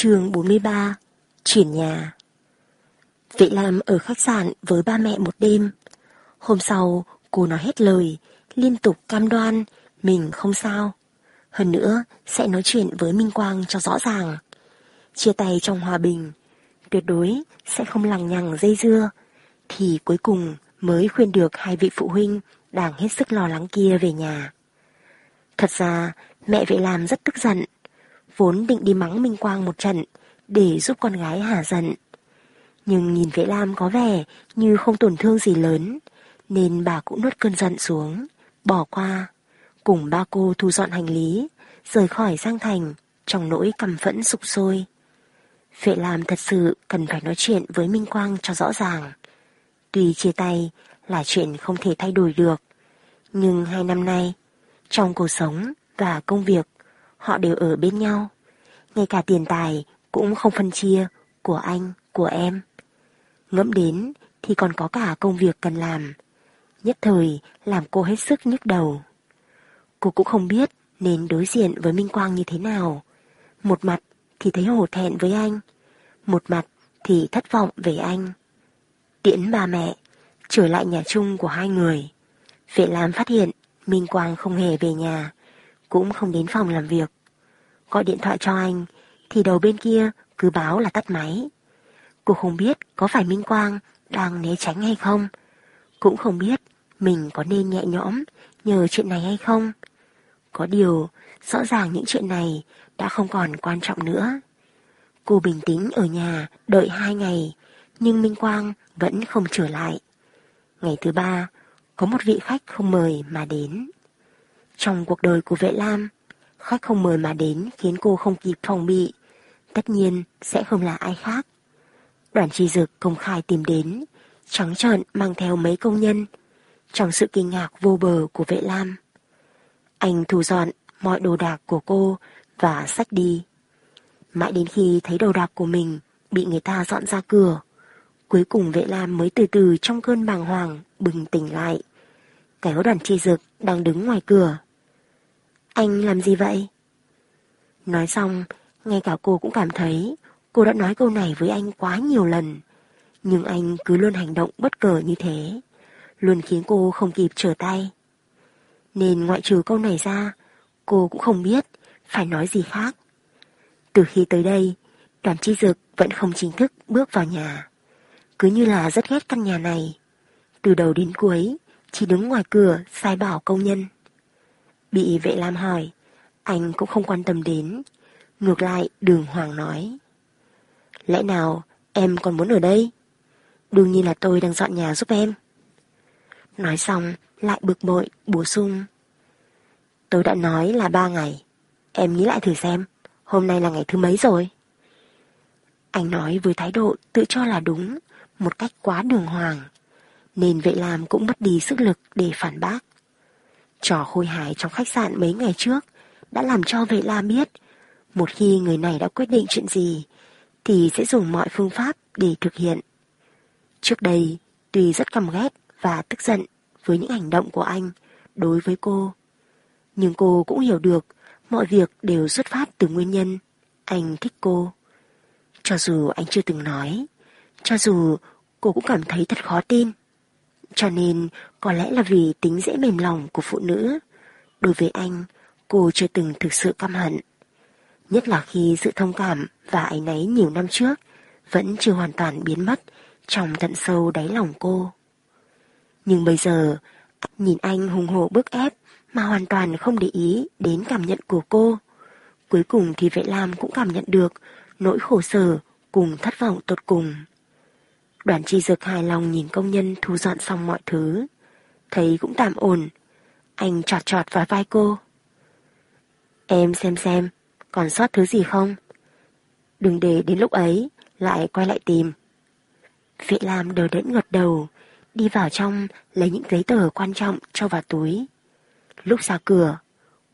chương 43 Chuyển nhà Vệ Lam ở khách sạn với ba mẹ một đêm. Hôm sau, cô nói hết lời, liên tục cam đoan mình không sao. Hơn nữa, sẽ nói chuyện với Minh Quang cho rõ ràng. Chia tay trong hòa bình, tuyệt đối sẽ không lằng nhằng dây dưa, thì cuối cùng mới khuyên được hai vị phụ huynh đang hết sức lo lắng kia về nhà. Thật ra, mẹ Vệ Lam rất tức giận, vốn định đi mắng Minh Quang một trận để giúp con gái hả giận. Nhưng nhìn Vệ Lam có vẻ như không tổn thương gì lớn, nên bà cũng nuốt cơn giận xuống, bỏ qua, cùng ba cô thu dọn hành lý, rời khỏi Giang Thành trong nỗi căm phẫn sục sôi. Vệ Lam thật sự cần phải nói chuyện với Minh Quang cho rõ ràng. Tuy chia tay là chuyện không thể thay đổi được, nhưng hai năm nay, trong cuộc sống và công việc, họ đều ở bên nhau. Ngay cả tiền tài cũng không phân chia của anh, của em. Ngẫm đến thì còn có cả công việc cần làm. Nhất thời làm cô hết sức nhức đầu. Cô cũng không biết nên đối diện với Minh Quang như thế nào. Một mặt thì thấy hổ thẹn với anh, một mặt thì thất vọng về anh. Tiễn ba mẹ, trở lại nhà chung của hai người. Vệ Lam phát hiện Minh Quang không hề về nhà, cũng không đến phòng làm việc. Gọi điện thoại cho anh, thì đầu bên kia cứ báo là tắt máy. Cô không biết có phải Minh Quang đang né tránh hay không. Cũng không biết mình có nên nhẹ nhõm nhờ chuyện này hay không. Có điều, rõ ràng những chuyện này đã không còn quan trọng nữa. Cô bình tĩnh ở nhà đợi hai ngày, nhưng Minh Quang vẫn không trở lại. Ngày thứ ba, có một vị khách không mời mà đến. Trong cuộc đời của vệ lam, khách không mời mà đến khiến cô không kịp phòng bị. Tất nhiên sẽ không là ai khác. Đoàn tri dực công khai tìm đến, trắng trợn mang theo mấy công nhân, trong sự kinh ngạc vô bờ của vệ lam. Anh thu dọn mọi đồ đạc của cô và sách đi. Mãi đến khi thấy đồ đạc của mình bị người ta dọn ra cửa, cuối cùng vệ lam mới từ từ trong cơn bàng hoàng bừng tỉnh lại. Kéo đoàn chi dực đang đứng ngoài cửa. Anh làm gì vậy? Nói xong, ngay cả cô cũng cảm thấy cô đã nói câu này với anh quá nhiều lần. Nhưng anh cứ luôn hành động bất cờ như thế, luôn khiến cô không kịp trở tay. Nên ngoại trừ câu này ra, cô cũng không biết phải nói gì khác. Từ khi tới đây, đoàn chi dực vẫn không chính thức bước vào nhà. Cứ như là rất ghét căn nhà này. Từ đầu đến cuối, chỉ đứng ngoài cửa sai bảo công nhân. Bị vệ lam hỏi, anh cũng không quan tâm đến. Ngược lại, đường hoàng nói. Lẽ nào em còn muốn ở đây? Đương nhiên là tôi đang dọn nhà giúp em. Nói xong, lại bực bội, bổ sung. Tôi đã nói là ba ngày. Em nghĩ lại thử xem, hôm nay là ngày thứ mấy rồi? Anh nói với thái độ tự cho là đúng, một cách quá đường hoàng. Nên vệ làm cũng mất đi sức lực để phản bác. Trò khôi hài trong khách sạn mấy ngày trước đã làm cho vệ la biết một khi người này đã quyết định chuyện gì thì sẽ dùng mọi phương pháp để thực hiện. Trước đây, tuy rất căm ghét và tức giận với những hành động của anh đối với cô, nhưng cô cũng hiểu được mọi việc đều xuất phát từ nguyên nhân anh thích cô. Cho dù anh chưa từng nói, cho dù cô cũng cảm thấy thật khó tin. Cho nên có lẽ là vì tính dễ mềm lòng của phụ nữ. Đối với anh, cô chưa từng thực sự căm hận. Nhất là khi sự thông cảm và áy náy nhiều năm trước vẫn chưa hoàn toàn biến mất trong tận sâu đáy lòng cô. Nhưng bây giờ, nhìn anh hùng hổ bức ép mà hoàn toàn không để ý đến cảm nhận của cô. Cuối cùng thì Vệ Lam cũng cảm nhận được nỗi khổ sở cùng thất vọng tột cùng. Đoàn chi dược hài lòng nhìn công nhân thu dọn xong mọi thứ. Thấy cũng tạm ổn. Anh trọt trọt vào vai cô. Em xem xem, còn sót thứ gì không? Đừng để đến lúc ấy lại quay lại tìm. Vệ Lam đờ đẫn ngật đầu, đi vào trong lấy những giấy tờ quan trọng cho vào túi. Lúc ra cửa,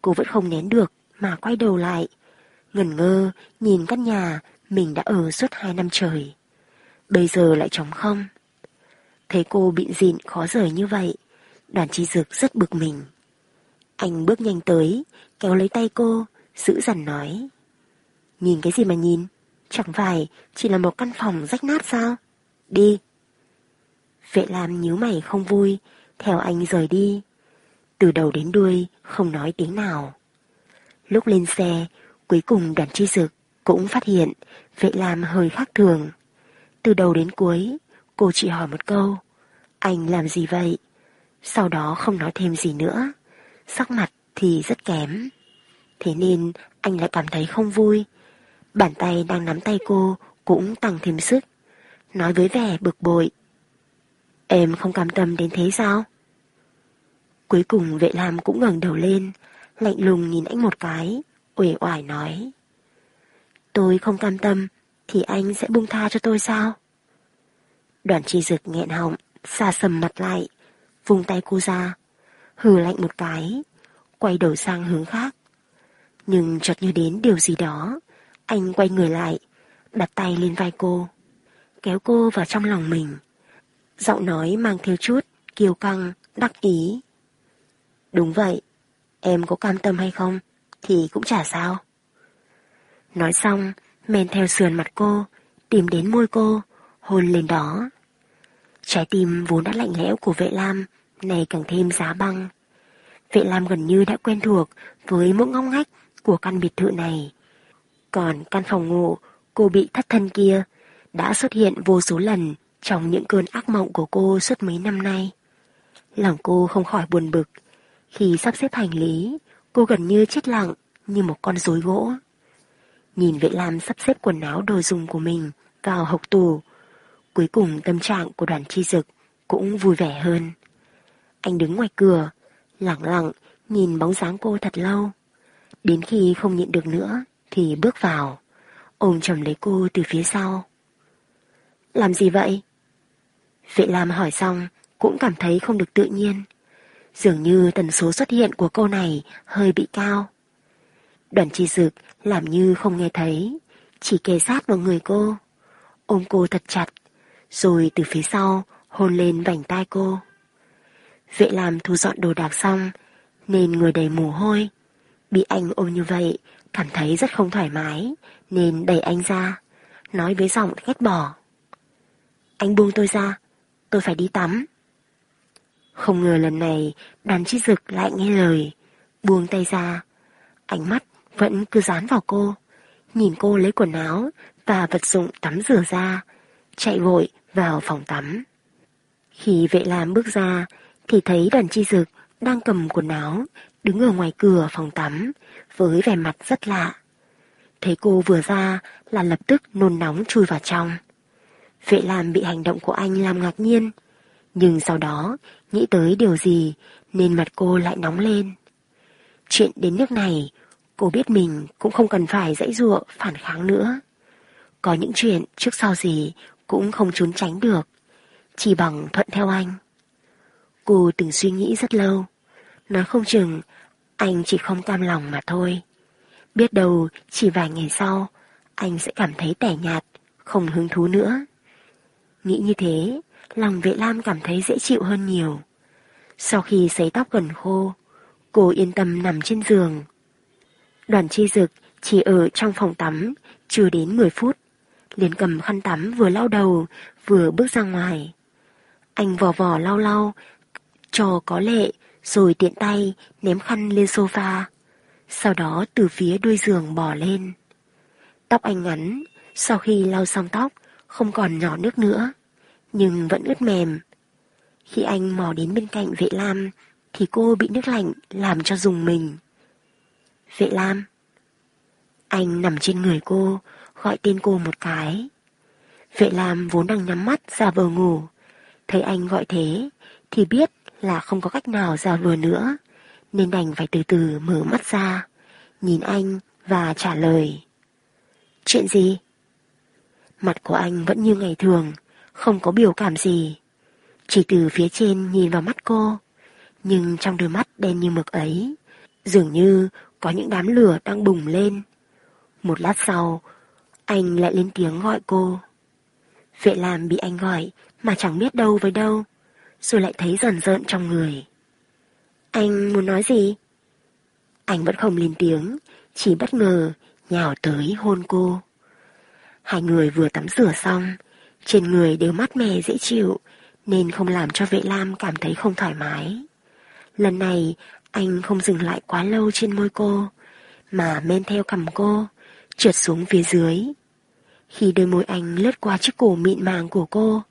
cô vẫn không nén được mà quay đầu lại, ngẩn ngơ nhìn căn nhà mình đã ở suốt hai năm trời. Bây giờ lại trống không. Thấy cô bị dịn khó rời như vậy, đoàn chi dược rất bực mình. Anh bước nhanh tới, kéo lấy tay cô, giữ dằn nói. Nhìn cái gì mà nhìn, Chẳng phải chỉ là một căn phòng rách nát sao? Đi. Vệ Lam nhíu mày không vui, theo anh rời đi. Từ đầu đến đuôi, không nói tiếng nào. Lúc lên xe, cuối cùng đoàn chi dực cũng phát hiện vệ Lam hơi khác thường. Từ đầu đến cuối, cô chỉ hỏi một câu. Anh làm gì vậy? Sau đó không nói thêm gì nữa. Sắc mặt thì rất kém. Thế nên anh lại cảm thấy không vui. Bàn tay đang nắm tay cô cũng tăng thêm sức. Nói với vẻ bực bội. Em không cam tâm đến thế sao? Cuối cùng vệ lam cũng ngẩng đầu lên, lạnh lùng nhìn anh một cái, uể oải nói. Tôi không cam tâm, thì anh sẽ buông tha cho tôi sao? Đoàn chi dực nghẹn họng, xa sầm mặt lại, vùng tay cô ra, hừ lạnh một cái, quay đầu sang hướng khác. Nhưng chợt như đến điều gì đó, anh quay người lại, đặt tay lên vai cô, kéo cô vào trong lòng mình. Giọng nói mang theo chút, kiêu căng, đắc ý. Đúng vậy, em có cam tâm hay không, thì cũng chả sao. Nói xong, men theo sườn mặt cô, tìm đến môi cô, hôn lên đó. Trái tim vốn đã lạnh lẽo của vệ lam, này càng thêm giá băng. Vệ lam gần như đã quen thuộc với mỗi ngóc ngách của căn biệt thự này. Còn căn phòng ngủ cô bị thất thân kia đã xuất hiện vô số lần trong những cơn ác mộng của cô suốt mấy năm nay. Lòng cô không khỏi buồn bực. Khi sắp xếp hành lý, cô gần như chết lặng như một con rối gỗ. Nhìn vệ lam sắp xếp quần áo đồ dùng của mình vào hộc tủ. Cuối cùng tâm trạng của đoàn chi dực cũng vui vẻ hơn. Anh đứng ngoài cửa, lặng lặng nhìn bóng dáng cô thật lâu. Đến khi không nhịn được nữa thì bước vào, ôm chầm lấy cô từ phía sau. Làm gì vậy? Vệ Lam hỏi xong cũng cảm thấy không được tự nhiên. Dường như tần số xuất hiện của câu này hơi bị cao. Đoàn chi dực làm như không nghe thấy, chỉ kề sát vào người cô, ôm cô thật chặt, rồi từ phía sau hôn lên vành tai cô. Vệ làm thu dọn đồ đạc xong, nên người đầy mồ hôi. Bị anh ôm như vậy, cảm thấy rất không thoải mái, nên đẩy anh ra, nói với giọng ghét bỏ. Anh buông tôi ra, tôi phải đi tắm. Không ngờ lần này đoàn chi dực lại nghe lời, buông tay ra. Ánh mắt vẫn cứ dán vào cô, nhìn cô lấy quần áo và vật dụng tắm rửa ra, chạy vội vào phòng tắm. Khi vệ làm bước ra thì thấy đoàn chi dực đang cầm quần áo đứng ở ngoài cửa phòng tắm với vẻ mặt rất lạ. Thấy cô vừa ra là lập tức nôn nóng chui vào trong. Vệ làm bị hành động của anh làm ngạc nhiên, nhưng sau đó nghĩ tới điều gì nên mặt cô lại nóng lên. Chuyện đến nước này, cô biết mình cũng không cần phải dãy dụa phản kháng nữa. Có những chuyện trước sau gì cũng không trốn tránh được, chỉ bằng thuận theo anh. Cô từng suy nghĩ rất lâu, nói không chừng anh chỉ không cam lòng mà thôi. Biết đâu chỉ vài ngày sau, anh sẽ cảm thấy tẻ nhạt, không hứng thú nữa. Nghĩ như thế, lòng vệ lam cảm thấy dễ chịu hơn nhiều. Sau khi sấy tóc gần khô, cô yên tâm nằm trên giường. Đoàn chi dực chỉ ở trong phòng tắm chưa đến 10 phút, liền cầm khăn tắm vừa lau đầu vừa bước ra ngoài. Anh vò vò lau lau, cho có lệ rồi tiện tay ném khăn lên sofa. Sau đó từ phía đuôi giường bỏ lên. Tóc anh ngắn, sau khi lau xong tóc, không còn nhỏ nước nữa, nhưng vẫn ướt mềm. Khi anh mò đến bên cạnh vệ lam, thì cô bị nước lạnh làm cho dùng mình. Vệ lam. Anh nằm trên người cô, gọi tên cô một cái. Vệ lam vốn đang nhắm mắt ra vờ ngủ. Thấy anh gọi thế, thì biết là không có cách nào ra vừa nữa, nên đành phải từ từ mở mắt ra, nhìn anh và trả lời. Chuyện gì? Mặt của anh vẫn như ngày thường, không có biểu cảm gì. Chỉ từ phía trên nhìn vào mắt cô, nhưng trong đôi mắt đen như mực ấy, dường như có những đám lửa đang bùng lên. Một lát sau, anh lại lên tiếng gọi cô. Vệ làm bị anh gọi mà chẳng biết đâu với đâu, rồi lại thấy dần rợn trong người. Anh muốn nói gì? Anh vẫn không lên tiếng, chỉ bất ngờ nhào tới hôn cô. Hai người vừa tắm rửa xong, trên người đều mát mẻ dễ chịu, nên không làm cho vệ lam cảm thấy không thoải mái. Lần này, anh không dừng lại quá lâu trên môi cô, mà men theo cầm cô, trượt xuống phía dưới. Khi đôi môi anh lướt qua chiếc cổ mịn màng của cô,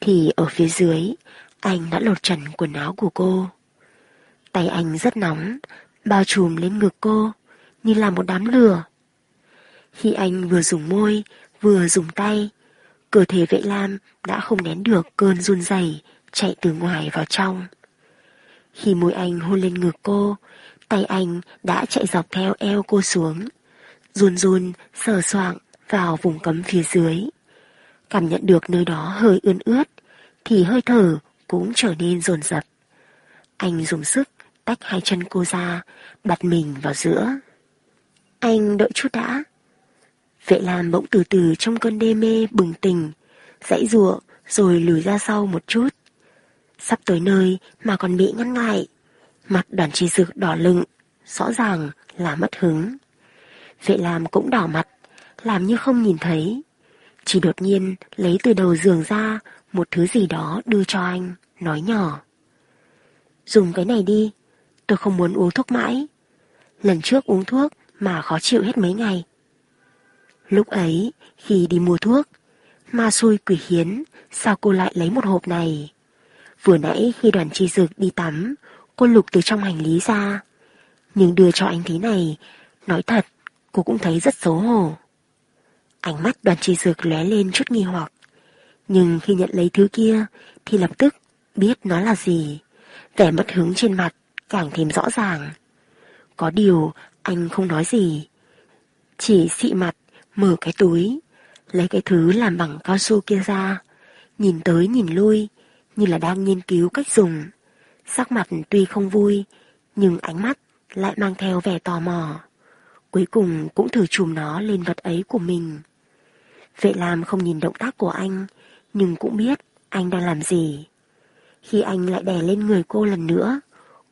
thì ở phía dưới, anh đã lột trần quần áo của cô. Tay anh rất nóng, bao trùm lên ngực cô, như là một đám lửa. Khi anh vừa dùng môi, vừa dùng tay, cơ thể vệ lam đã không nén được cơn run rẩy chạy từ ngoài vào trong. Khi môi anh hôn lên ngực cô, tay anh đã chạy dọc theo eo cô xuống, run run, sờ soạng vào vùng cấm phía dưới. Cảm nhận được nơi đó hơi ươn ướt, thì hơi thở cũng trở nên dồn dập. Anh dùng sức tách hai chân cô ra, đặt mình vào giữa. Anh đợi chút đã. Vệ Lam bỗng từ từ trong cơn đê mê bừng tỉnh, dãy rụa rồi lùi ra sau một chút. Sắp tới nơi mà còn bị ngăn ngại. Mặt đoàn trì dực đỏ lựng, rõ ràng là mất hứng. Vệ Lam cũng đỏ mặt, làm như không nhìn thấy. Chỉ đột nhiên lấy từ đầu giường ra một thứ gì đó đưa cho anh, nói nhỏ. Dùng cái này đi, tôi không muốn uống thuốc mãi. Lần trước uống thuốc mà khó chịu hết mấy ngày. Lúc ấy, khi đi mua thuốc, ma xui quỷ hiến, sao cô lại lấy một hộp này? Vừa nãy khi đoàn chi dược đi tắm, cô lục từ trong hành lý ra. Nhưng đưa cho anh thế này, nói thật, cô cũng thấy rất xấu hổ. Ánh mắt đoàn trì dược lóe lên chút nghi hoặc. Nhưng khi nhận lấy thứ kia, thì lập tức biết nó là gì. Vẻ mất hứng trên mặt càng thêm rõ ràng. Có điều, anh không nói gì. Chỉ xị mặt, mở cái túi, lấy cái thứ làm bằng cao su kia ra, nhìn tới nhìn lui, như là đang nghiên cứu cách dùng. Sắc mặt tuy không vui, nhưng ánh mắt lại mang theo vẻ tò mò. Cuối cùng cũng thử chùm nó lên vật ấy của mình. Vệ lam không nhìn động tác của anh, nhưng cũng biết anh đang làm gì. Khi anh lại đè lên người cô lần nữa,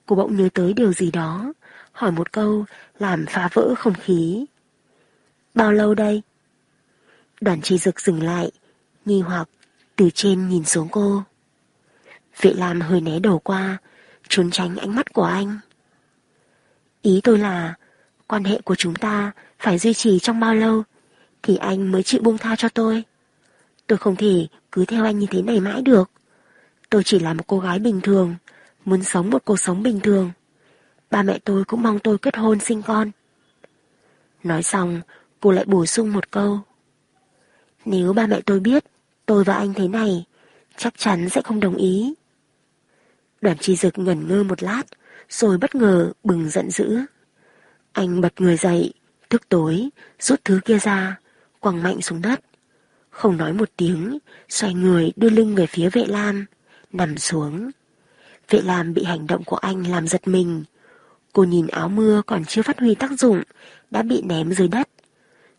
cô bỗng nhớ tới điều gì đó, hỏi một câu làm phá vỡ không khí. Bao lâu đây? Đoàn chi dực dừng lại, nghi hoặc từ trên nhìn xuống cô. Vệ Lam hơi né đầu qua, trốn tránh ánh mắt của anh. Ý tôi là, quan hệ của chúng ta phải duy trì trong bao lâu thì anh mới chịu buông tha cho tôi. Tôi không thể cứ theo anh như thế này mãi được. Tôi chỉ là một cô gái bình thường, muốn sống một cuộc sống bình thường. Ba mẹ tôi cũng mong tôi kết hôn sinh con. Nói xong, cô lại bổ sung một câu. Nếu ba mẹ tôi biết tôi và anh thế này, chắc chắn sẽ không đồng ý. Đoàn chi dực ngẩn ngơ một lát, rồi bất ngờ bừng giận dữ. Anh bật người dậy, thức tối, rút thứ kia ra, quăng mạnh xuống đất. Không nói một tiếng, xoay người đưa lưng về phía vệ lam, nằm xuống. Vệ lam bị hành động của anh làm giật mình. Cô nhìn áo mưa còn chưa phát huy tác dụng, đã bị ném dưới đất.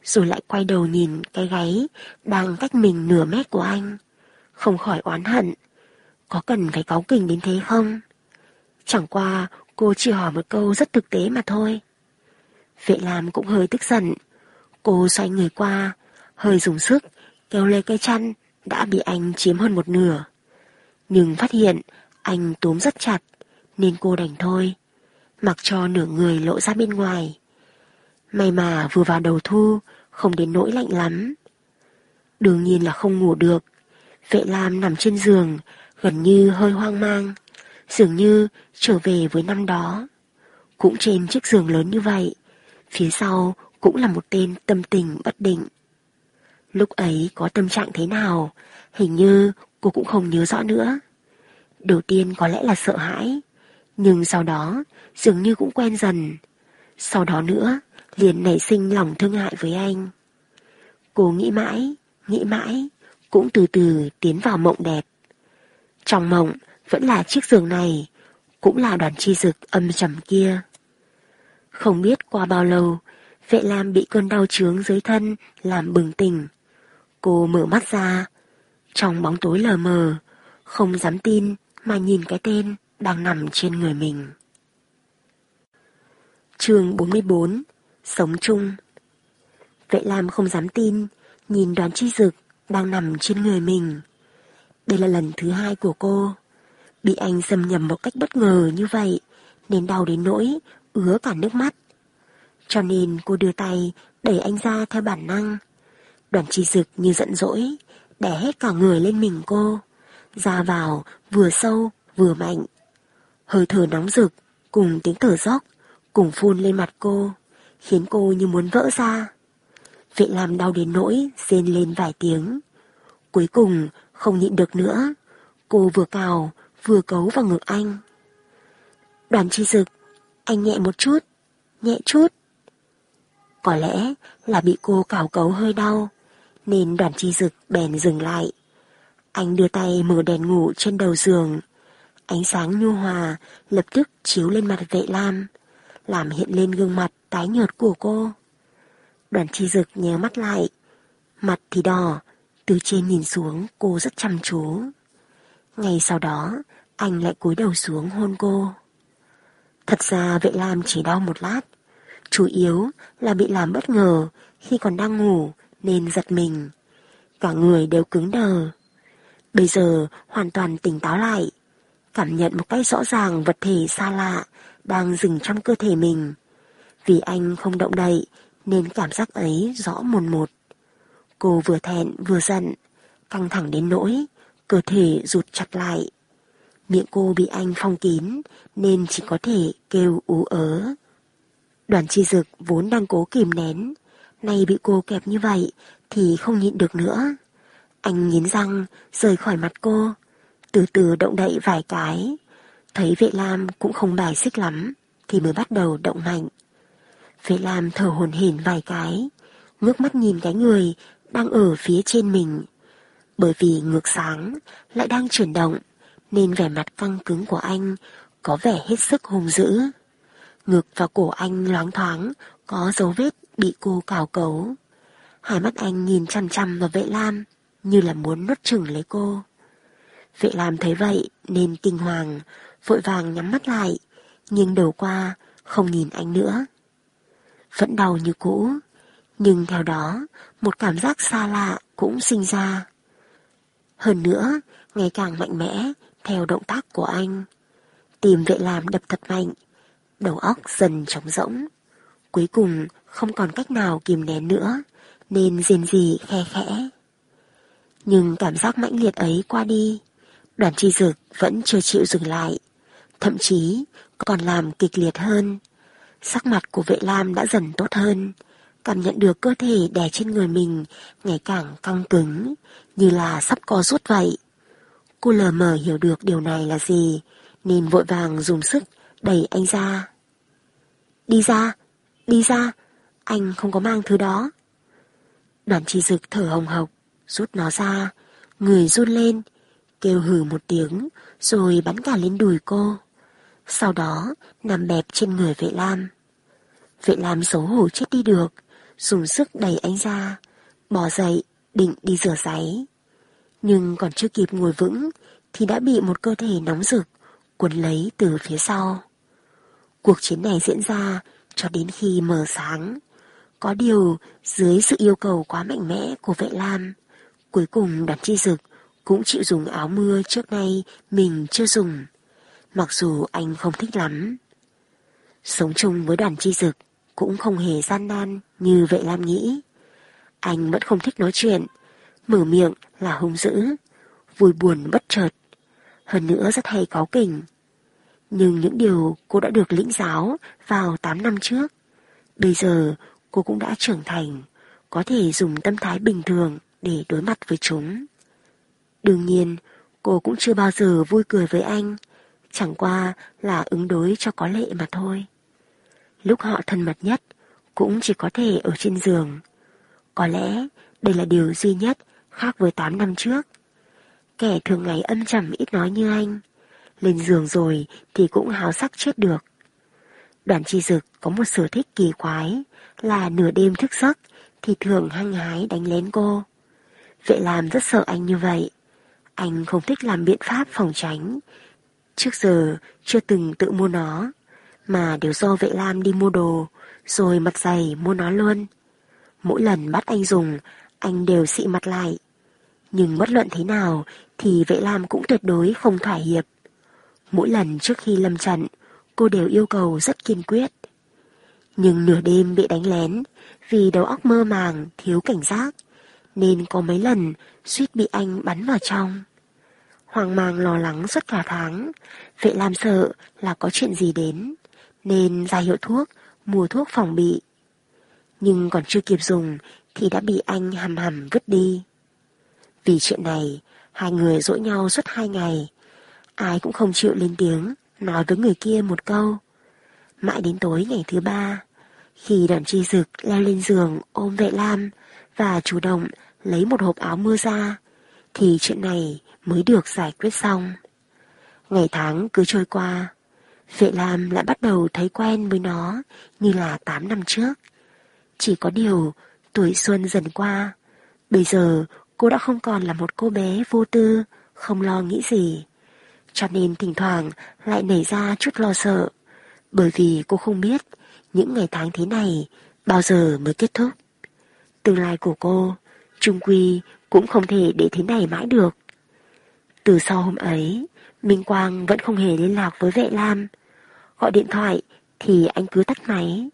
Rồi lại quay đầu nhìn cái gáy đang cách mình nửa mét của anh. Không khỏi oán hận. Có cần phải cáu kỉnh đến thế không? Chẳng qua cô chỉ hỏi một câu rất thực tế mà thôi. Vệ Lam cũng hơi tức giận. Cô xoay người qua, hơi dùng sức, kéo lấy cây chăn đã bị anh chiếm hơn một nửa. Nhưng phát hiện anh túm rất chặt, nên cô đành thôi, mặc cho nửa người lộ ra bên ngoài. May mà vừa vào đầu thu, không đến nỗi lạnh lắm. Đương nhiên là không ngủ được. Vệ Lam nằm trên giường, gần như hơi hoang mang, dường như trở về với năm đó. Cũng trên chiếc giường lớn như vậy, phía sau cũng là một tên tâm tình bất định. Lúc ấy có tâm trạng thế nào, hình như cô cũng không nhớ rõ nữa. Đầu tiên có lẽ là sợ hãi, nhưng sau đó dường như cũng quen dần. Sau đó nữa, liền nảy sinh lòng thương hại với anh. Cô nghĩ mãi, nghĩ mãi, cũng từ từ tiến vào mộng đẹp. Trong mộng vẫn là chiếc giường này, cũng là đoàn chi dực âm trầm kia. Không biết qua bao lâu, vệ lam bị cơn đau trướng dưới thân làm bừng tỉnh. Cô mở mắt ra, trong bóng tối lờ mờ, không dám tin mà nhìn cái tên đang nằm trên người mình. chương 44 Sống chung Vệ Lam không dám tin, nhìn đoàn chi dực đang nằm trên người mình. Đây là lần thứ hai của cô. Bị anh xâm nhầm một cách bất ngờ như vậy, nên đau đến nỗi ứa cả nước mắt. Cho nên cô đưa tay đẩy anh ra theo bản năng. Đoàn chi dực như giận dỗi, đè hết cả người lên mình cô. Ra vào vừa sâu vừa mạnh. Hơi thở nóng rực cùng tiếng thở dốc cùng phun lên mặt cô, khiến cô như muốn vỡ ra. Vệ làm đau đến nỗi rên lên vài tiếng. Cuối cùng không nhịn được nữa, cô vừa cào vừa cấu vào ngực anh. Đoàn chi dực, anh nhẹ một chút, nhẹ chút. Có lẽ là bị cô cào cấu hơi đau, nên đoàn chi dực bèn dừng lại. Anh đưa tay mở đèn ngủ trên đầu giường. Ánh sáng nhu hòa lập tức chiếu lên mặt vệ lam, làm hiện lên gương mặt tái nhợt của cô. Đoàn chi dực nhéo mắt lại, mặt thì đỏ, từ trên nhìn xuống cô rất chăm chú. Ngày sau đó, anh lại cúi đầu xuống hôn cô. Thật ra vệ lam chỉ đau một lát, chủ yếu là bị làm bất ngờ khi còn đang ngủ nên giật mình. Cả người đều cứng đờ. Bây giờ hoàn toàn tỉnh táo lại, cảm nhận một cách rõ ràng vật thể xa lạ đang dừng trong cơ thể mình. Vì anh không động đậy nên cảm giác ấy rõ mồn một. Cô vừa thẹn vừa giận, căng thẳng đến nỗi, cơ thể rụt chặt lại. Miệng cô bị anh phong kín nên chỉ có thể kêu ú ớ. Đoàn chi dực vốn đang cố kìm nén, nay bị cô kẹp như vậy thì không nhịn được nữa. Anh nghiến răng rời khỏi mặt cô, từ từ động đậy vài cái. Thấy vệ lam cũng không bài xích lắm thì mới bắt đầu động mạnh. Vệ lam thở hồn hển vài cái, ngước mắt nhìn cái người đang ở phía trên mình. Bởi vì ngược sáng lại đang chuyển động nên vẻ mặt căng cứng của anh có vẻ hết sức hung dữ. Ngực và cổ anh loáng thoáng có dấu vết bị cô cào cấu. Hai mắt anh nhìn chăm chăm vào vệ lam như là muốn nuốt chửng lấy cô. Vệ lam thấy vậy nên kinh hoàng, vội vàng nhắm mắt lại, nghiêng đầu qua, không nhìn anh nữa. Vẫn đau như cũ, nhưng theo đó, một cảm giác xa lạ cũng sinh ra. Hơn nữa, ngày càng mạnh mẽ theo động tác của anh. Tìm vệ làm đập thật mạnh, đầu óc dần trống rỗng. Cuối cùng không còn cách nào kìm nén nữa, nên riêng gì khe khẽ. Nhưng cảm giác mãnh liệt ấy qua đi, đoàn chi dực vẫn chưa chịu dừng lại, thậm chí còn làm kịch liệt hơn. Sắc mặt của vệ lam đã dần tốt hơn, cảm nhận được cơ thể đè trên người mình ngày càng căng cứng, như là sắp co rút vậy. Cô lờ mờ hiểu được điều này là gì, nên vội vàng dùng sức đẩy anh ra. Đi ra, đi ra, anh không có mang thứ đó. Đoàn chi dực thở hồng hộc, rút nó ra, người run lên, kêu hừ một tiếng, rồi bắn cả lên đùi cô. Sau đó, nằm bẹp trên người vệ lam. Vệ lam xấu hổ chết đi được, dùng sức đẩy anh ra, bỏ dậy, định đi rửa giấy. Nhưng còn chưa kịp ngồi vững thì đã bị một cơ thể nóng rực cuốn lấy từ phía sau. Cuộc chiến này diễn ra cho đến khi mở sáng. Có điều dưới sự yêu cầu quá mạnh mẽ của vệ lam, cuối cùng đoàn chi dực cũng chịu dùng áo mưa trước nay mình chưa dùng. Mặc dù anh không thích lắm. Sống chung với đoàn chi dực cũng không hề gian nan như vệ lam nghĩ. Anh vẫn không thích nói chuyện, mở miệng là hung dữ, vui buồn bất chợt, hơn nữa rất hay cáu kỉnh. Nhưng những điều cô đã được lĩnh giáo vào 8 năm trước, bây giờ cô cũng đã trưởng thành, có thể dùng tâm thái bình thường để đối mặt với chúng. Đương nhiên, cô cũng chưa bao giờ vui cười với anh, chẳng qua là ứng đối cho có lệ mà thôi. Lúc họ thân mật nhất, cũng chỉ có thể ở trên giường. Có lẽ đây là điều duy nhất khác với 8 năm trước. Kẻ thường ngày âm trầm ít nói như anh, lên giường rồi thì cũng háo sắc chết được. Đoàn chi dực có một sở thích kỳ quái là nửa đêm thức giấc thì thường hăng hái đánh lén cô. Vệ làm rất sợ anh như vậy. Anh không thích làm biện pháp phòng tránh. Trước giờ chưa từng tự mua nó, mà đều do vệ lam đi mua đồ, rồi mặt dày mua nó luôn. Mỗi lần bắt anh dùng, anh đều xị mặt lại. Nhưng bất luận thế nào thì Vệ Lam cũng tuyệt đối không thỏa hiệp. Mỗi lần trước khi lâm trận, cô đều yêu cầu rất kiên quyết. Nhưng nửa đêm bị đánh lén vì đầu óc mơ màng, thiếu cảnh giác, nên có mấy lần suýt bị anh bắn vào trong. Hoàng mang lo lắng suốt cả tháng, Vệ Lam sợ là có chuyện gì đến, nên ra hiệu thuốc, mua thuốc phòng bị. Nhưng còn chưa kịp dùng thì đã bị anh hầm hầm vứt đi. Vì chuyện này, hai người dỗi nhau suốt hai ngày. Ai cũng không chịu lên tiếng, nói với người kia một câu. Mãi đến tối ngày thứ ba, khi đoàn chi dực leo lên giường ôm vệ lam và chủ động lấy một hộp áo mưa ra, thì chuyện này mới được giải quyết xong. Ngày tháng cứ trôi qua, vệ lam lại bắt đầu thấy quen với nó như là 8 năm trước. Chỉ có điều, tuổi xuân dần qua, bây giờ cô đã không còn là một cô bé vô tư, không lo nghĩ gì. Cho nên thỉnh thoảng lại nảy ra chút lo sợ, bởi vì cô không biết những ngày tháng thế này bao giờ mới kết thúc. Tương lai của cô, trung quy cũng không thể để thế này mãi được. Từ sau hôm ấy, Minh Quang vẫn không hề liên lạc với vệ Lam. Gọi điện thoại thì anh cứ tắt máy.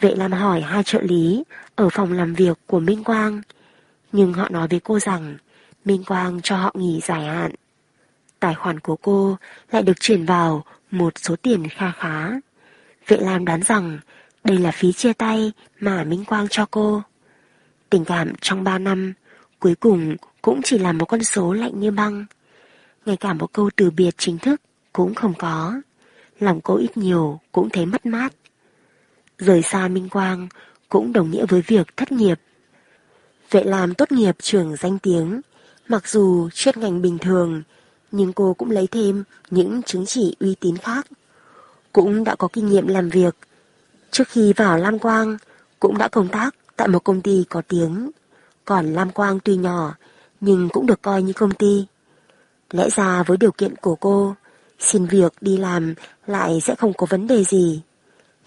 Vệ Lam hỏi hai trợ lý ở phòng làm việc của Minh Quang, nhưng họ nói với cô rằng, Minh Quang cho họ nghỉ dài hạn. Tài khoản của cô lại được chuyển vào một số tiền kha khá. Vệ Lam đoán rằng đây là phí chia tay mà Minh Quang cho cô. Tình cảm trong ba năm cuối cùng cũng chỉ là một con số lạnh như băng. Ngay cả một câu từ biệt chính thức cũng không có. Lòng cô ít nhiều cũng thấy mất mát. Rời xa Minh Quang cũng đồng nghĩa với việc thất nghiệp. Vệ làm tốt nghiệp trường danh tiếng, mặc dù chuyên ngành bình thường, nhưng cô cũng lấy thêm những chứng chỉ uy tín khác. Cũng đã có kinh nghiệm làm việc. Trước khi vào Lam Quang, cũng đã công tác tại một công ty có tiếng. Còn Lam Quang tuy nhỏ, nhưng cũng được coi như công ty. Lẽ ra với điều kiện của cô, xin việc đi làm lại sẽ không có vấn đề gì.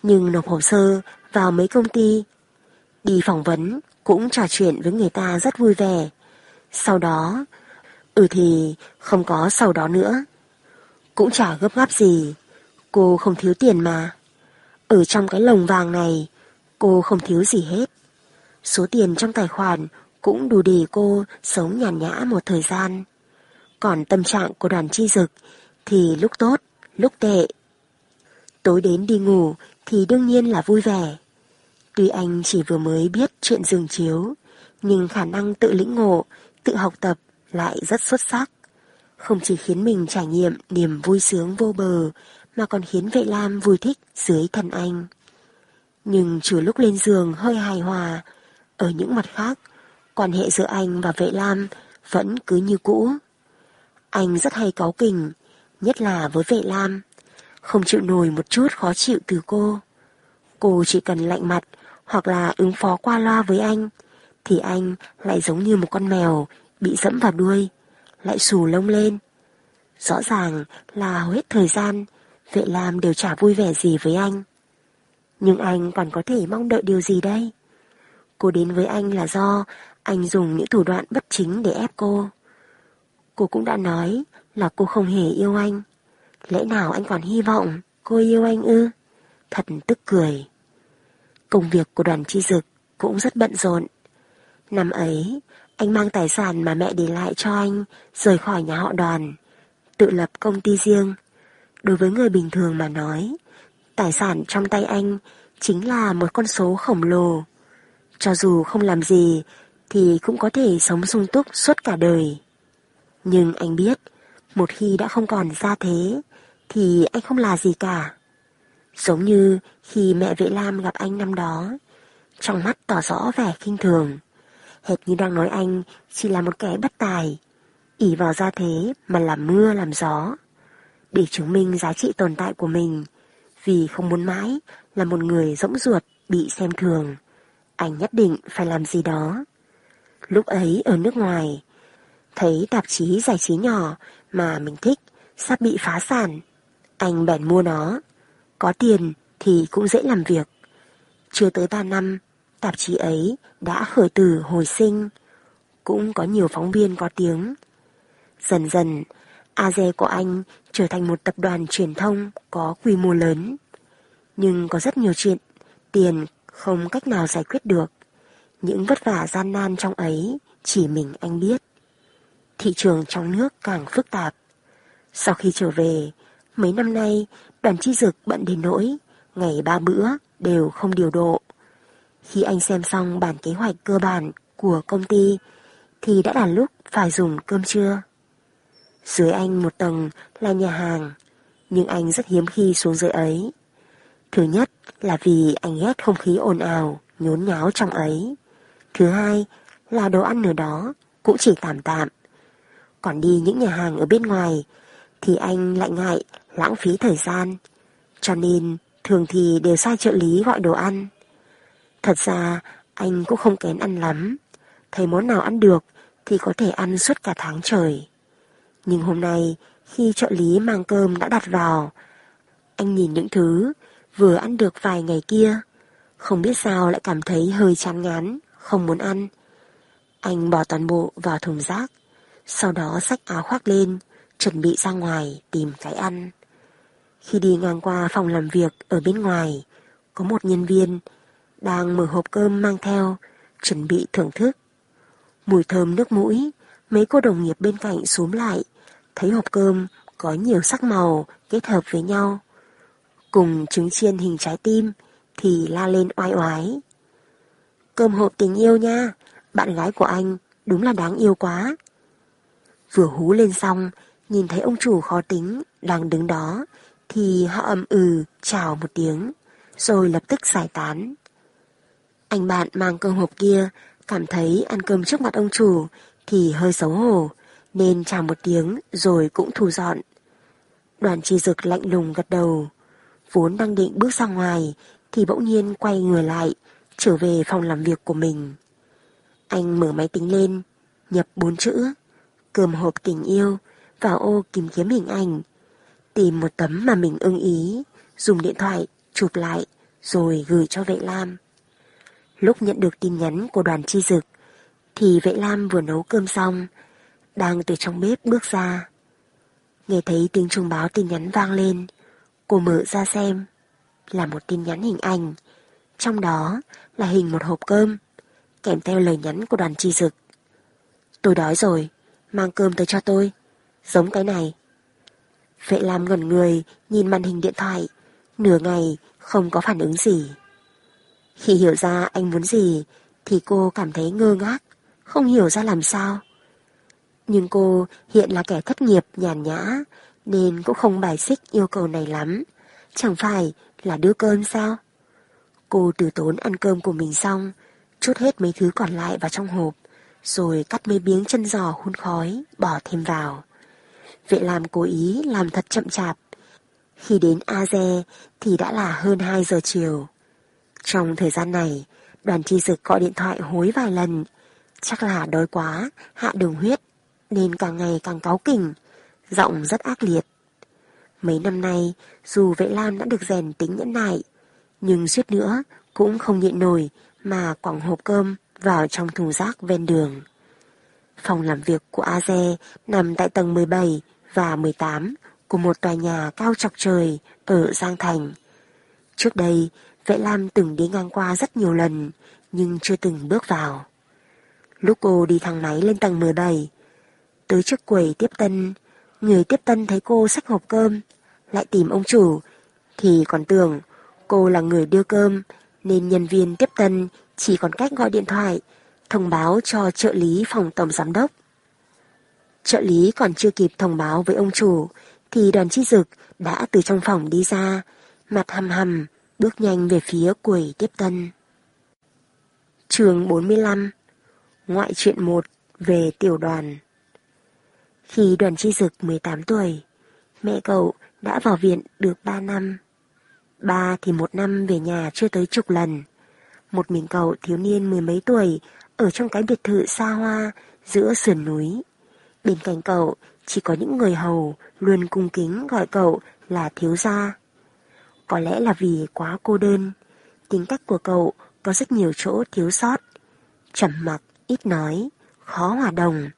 Nhưng nộp hồ sơ vào mấy công ty, đi phỏng vấn cũng trò chuyện với người ta rất vui vẻ. Sau đó, ừ thì không có sau đó nữa. Cũng chả gấp gáp gì, cô không thiếu tiền mà. Ở trong cái lồng vàng này, cô không thiếu gì hết. Số tiền trong tài khoản cũng đủ để cô sống nhàn nhã một thời gian. Còn tâm trạng của đoàn chi dực thì lúc tốt, lúc tệ. Tối đến đi ngủ thì đương nhiên là vui vẻ. Tuy anh chỉ vừa mới biết chuyện giường chiếu, nhưng khả năng tự lĩnh ngộ, tự học tập lại rất xuất sắc. Không chỉ khiến mình trải nghiệm niềm vui sướng vô bờ, mà còn khiến vệ lam vui thích dưới thân anh. Nhưng trừ lúc lên giường hơi hài hòa, ở những mặt khác, quan hệ giữa anh và vệ lam vẫn cứ như cũ. Anh rất hay cáu kỉnh, nhất là với vệ lam, không chịu nổi một chút khó chịu từ cô. Cô chỉ cần lạnh mặt hoặc là ứng phó qua loa với anh, thì anh lại giống như một con mèo bị dẫm vào đuôi, lại xù lông lên. Rõ ràng là hầu hết thời gian, vệ lam đều chả vui vẻ gì với anh. Nhưng anh còn có thể mong đợi điều gì đây? Cô đến với anh là do anh dùng những thủ đoạn bất chính để ép cô. Cô cũng đã nói là cô không hề yêu anh. Lẽ nào anh còn hy vọng cô yêu anh ư? Thật tức cười. Công việc của đoàn chi dực cũng rất bận rộn. Năm ấy, anh mang tài sản mà mẹ để lại cho anh rời khỏi nhà họ đoàn, tự lập công ty riêng. Đối với người bình thường mà nói, tài sản trong tay anh chính là một con số khổng lồ. Cho dù không làm gì thì cũng có thể sống sung túc suốt cả đời. Nhưng anh biết, một khi đã không còn ra thế, thì anh không là gì cả. Giống như khi mẹ Vệ Lam gặp anh năm đó, trong mắt tỏ rõ vẻ kinh thường. Hệt như đang nói anh chỉ là một kẻ bất tài, ỉ vào ra thế mà làm mưa làm gió. Để chứng minh giá trị tồn tại của mình, vì không muốn mãi là một người rỗng ruột bị xem thường. Anh nhất định phải làm gì đó. Lúc ấy ở nước ngoài, thấy tạp chí giải trí nhỏ mà mình thích sắp bị phá sản. Anh bèn mua nó. Có tiền thì cũng dễ làm việc. Chưa tới 3 năm tạp chí ấy đã khởi tử hồi sinh. Cũng có nhiều phóng viên có tiếng. Dần dần, AZ của anh trở thành một tập đoàn truyền thông có quy mô lớn. Nhưng có rất nhiều chuyện, tiền không cách nào giải quyết được. Những vất vả gian nan trong ấy chỉ mình anh biết. Thị trường trong nước càng phức tạp. Sau khi trở về, mấy năm nay đoàn chi dực bận đến nỗi ngày ba bữa đều không điều độ. Khi anh xem xong bản kế hoạch cơ bản của công ty thì đã là lúc phải dùng cơm trưa. Dưới anh một tầng là nhà hàng, nhưng anh rất hiếm khi xuống dưới ấy. Thứ nhất là vì anh ghét không khí ồn ào, nhốn nháo trong ấy. Thứ hai là đồ ăn ở đó cũng chỉ tạm tạm. Còn đi những nhà hàng ở bên ngoài thì anh lại ngại lãng phí thời gian. Cho nên thường thì đều sai trợ lý gọi đồ ăn. Thật ra anh cũng không kén ăn lắm. Thấy món nào ăn được thì có thể ăn suốt cả tháng trời. Nhưng hôm nay khi trợ lý mang cơm đã đặt vào, anh nhìn những thứ vừa ăn được vài ngày kia, không biết sao lại cảm thấy hơi chán ngán, không muốn ăn. Anh bỏ toàn bộ vào thùng rác, sau đó xách áo khoác lên, chuẩn bị ra ngoài tìm cái ăn. Khi đi ngang qua phòng làm việc ở bên ngoài, có một nhân viên đang mở hộp cơm mang theo, chuẩn bị thưởng thức. Mùi thơm nước mũi, mấy cô đồng nghiệp bên cạnh xuống lại, thấy hộp cơm có nhiều sắc màu kết hợp với nhau. Cùng trứng chiên hình trái tim thì la lên oai oái. Cơm hộp tình yêu nha, bạn gái của anh đúng là đáng yêu quá. Vừa hú lên xong, nhìn thấy ông chủ khó tính đang đứng đó, thì họ ầm ừ chào một tiếng, rồi lập tức giải tán. Anh bạn mang cơm hộp kia cảm thấy ăn cơm trước mặt ông chủ thì hơi xấu hổ, nên chào một tiếng rồi cũng thu dọn. Đoàn chi dực lạnh lùng gật đầu, vốn đang định bước ra ngoài thì bỗng nhiên quay người lại, trở về phòng làm việc của mình. Anh mở máy tính lên, nhập bốn chữ, cơm hộp tình yêu, vào ô tìm kiếm hình ảnh, tìm một tấm mà mình ưng ý, dùng điện thoại chụp lại rồi gửi cho vệ lam. Lúc nhận được tin nhắn của đoàn chi dực thì vệ lam vừa nấu cơm xong, đang từ trong bếp bước ra. Nghe thấy tiếng trung báo tin nhắn vang lên, cô mở ra xem, là một tin nhắn hình ảnh, trong đó là hình một hộp cơm, kèm theo lời nhắn của đoàn chi dực. Tôi đói rồi, mang cơm tới cho tôi, giống cái này. Vệ Lam ngẩn người, nhìn màn hình điện thoại, nửa ngày không có phản ứng gì. Khi hiểu ra anh muốn gì, thì cô cảm thấy ngơ ngác, không hiểu ra làm sao. Nhưng cô hiện là kẻ thất nghiệp nhàn nhã, nên cũng không bài xích yêu cầu này lắm. Chẳng phải là đưa cơm sao? Cô từ tốn ăn cơm của mình xong, chút hết mấy thứ còn lại vào trong hộp, rồi cắt mấy miếng chân giò hun khói, bỏ thêm vào. Vệ làm cố ý làm thật chậm chạp. Khi đến Aze thì đã là hơn 2 giờ chiều. Trong thời gian này, đoàn chi dực gọi điện thoại hối vài lần. Chắc là đói quá, hạ đường huyết, nên càng ngày càng cáu kỉnh, giọng rất ác liệt. Mấy năm nay, dù vệ lam đã được rèn tính nhẫn nại, nhưng suýt nữa cũng không nhịn nổi mà quẳng hộp cơm vào trong thùng rác ven đường. Phòng làm việc của Aze nằm tại tầng 17 và 18 của một tòa nhà cao chọc trời ở Giang Thành. Trước đây, Vệ Lam từng đi ngang qua rất nhiều lần, nhưng chưa từng bước vào. Lúc cô đi thang máy lên tầng 17, tới trước quầy tiếp tân, người tiếp tân thấy cô xách hộp cơm, lại tìm ông chủ, thì còn tưởng cô là người đưa cơm, nên nhân viên tiếp tân chỉ còn cách gọi điện thoại, thông báo cho trợ lý phòng tổng giám đốc. Trợ lý còn chưa kịp thông báo với ông chủ, thì đoàn chi dực đã từ trong phòng đi ra, mặt hầm hầm, bước nhanh về phía quầy tiếp tân. Trường 45 Ngoại truyện 1 về tiểu đoàn Khi đoàn chi dực 18 tuổi, mẹ cậu đã vào viện được 3 năm. Ba thì một năm về nhà chưa tới chục lần. Một mình cậu thiếu niên mười mấy tuổi ở trong cái biệt thự xa hoa giữa sườn núi. Bên cạnh cậu chỉ có những người hầu luôn cung kính gọi cậu là thiếu gia. Có lẽ là vì quá cô đơn, tính cách của cậu có rất nhiều chỗ thiếu sót. Chậm mặc, ít nói, khó hòa đồng,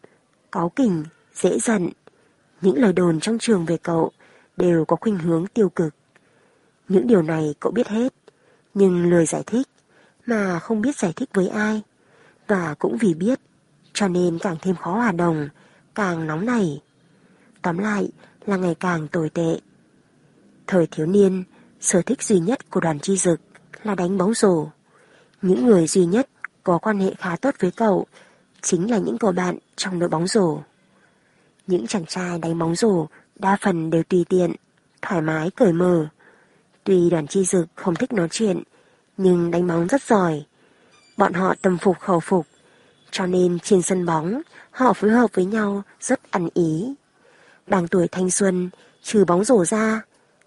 cáu kỉnh, dễ giận. Những lời đồn trong trường về cậu đều có khuynh hướng tiêu cực. Những điều này cậu biết hết, nhưng lười giải thích, mà không biết giải thích với ai. Và cũng vì biết, cho nên càng thêm khó hòa đồng, càng nóng nảy. Tóm lại là ngày càng tồi tệ. Thời thiếu niên, sở thích duy nhất của đoàn chi dực là đánh bóng rổ. Những người duy nhất có quan hệ khá tốt với cậu chính là những cậu bạn trong đội bóng rổ. Những chàng trai đánh bóng rổ đa phần đều tùy tiện, thoải mái cởi mở. Tuy đoàn chi dực không thích nói chuyện, nhưng đánh bóng rất giỏi. Bọn họ tâm phục khẩu phục, cho nên trên sân bóng họ phối hợp với nhau rất ăn ý. bằng tuổi thanh xuân, trừ bóng rổ ra,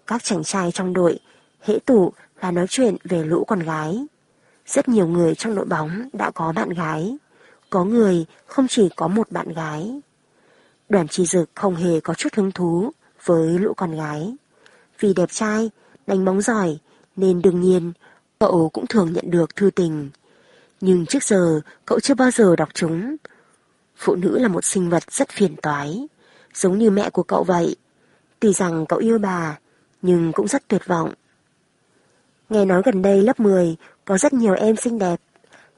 các chàng trai trong đội hễ tụ là nói chuyện về lũ con gái. Rất nhiều người trong đội bóng đã có bạn gái. Có người không chỉ có một bạn gái. Đoàn trì dực không hề có chút hứng thú với lũ con gái. Vì đẹp trai, đánh bóng giỏi, nên đương nhiên cậu cũng thường nhận được thư tình. Nhưng trước giờ cậu chưa bao giờ đọc chúng. Phụ nữ là một sinh vật rất phiền toái, giống như mẹ của cậu vậy. Tuy rằng cậu yêu bà, nhưng cũng rất tuyệt vọng. Nghe nói gần đây lớp 10 có rất nhiều em xinh đẹp.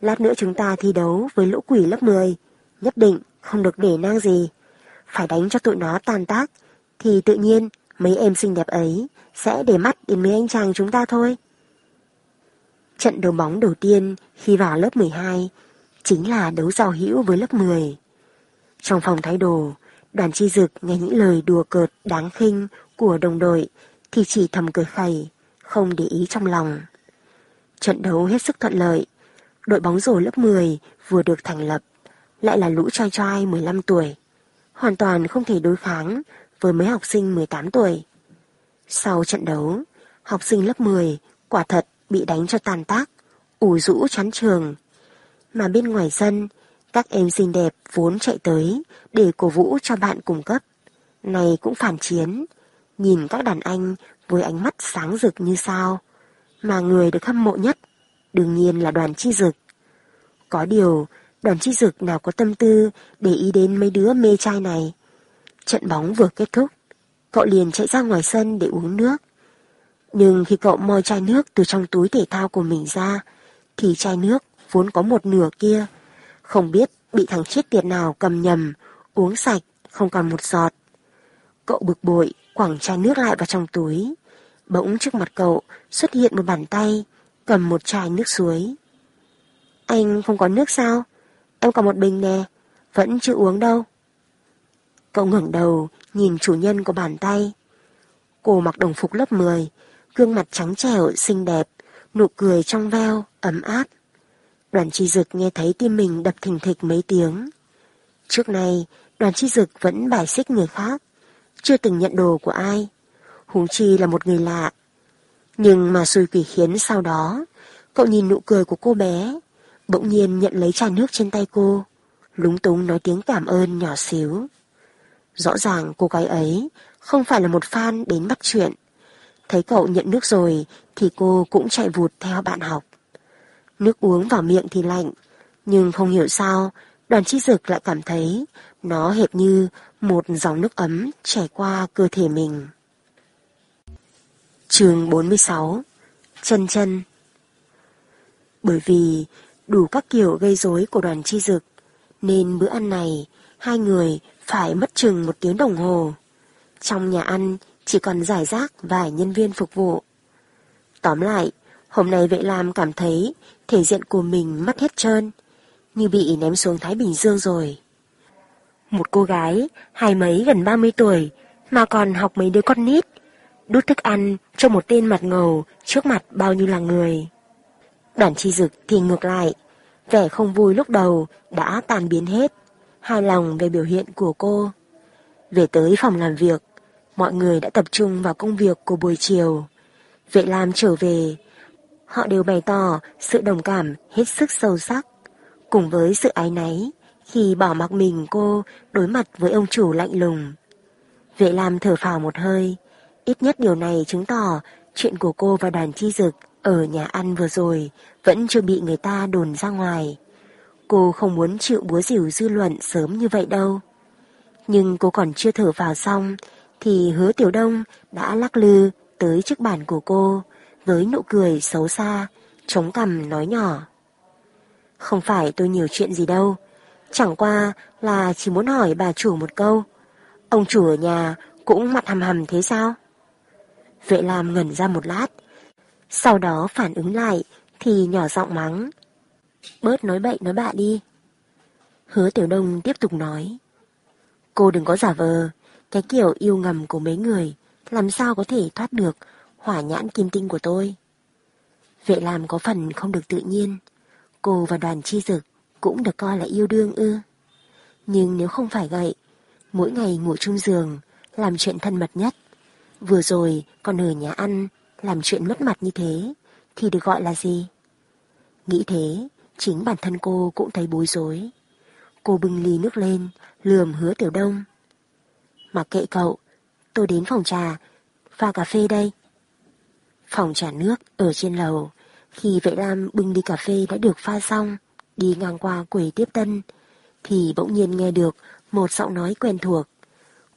Lát nữa chúng ta thi đấu với lũ quỷ lớp 10. Nhất định không được để nang gì. Phải đánh cho tụi nó tàn tác. Thì tự nhiên mấy em xinh đẹp ấy sẽ để mắt đến mấy anh chàng chúng ta thôi. Trận đấu bóng đầu tiên khi vào lớp 12 chính là đấu giao hữu với lớp 10. Trong phòng thái đồ, đoàn chi dực nghe những lời đùa cợt đáng khinh của đồng đội thì chỉ thầm cười khẩy, không để ý trong lòng. Trận đấu hết sức thuận lợi. Đội bóng rổ lớp 10 vừa được thành lập, lại là lũ trai trai 15 tuổi. Hoàn toàn không thể đối kháng với mấy học sinh 18 tuổi. Sau trận đấu, học sinh lớp 10 quả thật bị đánh cho tàn tác, ủ rũ chán trường. Mà bên ngoài sân, các em xinh đẹp vốn chạy tới để cổ vũ cho bạn cùng cấp. Này cũng phản chiến, nhìn các đàn anh với ánh mắt sáng rực như sao mà người được hâm mộ nhất đương nhiên là đoàn chi dực. Có điều, đoàn chi dực nào có tâm tư để ý đến mấy đứa mê trai này. Trận bóng vừa kết thúc, cậu liền chạy ra ngoài sân để uống nước. Nhưng khi cậu moi chai nước từ trong túi thể thao của mình ra, thì chai nước vốn có một nửa kia, không biết bị thằng chết tiệt nào cầm nhầm, uống sạch, không còn một giọt. Cậu bực bội, quẳng chai nước lại vào trong túi. Bỗng trước mặt cậu xuất hiện một bàn tay, cầm một chai nước suối. Anh không có nước sao? Em còn một bình nè, vẫn chưa uống đâu. Cậu ngẩng đầu, nhìn chủ nhân của bàn tay. Cô mặc đồng phục lớp 10, gương mặt trắng trẻo, xinh đẹp, nụ cười trong veo, ấm áp. Đoàn chi dực nghe thấy tim mình đập thình thịch mấy tiếng. Trước nay, đoàn chi dực vẫn bài xích người khác, chưa từng nhận đồ của ai huống chi là một người lạ. Nhưng mà xui quỷ khiến sau đó, cậu nhìn nụ cười của cô bé, bỗng nhiên nhận lấy chai nước trên tay cô, lúng túng nói tiếng cảm ơn nhỏ xíu. Rõ ràng cô gái ấy không phải là một fan đến bắt chuyện. Thấy cậu nhận nước rồi thì cô cũng chạy vụt theo bạn học. Nước uống vào miệng thì lạnh, nhưng không hiểu sao đoàn chi dực lại cảm thấy nó hệt như một dòng nước ấm chảy qua cơ thể mình chương 46 Chân chân Bởi vì đủ các kiểu gây rối của đoàn chi dực, nên bữa ăn này hai người phải mất chừng một tiếng đồng hồ. Trong nhà ăn chỉ còn giải rác vài nhân viên phục vụ. Tóm lại, hôm nay vệ làm cảm thấy thể diện của mình mất hết trơn, như bị ném xuống Thái Bình Dương rồi. Một cô gái, hai mấy gần 30 tuổi, mà còn học mấy đứa con nít, đút thức ăn cho một tên mặt ngầu trước mặt bao nhiêu là người. Đoàn chi dực thì ngược lại, vẻ không vui lúc đầu đã tan biến hết, hài lòng về biểu hiện của cô. Về tới phòng làm việc, mọi người đã tập trung vào công việc của buổi chiều. Vệ Lam trở về, họ đều bày tỏ sự đồng cảm hết sức sâu sắc, cùng với sự ái náy khi bỏ mặc mình cô đối mặt với ông chủ lạnh lùng. Vệ Lam thở phào một hơi, Ít nhất điều này chứng tỏ chuyện của cô và đoàn chi dực Ở nhà ăn vừa rồi vẫn chưa bị người ta đồn ra ngoài. Cô không muốn chịu búa rìu dư luận sớm như vậy đâu. Nhưng cô còn chưa thở vào xong thì hứa tiểu đông đã lắc lư tới trước bàn của cô với nụ cười xấu xa, chống cằm nói nhỏ. Không phải tôi nhiều chuyện gì đâu, chẳng qua là chỉ muốn hỏi bà chủ một câu. Ông chủ ở nhà cũng mặt hầm hầm thế sao? Vệ Lam ngẩn ra một lát, sau đó phản ứng lại thì nhỏ giọng mắng. Bớt nói bậy nói bạ đi. Hứa Tiểu Đông tiếp tục nói. Cô đừng có giả vờ, cái kiểu yêu ngầm của mấy người làm sao có thể thoát được hỏa nhãn kim tinh của tôi. Vệ làm có phần không được tự nhiên, cô và đoàn chi dực cũng được coi là yêu đương ư. Nhưng nếu không phải vậy, mỗi ngày ngủ chung giường, làm chuyện thân mật nhất, vừa rồi còn ở nhà ăn, làm chuyện mất mặt như thế, thì được gọi là gì? Nghĩ thế, chính bản thân cô cũng thấy bối rối. Cô bưng ly nước lên, lườm hứa tiểu đông. Mặc kệ cậu, tôi đến phòng trà, pha cà phê đây. Phòng trà nước ở trên lầu, khi vệ lam bưng đi cà phê đã được pha xong, đi ngang qua quầy tiếp tân, thì bỗng nhiên nghe được một giọng nói quen thuộc.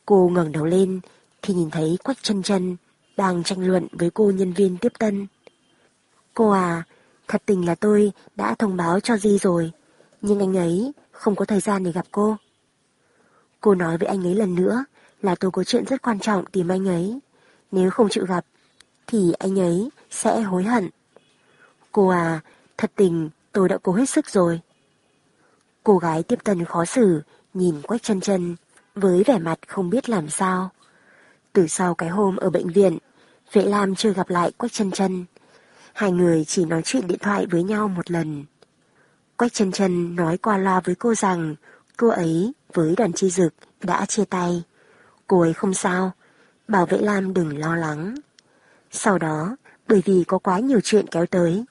Cô ngẩng đầu lên thì nhìn thấy Quách chân chân đang tranh luận với cô nhân viên tiếp tân. Cô à, thật tình là tôi đã thông báo cho Di rồi, nhưng anh ấy không có thời gian để gặp cô. Cô nói với anh ấy lần nữa là tôi có chuyện rất quan trọng tìm anh ấy. Nếu không chịu gặp, thì anh ấy sẽ hối hận. Cô à, thật tình tôi đã cố hết sức rồi. Cô gái tiếp tân khó xử, nhìn Quách chân chân, với vẻ mặt không biết làm sao. Từ sau cái hôm ở bệnh viện, Vệ Lam chưa gặp lại Quách chân chân. Hai người chỉ nói chuyện điện thoại với nhau một lần. Quách chân chân nói qua loa với cô rằng cô ấy với đoàn chi dực đã chia tay. Cô ấy không sao, bảo vệ Lam đừng lo lắng. Sau đó, bởi vì có quá nhiều chuyện kéo tới,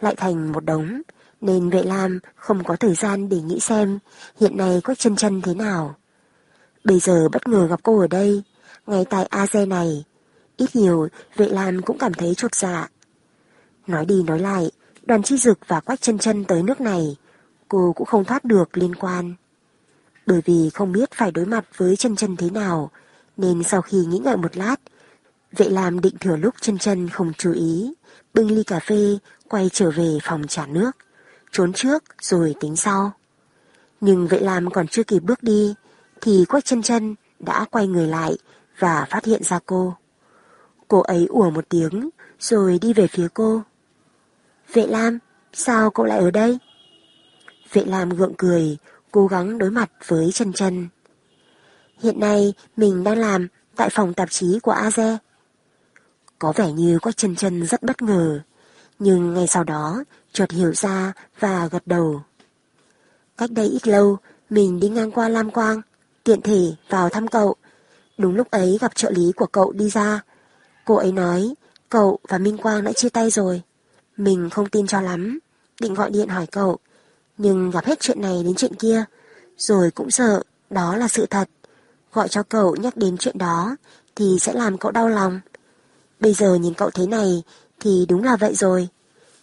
lại thành một đống, nên vệ Lam không có thời gian để nghĩ xem hiện nay Quách chân chân thế nào. Bây giờ bất ngờ gặp cô ở đây, ngay tại AZ này, ít nhiều vệ Lam cũng cảm thấy chột dạ. Nói đi nói lại, đoàn chi dực và Quách chân chân tới nước này, cô cũng không thoát được liên quan. Bởi vì không biết phải đối mặt với chân chân thế nào, nên sau khi nghĩ ngợi một lát, vệ Lam định thừa lúc chân chân không chú ý, bưng ly cà phê, quay trở về phòng trả nước, trốn trước rồi tính sau. Nhưng vệ Lam còn chưa kịp bước đi, thì Quách chân chân đã quay người lại và phát hiện ra cô. Cô ấy ủa một tiếng, rồi đi về phía cô. Vệ Lam, sao cậu lại ở đây? Vệ Lam gượng cười, cố gắng đối mặt với chân chân. Hiện nay mình đang làm tại phòng tạp chí của Aze. Có vẻ như Quách chân chân rất bất ngờ, nhưng ngay sau đó chợt hiểu ra và gật đầu. Cách đây ít lâu, mình đi ngang qua Lam Quang, tiện thể vào thăm cậu. Đúng lúc ấy gặp trợ lý của cậu đi ra. Cô ấy nói cậu và Minh Quang đã chia tay rồi. Mình không tin cho lắm, định gọi điện hỏi cậu. Nhưng gặp hết chuyện này đến chuyện kia, rồi cũng sợ đó là sự thật. Gọi cho cậu nhắc đến chuyện đó thì sẽ làm cậu đau lòng. Bây giờ nhìn cậu thế này thì đúng là vậy rồi.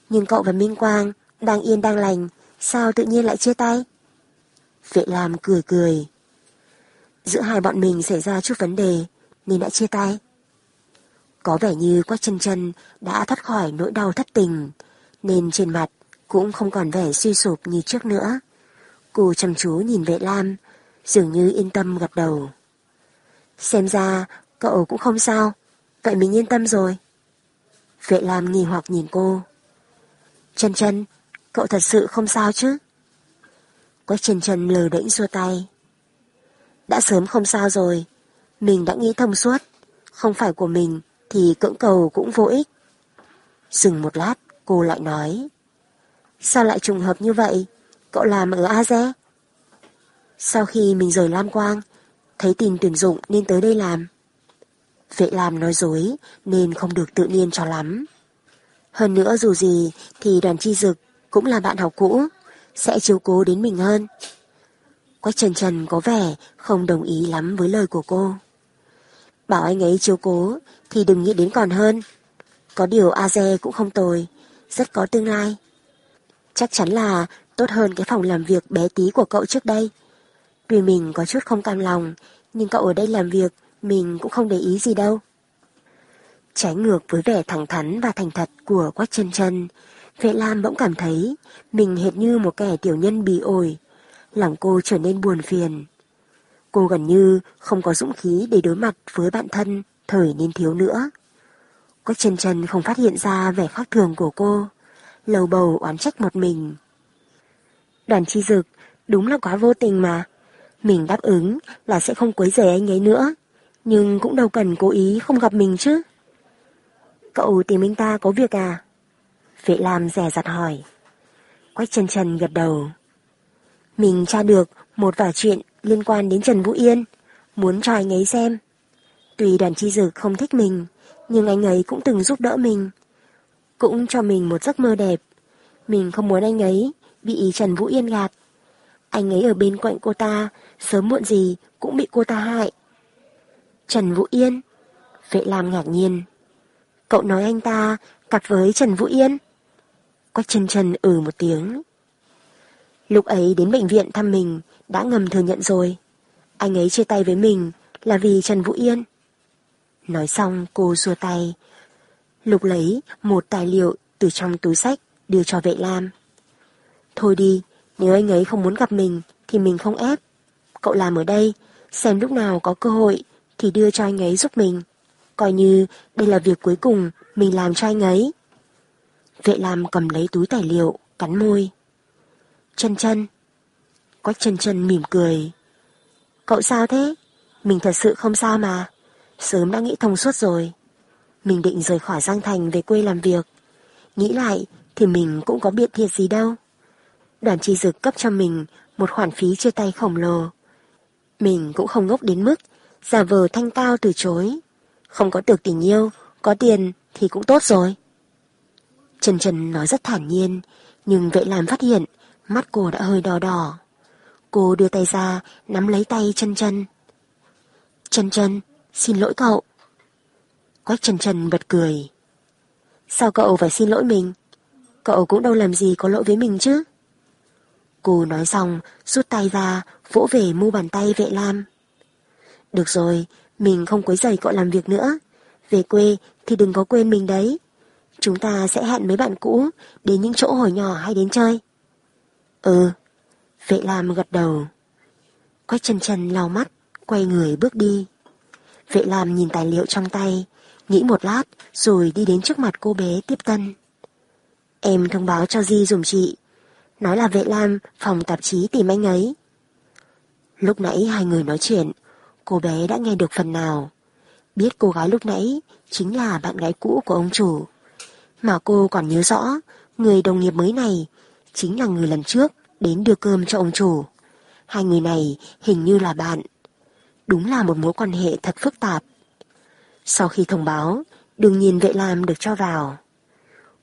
Nhưng cậu và Minh Quang đang yên đang lành, sao tự nhiên lại chia tay? Vệ Lam cười cười. Giữa hai bọn mình xảy ra chút vấn đề nên đã chia tay. Có vẻ như Quách chân chân đã thoát khỏi nỗi đau thất tình, nên trên mặt cũng không còn vẻ suy sụp như trước nữa. Cô chăm chú nhìn vệ Lam, dường như yên tâm gật đầu. Xem ra cậu cũng không sao, vậy mình yên tâm rồi. Vệ Lam nghi hoặc nhìn cô. Trần Trần, cậu thật sự không sao chứ? Quách trần trần lờ đễnh xua tay. Đã sớm không sao rồi, mình đã nghĩ thông suốt, không phải của mình thì cưỡng cầu cũng vô ích. Dừng một lát, cô lại nói. Sao lại trùng hợp như vậy? Cậu làm ở Aze? Sau khi mình rời Lam Quang, thấy tin tuyển dụng nên tới đây làm. Vệ làm nói dối nên không được tự nhiên cho lắm. Hơn nữa dù gì thì đoàn chi dực cũng là bạn học cũ, sẽ chiếu cố đến mình hơn. Quách Trần Trần có vẻ không đồng ý lắm với lời của cô. Bảo anh ấy chiếu cố thì đừng nghĩ đến còn hơn. Có điều Aze cũng không tồi, rất có tương lai. Chắc chắn là tốt hơn cái phòng làm việc bé tí của cậu trước đây. Tuy mình có chút không cam lòng, nhưng cậu ở đây làm việc mình cũng không để ý gì đâu. Trái ngược với vẻ thẳng thắn và thành thật của Quách chân chân, Vệ Lam bỗng cảm thấy mình hệt như một kẻ tiểu nhân bì ổi. Lòng cô trở nên buồn phiền. Cô gần như không có dũng khí để đối mặt với bạn thân thời niên thiếu nữa. Quách chân chân không phát hiện ra vẻ khác thường của cô, lầu bầu oán trách một mình. Đoàn chi dực, đúng là quá vô tình mà. Mình đáp ứng là sẽ không quấy rầy anh ấy nữa, nhưng cũng đâu cần cố ý không gặp mình chứ. Cậu tìm anh ta có việc à? Vệ Lam rẻ rặt hỏi. Quách trần trần gật đầu. Mình tra được một vài chuyện liên quan đến Trần Vũ Yên, muốn cho anh ấy xem. Tuy đoàn chi dực không thích mình, nhưng anh ấy cũng từng giúp đỡ mình. Cũng cho mình một giấc mơ đẹp. Mình không muốn anh ấy bị Trần Vũ Yên gạt. Anh ấy ở bên cạnh cô ta, sớm muộn gì cũng bị cô ta hại. Trần Vũ Yên? Vệ Lam ngạc nhiên. Cậu nói anh ta cặp với Trần Vũ Yên? Quách chân trần ừ một tiếng. Lúc ấy đến bệnh viện thăm mình đã ngầm thừa nhận rồi. Anh ấy chia tay với mình là vì Trần Vũ Yên. Nói xong cô xua tay. Lục lấy một tài liệu từ trong túi sách đưa cho vệ lam. Thôi đi, nếu anh ấy không muốn gặp mình thì mình không ép. Cậu làm ở đây, xem lúc nào có cơ hội thì đưa cho anh ấy giúp mình. Coi như đây là việc cuối cùng mình làm cho anh ấy. Vệ làm cầm lấy túi tài liệu, cắn môi. Chân chân. Quách chân chân mỉm cười. Cậu sao thế? Mình thật sự không sao mà. Sớm đã nghĩ thông suốt rồi. Mình định rời khỏi Giang Thành về quê làm việc. Nghĩ lại thì mình cũng có biện thiệt gì đâu. Đoàn chi dực cấp cho mình một khoản phí chia tay khổng lồ. Mình cũng không ngốc đến mức giả vờ thanh cao từ chối. Không có được tình yêu, có tiền thì cũng tốt rồi. Trần Trần nói rất thản nhiên, nhưng vệ làm phát hiện mắt cô đã hơi đỏ đỏ. Cô đưa tay ra, nắm lấy tay chân chân. Chân chân, xin lỗi cậu. Quách trần trần bật cười. Sao cậu phải xin lỗi mình? Cậu cũng đâu làm gì có lỗi với mình chứ. Cô nói xong, rút tay ra, vỗ về mu bàn tay vệ lam. Được rồi, mình không quấy rầy cậu làm việc nữa. Về quê thì đừng có quên mình đấy. Chúng ta sẽ hẹn mấy bạn cũ đến những chỗ hồi nhỏ hay đến chơi. Ừ, vệ lam gật đầu. Quách chân chân lau mắt, quay người bước đi. Vệ lam nhìn tài liệu trong tay, nghĩ một lát rồi đi đến trước mặt cô bé tiếp tân. Em thông báo cho Di dùm chị, nói là vệ lam phòng tạp chí tìm anh ấy. Lúc nãy hai người nói chuyện, cô bé đã nghe được phần nào. Biết cô gái lúc nãy chính là bạn gái cũ của ông chủ. Mà cô còn nhớ rõ, người đồng nghiệp mới này chính là người lần trước đến đưa cơm cho ông chủ. Hai người này hình như là bạn. Đúng là một mối quan hệ thật phức tạp. Sau khi thông báo, đương nhiên vệ lam được cho vào.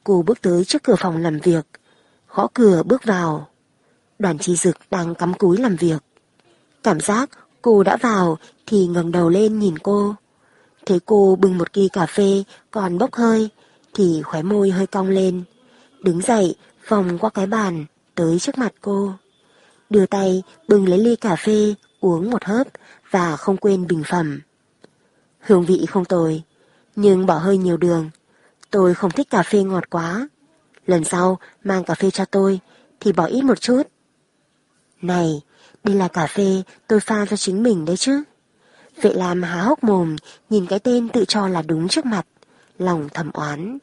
Cô bước tới trước cửa phòng làm việc, gõ cửa bước vào. Đoàn chi dực đang cắm cúi làm việc. Cảm giác cô đã vào thì ngẩng đầu lên nhìn cô. Thấy cô bưng một ly cà phê còn bốc hơi thì khóe môi hơi cong lên. Đứng dậy, vòng qua cái bàn, tới trước mặt cô. Đưa tay bưng lấy ly cà phê, uống một hớp và không quên bình phẩm. Hương vị không tồi, nhưng bỏ hơi nhiều đường. Tôi không thích cà phê ngọt quá. Lần sau mang cà phê cho tôi thì bỏ ít một chút. Này, đây là cà phê tôi pha cho chính mình đấy chứ. Vệ Lam há hốc mồm nhìn cái tên tự cho là đúng trước mặt, lòng thầm oán.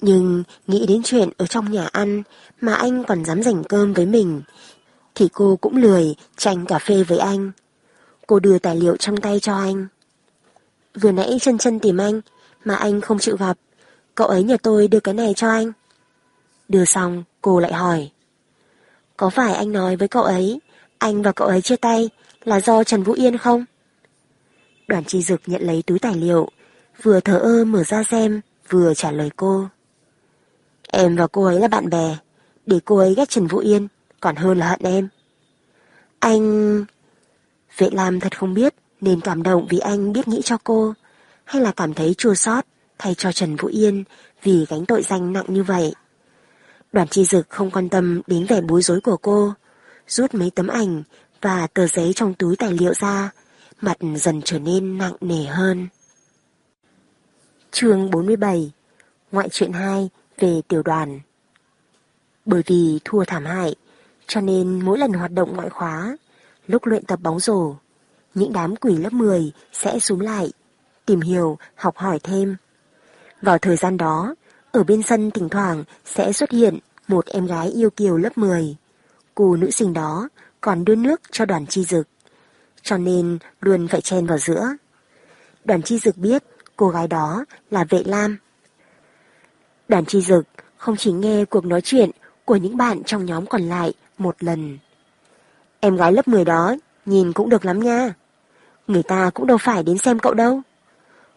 Nhưng nghĩ đến chuyện ở trong nhà ăn mà anh còn dám dành cơm với mình, thì cô cũng lười tranh cà phê với anh. Cô đưa tài liệu trong tay cho anh. Vừa nãy chân chân tìm anh, mà anh không chịu gặp. Cậu ấy nhờ tôi đưa cái này cho anh. Đưa xong, cô lại hỏi. Có phải anh nói với cậu ấy, anh và cậu ấy chia tay là do Trần Vũ Yên không? Đoàn chi dực nhận lấy túi tài liệu, vừa thở ơ mở ra xem, vừa trả lời cô. Em và cô ấy là bạn bè, để cô ấy ghét Trần Vũ Yên, còn hơn là hận em. Anh... Vệ Lam thật không biết nên cảm động vì anh biết nghĩ cho cô, hay là cảm thấy chua xót thay cho Trần Vũ Yên vì gánh tội danh nặng như vậy. Đoàn chi dực không quan tâm đến vẻ bối rối của cô, rút mấy tấm ảnh và tờ giấy trong túi tài liệu ra, mặt dần trở nên nặng nề hơn. chương 47 Ngoại truyện 2 về tiểu đoàn Bởi vì thua thảm hại, cho nên mỗi lần hoạt động ngoại khóa, lúc luyện tập bóng rổ, những đám quỷ lớp 10 sẽ xuống lại, tìm hiểu, học hỏi thêm. Vào thời gian đó, ở bên sân thỉnh thoảng sẽ xuất hiện một em gái yêu kiều lớp 10. Cô nữ sinh đó còn đưa nước cho đoàn chi dực, cho nên luôn phải chen vào giữa. Đoàn chi dực biết cô gái đó là vệ lam. Đoàn chi dực không chỉ nghe cuộc nói chuyện của những bạn trong nhóm còn lại một lần. Em gái lớp 10 đó nhìn cũng được lắm nha. Người ta cũng đâu phải đến xem cậu đâu.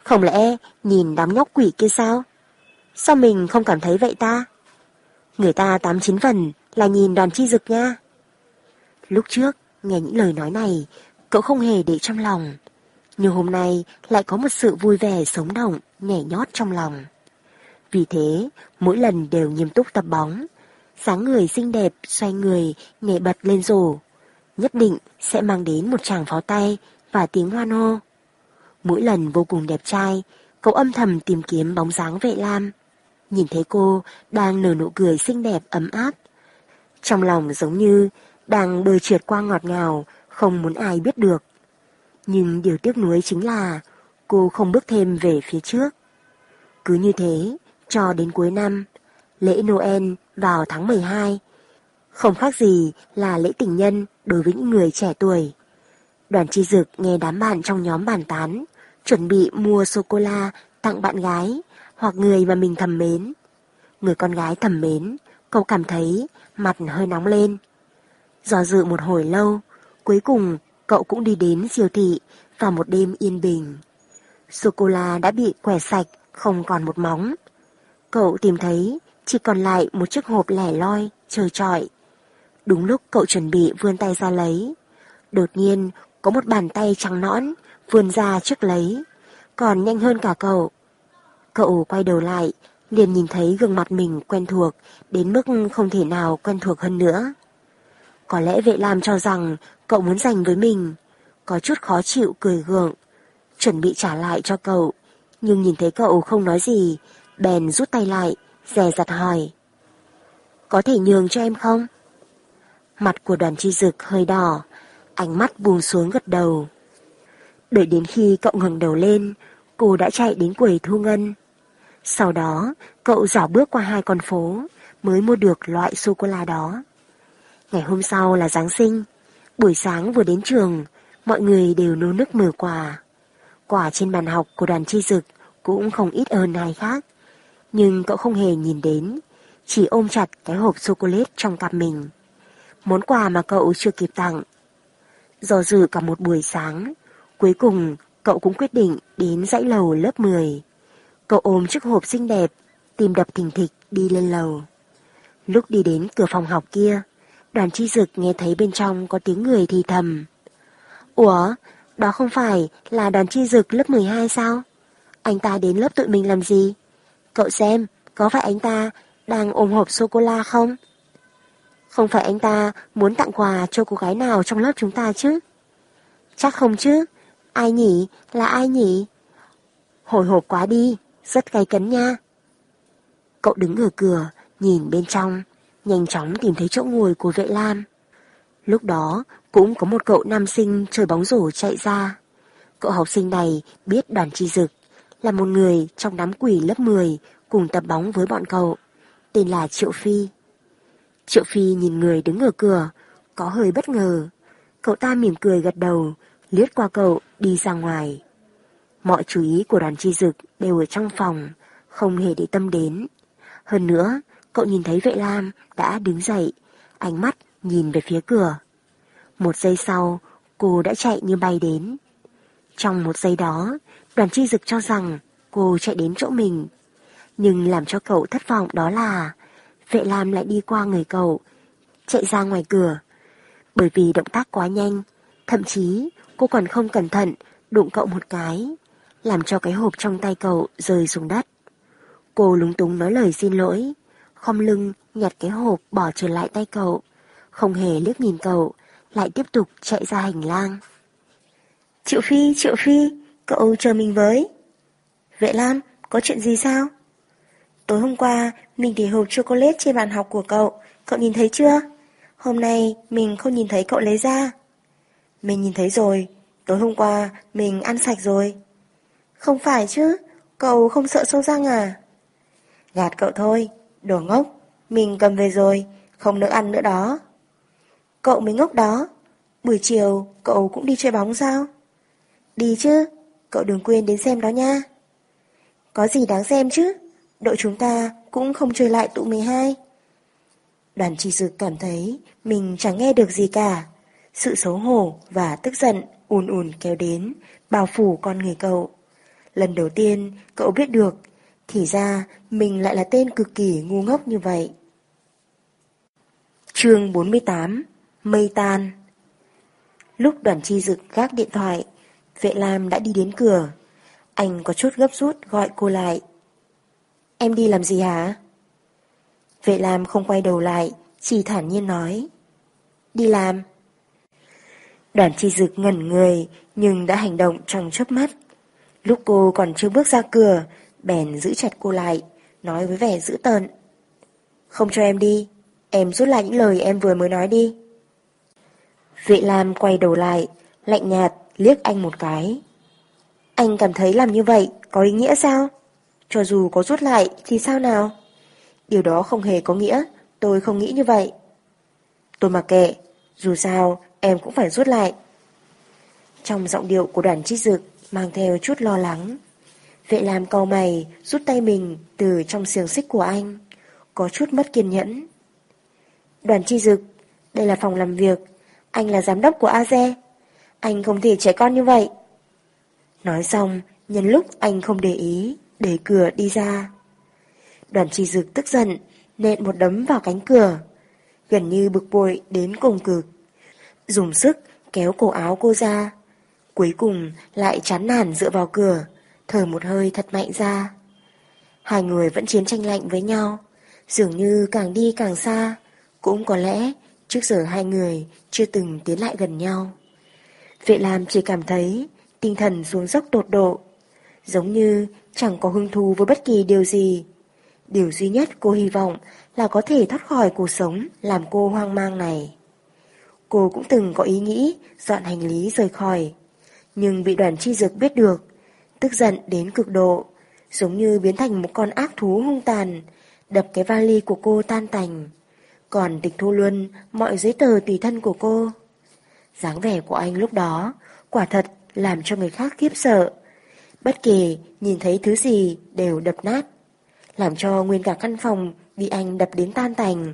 Không lẽ nhìn đám nhóc quỷ kia sao? Sao mình không cảm thấy vậy ta? Người ta tám chín phần là nhìn đoàn chi dực nha. Lúc trước, nghe những lời nói này, cậu không hề để trong lòng. Nhưng hôm nay lại có một sự vui vẻ sống động, nhảy nhót trong lòng. Vì thế, mỗi lần đều nghiêm túc tập bóng. sáng người xinh đẹp, xoay người, nhảy bật lên rổ. Nhất định sẽ mang đến một chàng pháo tay và tiếng hoan hô. Mỗi lần vô cùng đẹp trai, cậu âm thầm tìm kiếm bóng dáng vệ lam. Nhìn thấy cô đang nở nụ cười xinh đẹp ấm áp. Trong lòng giống như đang bơi trượt qua ngọt ngào, không muốn ai biết được. Nhưng điều tiếc nuối chính là cô không bước thêm về phía trước. Cứ như thế, cho đến cuối năm, lễ Noel vào tháng 12, không khác gì là lễ tình nhân đối với những người trẻ tuổi. Đoàn chi dực nghe đám bạn trong nhóm bàn tán, chuẩn bị mua sô-cô-la tặng bạn gái hoặc người mà mình thầm mến. Người con gái thầm mến, cậu cảm thấy mặt hơi nóng lên. Do dự một hồi lâu, cuối cùng cậu cũng đi đến siêu thị vào một đêm yên bình. Sô-cô-la đã bị quẻ sạch, không còn một móng. Cậu tìm thấy chỉ còn lại một chiếc hộp lẻ loi, trơ trọi. Đúng lúc cậu chuẩn bị vươn tay ra lấy. Đột nhiên, có một bàn tay trắng nõn vươn ra trước lấy, còn nhanh hơn cả cậu. Cậu quay đầu lại, liền nhìn thấy gương mặt mình quen thuộc, đến mức không thể nào quen thuộc hơn nữa. Có lẽ vệ lam cho rằng cậu muốn giành với mình, có chút khó chịu cười gượng, chuẩn bị trả lại cho cậu, nhưng nhìn thấy cậu không nói gì, bèn rút tay lại, dè dặt hỏi. Có thể nhường cho em không? Mặt của đoàn chi dực hơi đỏ, ánh mắt buông xuống gật đầu. Đợi đến khi cậu ngừng đầu lên, cô đã chạy đến quầy thu ngân. Sau đó, cậu dò bước qua hai con phố mới mua được loại sô-cô-la đó. Ngày hôm sau là Giáng sinh. Buổi sáng vừa đến trường, mọi người đều nô nức mở quà. Quà trên bàn học của đoàn chi dực cũng không ít hơn ai khác. Nhưng cậu không hề nhìn đến, chỉ ôm chặt cái hộp sô-cô-lết trong cặp mình. Món quà mà cậu chưa kịp tặng. Do dự cả một buổi sáng, cuối cùng cậu cũng quyết định đến dãy lầu lớp 10. Cậu ôm chiếc hộp xinh đẹp, tìm đập thình thịch đi lên lầu. Lúc đi đến cửa phòng học kia, đoàn chi dực nghe thấy bên trong có tiếng người thì thầm. Ủa, đó không phải là đoàn chi dực lớp 12 sao? Anh ta đến lớp tụi mình làm gì? Cậu xem, có phải anh ta đang ôm hộp sô-cô-la không? Không phải anh ta muốn tặng quà cho cô gái nào trong lớp chúng ta chứ? Chắc không chứ? Ai nhỉ? Là ai nhỉ? Hồi hộp quá đi, rất gay cấn nha. Cậu đứng ở cửa, nhìn bên trong, nhanh chóng tìm thấy chỗ ngồi của vệ lam. Lúc đó cũng có một cậu nam sinh chơi bóng rổ chạy ra. Cậu học sinh này biết đoàn chi dực, là một người trong đám quỷ lớp 10 cùng tập bóng với bọn cậu, tên là Triệu Phi. Triệu Phi nhìn người đứng ở cửa, có hơi bất ngờ. Cậu ta mỉm cười gật đầu, liếc qua cậu đi ra ngoài. Mọi chú ý của đoàn chi dực đều ở trong phòng, không hề để tâm đến. Hơn nữa, cậu nhìn thấy vệ lam đã đứng dậy, ánh mắt nhìn về phía cửa. Một giây sau, cô đã chạy như bay đến. Trong một giây đó, đoàn chi dực cho rằng cô chạy đến chỗ mình. Nhưng làm cho cậu thất vọng đó là vệ lam lại đi qua người cậu, chạy ra ngoài cửa. Bởi vì động tác quá nhanh, thậm chí cô còn không cẩn thận đụng cậu một cái, làm cho cái hộp trong tay cậu rơi xuống đất. Cô lúng túng nói lời xin lỗi, khom lưng nhặt cái hộp bỏ trở lại tay cậu, không hề liếc nhìn cậu, lại tiếp tục chạy ra hành lang. Triệu Phi, Triệu Phi, cậu chờ mình với. Vệ Lam, có chuyện gì sao? Tối hôm qua, mình để hộp chocolate trên bàn học của cậu, cậu nhìn thấy chưa? Hôm nay, mình không nhìn thấy cậu lấy ra. Mình nhìn thấy rồi, tối hôm qua, mình ăn sạch rồi. Không phải chứ, cậu không sợ sâu răng à? Gạt cậu thôi, đồ ngốc, mình cầm về rồi, không nỡ ăn nữa đó. Cậu mới ngốc đó, buổi chiều cậu cũng đi chơi bóng sao? Đi chứ, cậu đừng quên đến xem đó nha. Có gì đáng xem chứ, đội chúng ta cũng không chơi lại tụ 12. Đoàn trì dực cảm thấy mình chẳng nghe được gì cả. Sự xấu hổ và tức giận ùn ùn kéo đến, bao phủ con người cậu. Lần đầu tiên cậu biết được, thì ra mình lại là tên cực kỳ ngu ngốc như vậy. chương 48 Mây tan Lúc đoàn chi dực gác điện thoại, vệ lam đã đi đến cửa. Anh có chút gấp rút gọi cô lại. Em đi làm gì hả? Vệ lam không quay đầu lại, chỉ thản nhiên nói. Đi làm. Đoàn chi dực ngẩn người, nhưng đã hành động trong chớp mắt. Lúc cô còn chưa bước ra cửa, bèn giữ chặt cô lại, nói với vẻ dữ tợn. Không cho em đi, em rút lại những lời em vừa mới nói đi. Vệ Lam quay đầu lại, lạnh nhạt, liếc anh một cái. Anh cảm thấy làm như vậy có ý nghĩa sao? Cho dù có rút lại thì sao nào? Điều đó không hề có nghĩa, tôi không nghĩ như vậy. Tôi mặc kệ, dù sao em cũng phải rút lại. Trong giọng điệu của đoàn trích dực mang theo chút lo lắng. Vệ làm cau mày rút tay mình từ trong xiềng xích của anh, có chút mất kiên nhẫn. Đoàn chi dực, đây là phòng làm việc, anh là giám đốc của AZE. Anh không thể trẻ con như vậy. Nói xong, nhân lúc anh không để ý, để cửa đi ra. Đoàn chi dực tức giận, nện một đấm vào cánh cửa, gần như bực bội đến cùng cực. Dùng sức kéo cổ áo cô ra, cuối cùng lại chán nản dựa vào cửa, thở một hơi thật mạnh ra. Hai người vẫn chiến tranh lạnh với nhau, dường như càng đi càng xa, cũng có lẽ trước giờ hai người chưa từng tiến lại gần nhau. Vệ Lam chỉ cảm thấy tinh thần xuống dốc tột độ, giống như chẳng có hứng thú với bất kỳ điều gì. Điều duy nhất cô hy vọng là có thể thoát khỏi cuộc sống làm cô hoang mang này. Cô cũng từng có ý nghĩ dọn hành lý rời khỏi, nhưng bị đoàn chi dực biết được, tức giận đến cực độ, giống như biến thành một con ác thú hung tàn, đập cái vali của cô tan tành, còn tịch thu luôn mọi giấy tờ tùy thân của cô. dáng vẻ của anh lúc đó, quả thật làm cho người khác khiếp sợ. Bất kỳ nhìn thấy thứ gì đều đập nát, làm cho nguyên cả căn phòng bị anh đập đến tan tành.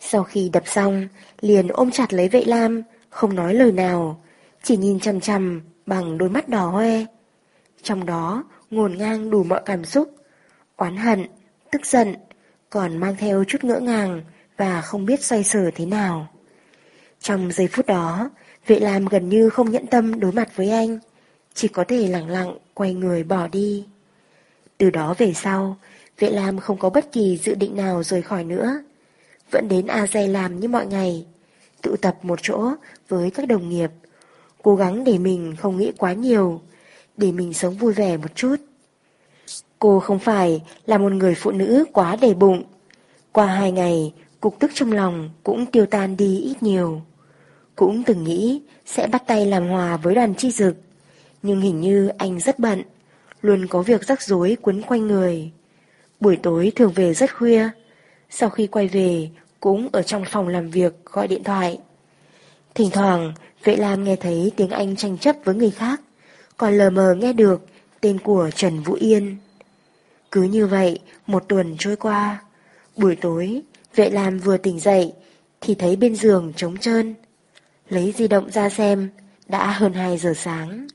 Sau khi đập xong, liền ôm chặt lấy vệ lam, không nói lời nào, chỉ nhìn chằm chằm bằng đôi mắt đỏ hoe. Trong đó ngổn ngang đủ mọi cảm xúc, oán hận, tức giận, còn mang theo chút ngỡ ngàng và không biết xoay sở thế nào. Trong giây phút đó, vệ làm gần như không nhẫn tâm đối mặt với anh, chỉ có thể lặng lặng quay người bỏ đi. Từ đó về sau, vệ làm không có bất kỳ dự định nào rời khỏi nữa. Vẫn đến A Dây làm như mọi ngày, tụ tập một chỗ với các đồng nghiệp, cố gắng để mình không nghĩ quá nhiều, để mình sống vui vẻ một chút. Cô không phải là một người phụ nữ quá đầy bụng. Qua hai ngày, cục tức trong lòng cũng tiêu tan đi ít nhiều. Cũng từng nghĩ sẽ bắt tay làm hòa với đoàn chi dực, nhưng hình như anh rất bận, luôn có việc rắc rối quấn quanh người. Buổi tối thường về rất khuya, sau khi quay về cũng ở trong phòng làm việc gọi điện thoại. Thỉnh thoảng, Vệ Lam nghe thấy tiếng Anh tranh chấp với người khác, còn lờ mờ nghe được tên của Trần Vũ Yên. Cứ như vậy, một tuần trôi qua. Buổi tối, Vệ Lam vừa tỉnh dậy, thì thấy bên giường trống trơn. Lấy di động ra xem, đã hơn 2 giờ sáng.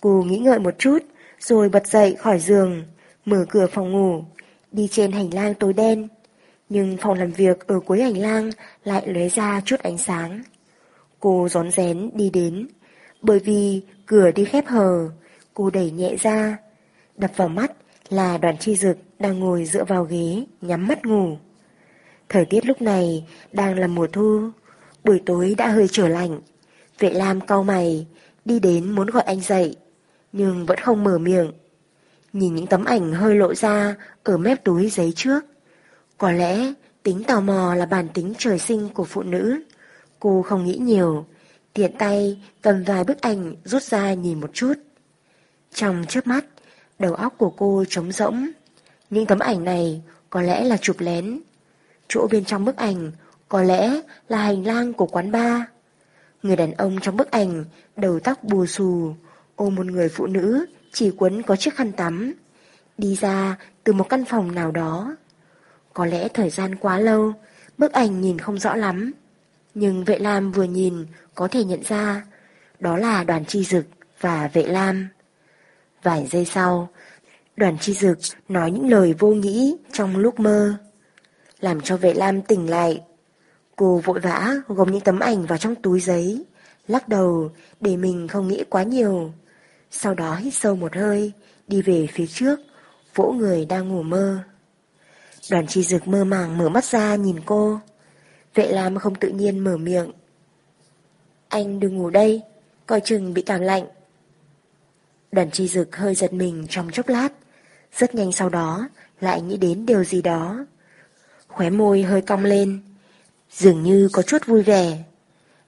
Cô nghĩ ngợi một chút, rồi bật dậy khỏi giường, mở cửa phòng ngủ, đi trên hành lang tối đen. Nhưng phòng làm việc ở cuối hành lang lại lóe ra chút ánh sáng. Cô rón rén đi đến, bởi vì cửa đi khép hờ, cô đẩy nhẹ ra, đập vào mắt là đoàn chi dực đang ngồi dựa vào ghế, nhắm mắt ngủ. Thời tiết lúc này đang là mùa thu, buổi tối đã hơi trở lạnh. Vệ Lam cau mày, đi đến muốn gọi anh dậy, nhưng vẫn không mở miệng. Nhìn những tấm ảnh hơi lộ ra ở mép túi giấy trước. Có lẽ tính tò mò là bản tính trời sinh của phụ nữ. Cô không nghĩ nhiều, tiện tay cầm vài bức ảnh rút ra nhìn một chút. Trong chớp mắt, đầu óc của cô trống rỗng. Những tấm ảnh này có lẽ là chụp lén. Chỗ bên trong bức ảnh có lẽ là hành lang của quán bar. Người đàn ông trong bức ảnh đầu tóc bù xù, ôm một người phụ nữ chỉ quấn có chiếc khăn tắm, đi ra từ một căn phòng nào đó. Có lẽ thời gian quá lâu, bức ảnh nhìn không rõ lắm. Nhưng vệ lam vừa nhìn có thể nhận ra, đó là đoàn chi dực và vệ lam. Vài giây sau, đoàn chi dực nói những lời vô nghĩ trong lúc mơ, làm cho vệ lam tỉnh lại. Cô vội vã gom những tấm ảnh vào trong túi giấy, lắc đầu để mình không nghĩ quá nhiều. Sau đó hít sâu một hơi, đi về phía trước, vỗ người đang ngủ mơ. Đoàn chi dực mơ màng mở mắt ra nhìn cô. Vệ Lam không tự nhiên mở miệng. Anh đừng ngủ đây, coi chừng bị cảm lạnh. Đoàn chi dực hơi giật mình trong chốc lát, rất nhanh sau đó lại nghĩ đến điều gì đó. Khóe môi hơi cong lên, dường như có chút vui vẻ.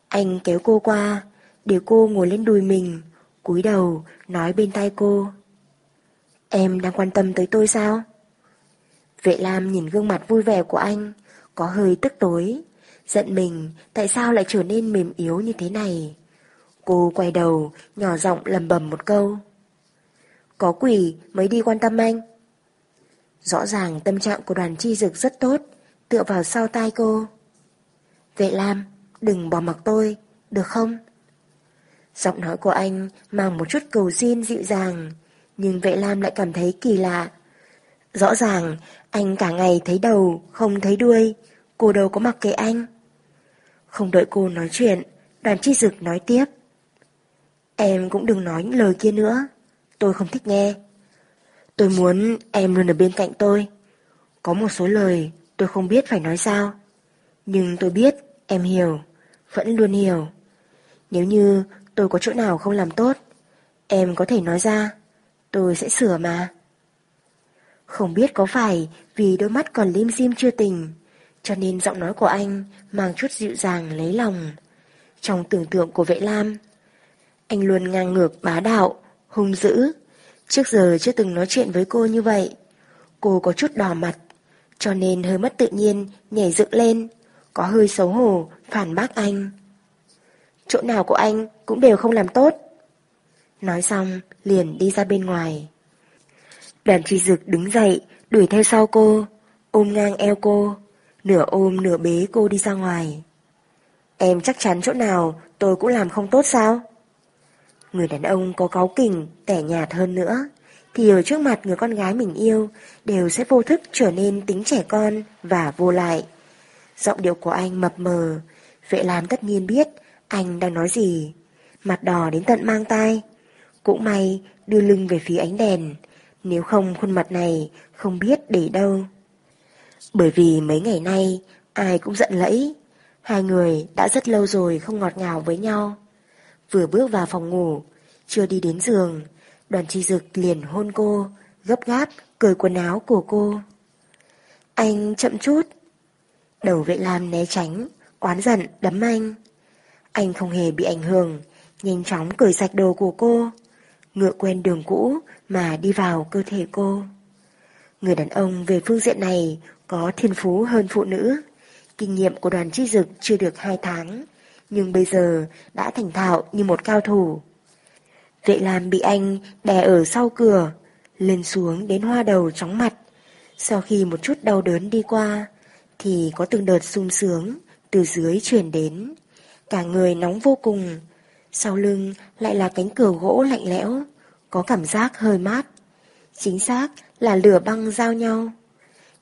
Anh kéo cô qua, để cô ngồi lên đùi mình, cúi đầu nói bên tai cô. Em đang quan tâm tới tôi sao? Vệ Lam nhìn gương mặt vui vẻ của anh, có hơi tức tối, giận mình tại sao lại trở nên mềm yếu như thế này. Cô quay đầu, nhỏ giọng lầm bầm một câu. Có quỷ mới đi quan tâm anh. Rõ ràng tâm trạng của đoàn chi dực rất tốt, tựa vào sau tai cô. Vệ Lam, đừng bỏ mặc tôi, được không? Giọng nói của anh mang một chút cầu xin dịu dàng, nhưng vệ Lam lại cảm thấy kỳ lạ. Rõ ràng, anh cả ngày thấy đầu, không thấy đuôi, cô đâu có mặc kệ anh. Không đợi cô nói chuyện, đoàn chi dực nói tiếp. Em cũng đừng nói những lời kia nữa, tôi không thích nghe. Tôi muốn em luôn ở bên cạnh tôi. Có một số lời tôi không biết phải nói sao, nhưng tôi biết em hiểu, vẫn luôn hiểu. Nếu như tôi có chỗ nào không làm tốt, em có thể nói ra, tôi sẽ sửa mà. Không biết có phải vì đôi mắt còn lim dim chưa tình, cho nên giọng nói của anh mang chút dịu dàng lấy lòng. Trong tưởng tượng của vệ lam, anh luôn ngang ngược bá đạo, hung dữ. Trước giờ chưa từng nói chuyện với cô như vậy. Cô có chút đỏ mặt, cho nên hơi mất tự nhiên, nhảy dựng lên, có hơi xấu hổ, phản bác anh. Chỗ nào của anh cũng đều không làm tốt. Nói xong, liền đi ra bên ngoài. Đoàn truy dực đứng dậy, đuổi theo sau cô, ôm ngang eo cô, nửa ôm nửa bế cô đi ra ngoài. Em chắc chắn chỗ nào tôi cũng làm không tốt sao? Người đàn ông có cáu kỉnh, tẻ nhạt hơn nữa, thì ở trước mặt người con gái mình yêu đều sẽ vô thức trở nên tính trẻ con và vô lại. Giọng điệu của anh mập mờ, vệ làm tất nhiên biết anh đang nói gì. Mặt đỏ đến tận mang tai. Cũng may đưa lưng về phía ánh đèn, nếu không khuôn mặt này không biết để đâu. Bởi vì mấy ngày nay ai cũng giận lẫy, hai người đã rất lâu rồi không ngọt ngào với nhau. Vừa bước vào phòng ngủ, chưa đi đến giường, đoàn chi dực liền hôn cô, gấp gáp cởi quần áo của cô. Anh chậm chút. Đầu vệ lam né tránh, oán giận đấm anh. Anh không hề bị ảnh hưởng, nhanh chóng cởi sạch đồ của cô, ngựa quen đường cũ mà đi vào cơ thể cô. Người đàn ông về phương diện này có thiên phú hơn phụ nữ. Kinh nghiệm của đoàn chi dực chưa được hai tháng, nhưng bây giờ đã thành thạo như một cao thủ. Vệ làm bị anh đè ở sau cửa, lên xuống đến hoa đầu chóng mặt. Sau khi một chút đau đớn đi qua, thì có từng đợt sung sướng từ dưới chuyển đến. Cả người nóng vô cùng, sau lưng lại là cánh cửa gỗ lạnh lẽo, có cảm giác hơi mát. Chính xác là lửa băng giao nhau.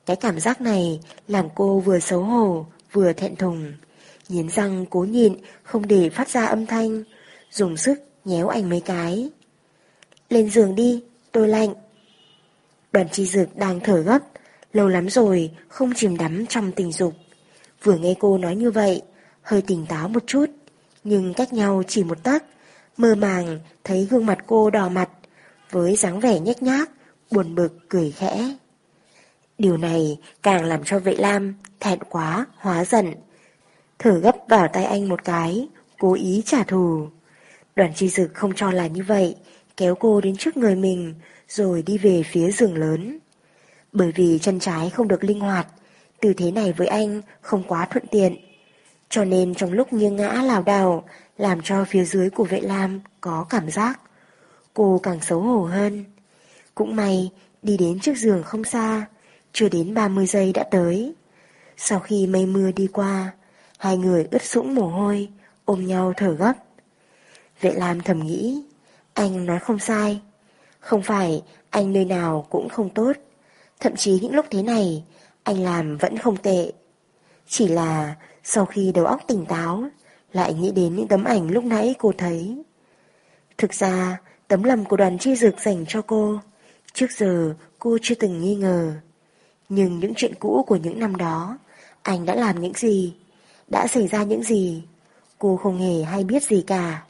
Cái cảm giác này làm cô vừa xấu hổ, vừa thẹn thùng. Nghiến răng cố nhịn, không để phát ra âm thanh, dùng sức nhéo anh mấy cái. Lên giường đi, tôi lạnh. Đoàn chi dực đang thở gấp, lâu lắm rồi không chìm đắm trong tình dục. Vừa nghe cô nói như vậy, hơi tỉnh táo một chút, nhưng cách nhau chỉ một tấc, mơ màng thấy gương mặt cô đỏ mặt, với dáng vẻ nhếch nhác, buồn bực cười khẽ. Điều này càng làm cho vệ lam thẹn quá, hóa giận. Thở gấp vào tay anh một cái, cố ý trả thù. Đoàn chi dực không cho là như vậy, kéo cô đến trước người mình, rồi đi về phía giường lớn. Bởi vì chân trái không được linh hoạt, tư thế này với anh không quá thuận tiện. Cho nên trong lúc nghiêng ngã lảo đảo, làm cho phía dưới của vệ lam có cảm giác. Cô càng xấu hổ hơn. Cũng may, đi đến trước giường không xa, chưa đến 30 giây đã tới. Sau khi mây mưa đi qua, hai người ướt sũng mồ hôi, ôm nhau thở gấp. Vệ Lam thầm nghĩ, anh nói không sai. Không phải anh nơi nào cũng không tốt. Thậm chí những lúc thế này, anh làm vẫn không tệ. Chỉ là sau khi đầu óc tỉnh táo, lại nghĩ đến những tấm ảnh lúc nãy cô thấy. Thực ra, tấm lòng của đoàn chi dược dành cho cô, trước giờ cô chưa từng nghi ngờ. Nhưng những chuyện cũ của những năm đó, anh đã làm những gì, đã xảy ra những gì, cô không hề hay biết gì cả.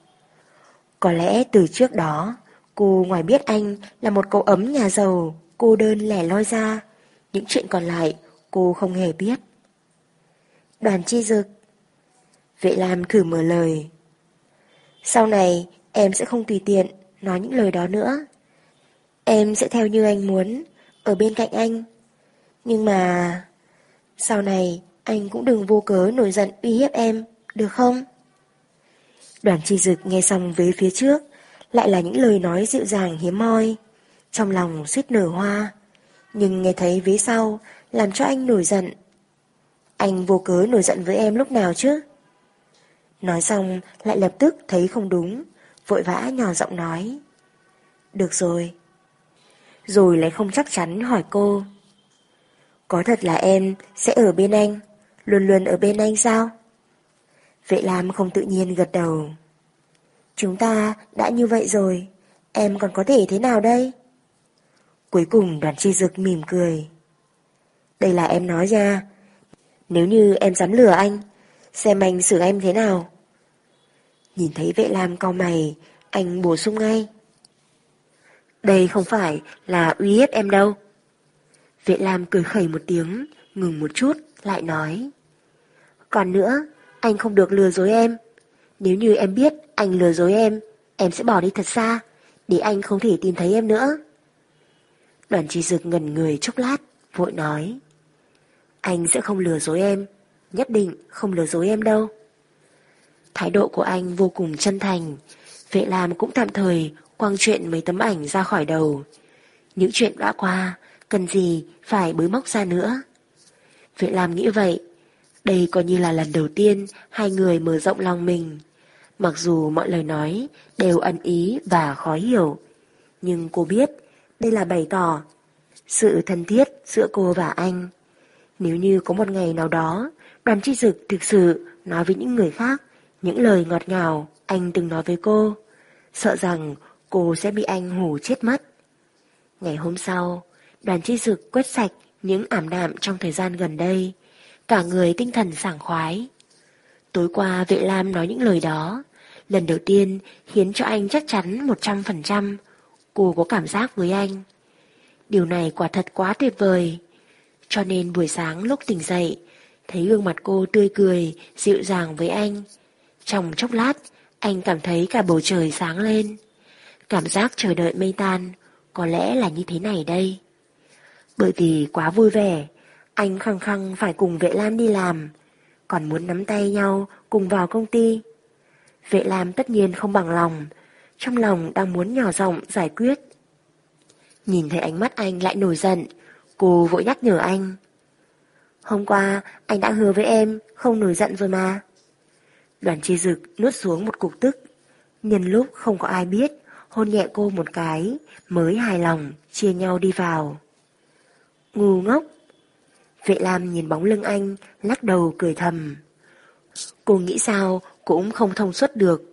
Có lẽ từ trước đó, cô ngoài biết anh là một cậu ấm nhà giàu, cô đơn lẻ loi ra, những chuyện còn lại cô không hề biết. Đoàn chi dực Vệ Lam thử mở lời. Sau này em sẽ không tùy tiện nói những lời đó nữa. Em sẽ theo như anh muốn, ở bên cạnh anh. Nhưng mà... Sau này anh cũng đừng vô cớ nổi giận uy hiếp em, được không? Đoàn chi dực nghe xong với phía trước, lại là những lời nói dịu dàng hiếm hoi. Trong lòng suýt nở hoa, nhưng nghe thấy vế sau làm cho anh nổi giận. Anh vô cớ nổi giận với em lúc nào chứ? Nói xong lại lập tức thấy không đúng, vội vã nhỏ giọng nói. Được rồi. Rồi lại không chắc chắn hỏi cô. Có thật là em sẽ ở bên anh, luôn luôn ở bên anh sao? Vệ Lam không tự nhiên gật đầu. Chúng ta đã như vậy rồi, em còn có thể thế nào đây? Cuối cùng đoàn chi dực mỉm cười. Đây là em nói ra, nếu như em dám lừa anh, xem anh xử em thế nào. Nhìn thấy vệ lam cau mày, anh bổ sung ngay. Đây không phải là uy hiếp em đâu. Vệ lam cười khẩy một tiếng, ngừng một chút, lại nói. Còn nữa, anh không được lừa dối em. Nếu như em biết anh lừa dối em, em sẽ bỏ đi thật xa, để anh không thể tìm thấy em nữa. Đoàn chi dực ngần người chốc lát, vội nói. Anh sẽ không lừa dối em, nhất định không lừa dối em đâu. Thái độ của anh vô cùng chân thành, vệ làm cũng tạm thời quăng chuyện mấy tấm ảnh ra khỏi đầu. Những chuyện đã qua, cần gì phải bới móc ra nữa. Vệ làm nghĩ vậy, đây coi như là lần đầu tiên hai người mở rộng lòng mình. Mặc dù mọi lời nói đều ẩn ý và khó hiểu, nhưng cô biết đây là bày tỏ sự thân thiết giữa cô và anh. Nếu như có một ngày nào đó, đoàn chi dực thực sự nói với những người khác những lời ngọt ngào anh từng nói với cô, sợ rằng cô sẽ bị anh hù chết mất. Ngày hôm sau, đoàn chi dực quét sạch những ảm đạm trong thời gian gần đây, cả người tinh thần sảng khoái. Tối qua vệ lam nói những lời đó, lần đầu tiên khiến cho anh chắc chắn 100% cô có cảm giác với anh. Điều này quả thật quá tuyệt vời. Cho nên buổi sáng lúc tỉnh dậy, thấy gương mặt cô tươi cười, dịu dàng với anh. Trong chốc lát, anh cảm thấy cả bầu trời sáng lên. Cảm giác chờ đợi mây tan, có lẽ là như thế này đây. Bởi vì quá vui vẻ, anh khăng khăng phải cùng vệ lam đi làm, còn muốn nắm tay nhau cùng vào công ty. Vệ lam tất nhiên không bằng lòng, trong lòng đang muốn nhỏ giọng giải quyết. Nhìn thấy ánh mắt anh lại nổi giận, cô vội nhắc nhở anh. Hôm qua anh đã hứa với em không nổi giận rồi mà. Đoàn chi dực nuốt xuống một cục tức. Nhân lúc không có ai biết, hôn nhẹ cô một cái, mới hài lòng, chia nhau đi vào. Ngu ngốc. Vệ Lam nhìn bóng lưng anh, lắc đầu cười thầm. Cô nghĩ sao cũng không thông suốt được.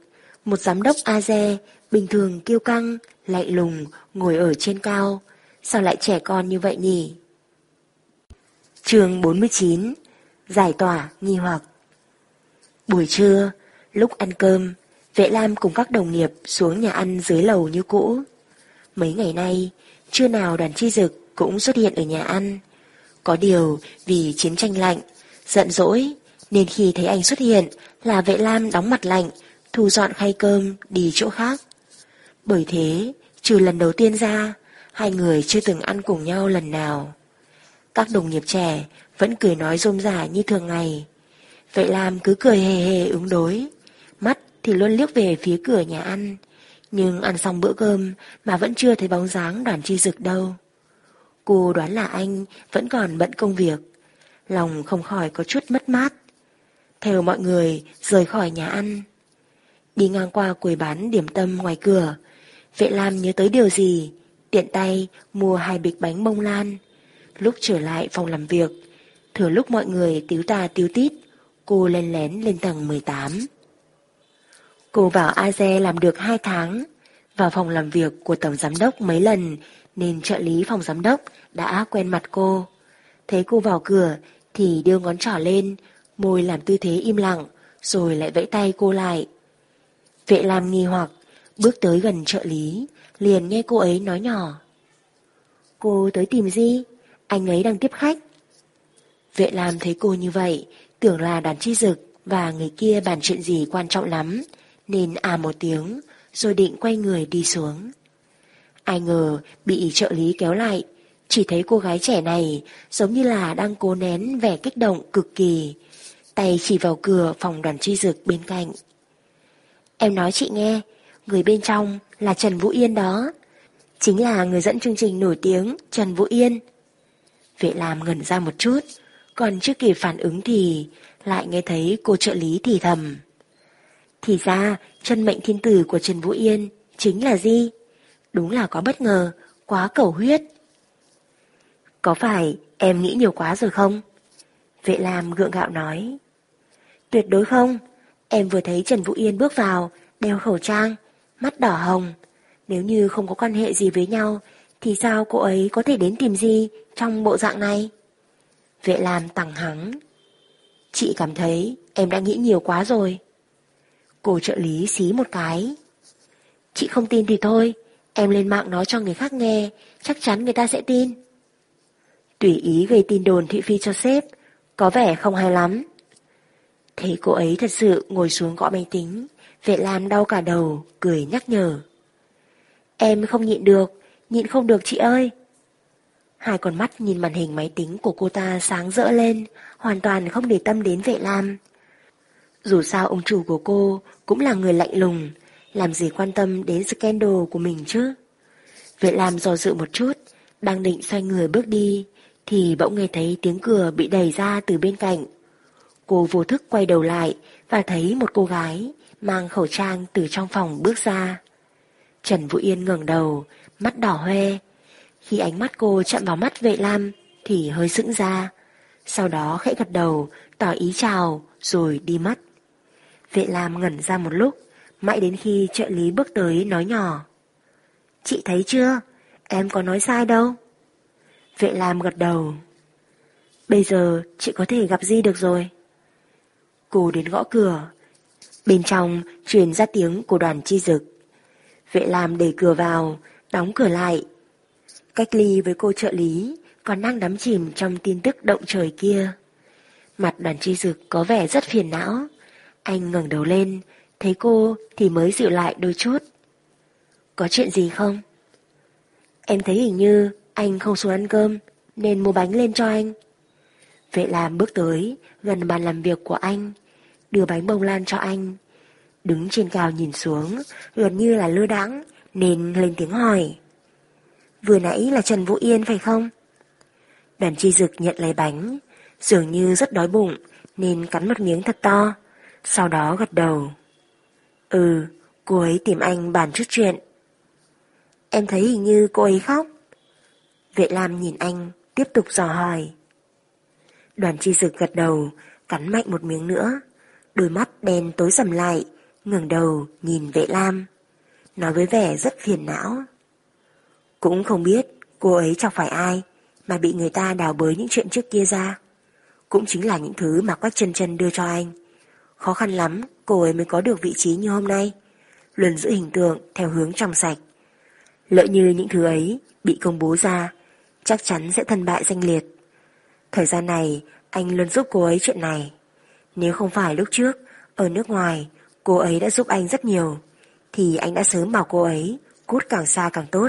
Một giám đốc Aze, bình thường kiêu căng, lạnh lùng, ngồi ở trên cao. sao lại trẻ con như vậy nhỉ? chương 49 Giải tỏa nghi hoặc Buổi trưa, lúc ăn cơm, Vệ Lam cùng các đồng nghiệp xuống nhà ăn dưới lầu như cũ. Mấy ngày nay, chưa nào đoàn chi dực cũng xuất hiện ở nhà ăn. Có điều vì chiến tranh lạnh, giận dỗi, nên khi thấy anh xuất hiện là Vệ Lam đóng mặt lạnh, thu dọn khay cơm đi chỗ khác. Bởi thế, trừ lần đầu tiên ra, hai người chưa từng ăn cùng nhau lần nào. Các đồng nghiệp trẻ vẫn cười nói rôm rả như thường ngày. vệ lam cứ cười hề hề ứng đối, mắt thì luôn liếc về phía cửa nhà ăn, nhưng ăn xong bữa cơm mà vẫn chưa thấy bóng dáng đoàn chi dực đâu. Cô đoán là anh vẫn còn bận công việc, lòng không khỏi có chút mất mát. Theo mọi người rời khỏi nhà ăn. Đi ngang qua quầy bán điểm tâm ngoài cửa, Vệ Lam nhớ tới điều gì, tiện tay mua hai bịch bánh bông lan. Lúc trở lại phòng làm việc, thừa lúc mọi người tiếu tà tiếu tít, cô lên lén lên tầng 18. Cô vào AZE làm được 2 tháng, vào phòng làm việc của tổng giám đốc mấy lần nên trợ lý phòng giám đốc đã quen mặt cô. Thấy cô vào cửa thì đưa ngón trỏ lên, môi làm tư thế im lặng, rồi lại vẫy tay cô lại. Vệ làm nghi hoặc, bước tới gần trợ lý, liền nghe cô ấy nói nhỏ. Cô tới tìm gì? Anh ấy đang tiếp khách. Vệ làm thấy cô như vậy, tưởng là đàn chi dực và người kia bàn chuyện gì quan trọng lắm, nên à một tiếng, rồi định quay người đi xuống. Ai ngờ bị trợ lý kéo lại, chỉ thấy cô gái trẻ này giống như là đang cố nén vẻ kích động cực kỳ, tay chỉ vào cửa phòng đoàn truy dực bên cạnh. Em nói chị nghe, người bên trong là Trần Vũ Yên đó. Chính là người dẫn chương trình nổi tiếng Trần Vũ Yên. Vệ làm ngẩn ra một chút, còn chưa kịp phản ứng thì lại nghe thấy cô trợ lý thì thầm. Thì ra, chân mệnh thiên tử của Trần Vũ Yên chính là gì? Đúng là có bất ngờ, quá cầu huyết. Có phải em nghĩ nhiều quá rồi không? Vệ Lam gượng gạo nói. Tuyệt đối không. Em vừa thấy Trần Vũ Yên bước vào, đeo khẩu trang, mắt đỏ hồng. Nếu như không có quan hệ gì với nhau, thì sao cô ấy có thể đến tìm gì trong bộ dạng này? Vệ Lam tẳng hắng. Chị cảm thấy em đã nghĩ nhiều quá rồi. Cô trợ lý xí một cái. Chị không tin thì thôi, em lên mạng nói cho người khác nghe, chắc chắn người ta sẽ tin. Tùy ý gây tin đồn thị phi cho sếp, có vẻ không hay lắm. Thấy cô ấy thật sự ngồi xuống gõ máy tính, vệ lam đau cả đầu, cười nhắc nhở. Em không nhịn được, nhịn không được chị ơi. Hai con mắt nhìn màn hình máy tính của cô ta sáng rỡ lên, hoàn toàn không để tâm đến vệ lam. Dù sao ông chủ của cô cũng là người lạnh lùng, làm gì quan tâm đến scandal của mình chứ. Vệ lam do dự một chút, đang định xoay người bước đi, thì bỗng nghe thấy tiếng cửa bị đẩy ra từ bên cạnh. Cô vô thức quay đầu lại và thấy một cô gái mang khẩu trang từ trong phòng bước ra. Trần Vũ Yên ngẩng đầu, mắt đỏ hoe. Khi ánh mắt cô chạm vào mắt vệ lam thì hơi sững ra. Sau đó khẽ gật đầu, tỏ ý chào, rồi đi mất. Vệ lam ngẩn ra một lúc, mãi đến khi trợ lý bước tới nói nhỏ. Chị thấy chưa? Em có nói sai đâu. Vệ lam gật đầu. Bây giờ chị có thể gặp Di được rồi. Cô đến gõ cửa. Bên trong truyền ra tiếng của đoàn chi dực. Vệ lam đẩy cửa vào, đóng cửa lại. Cách ly với cô trợ lý, còn đang đắm chìm trong tin tức động trời kia. Mặt đoàn chi dực có vẻ rất phiền não. Anh ngẩng đầu lên, thấy cô thì mới dịu lại đôi chút. Có chuyện gì không? Em thấy hình như anh không xuống ăn cơm, nên mua bánh lên cho anh. Vệ làm bước tới, gần bàn làm việc của anh, đưa bánh bông lan cho anh. Đứng trên cao nhìn xuống, gần như là lơ đãng, nên lên tiếng hỏi. Vừa nãy là Trần Vũ Yên phải không? Đoàn chi dực nhận lấy bánh, dường như rất đói bụng, nên cắn một miếng thật to, sau đó gật đầu. Ừ, cô ấy tìm anh bàn chút chuyện. Em thấy hình như cô ấy khóc. Vệ Lam nhìn anh, tiếp tục dò hỏi. Đoàn chi dực gật đầu, cắn mạnh một miếng nữa. Đôi mắt đen tối sầm lại, ngẩng đầu nhìn vệ Lam. Nói với vẻ rất phiền não. Cũng không biết cô ấy chọc phải ai mà bị người ta đào bới những chuyện trước kia ra. Cũng chính là những thứ mà Quách chân chân đưa cho anh. Khó khăn lắm cô ấy mới có được vị trí như hôm nay. Luôn giữ hình tượng theo hướng trong sạch. Lỡ như những thứ ấy bị công bố ra, chắc chắn sẽ thân bại danh liệt. Thời gian này, anh luôn giúp cô ấy chuyện này. Nếu không phải lúc trước, ở nước ngoài, cô ấy đã giúp anh rất nhiều, thì anh đã sớm bảo cô ấy cút càng xa càng tốt.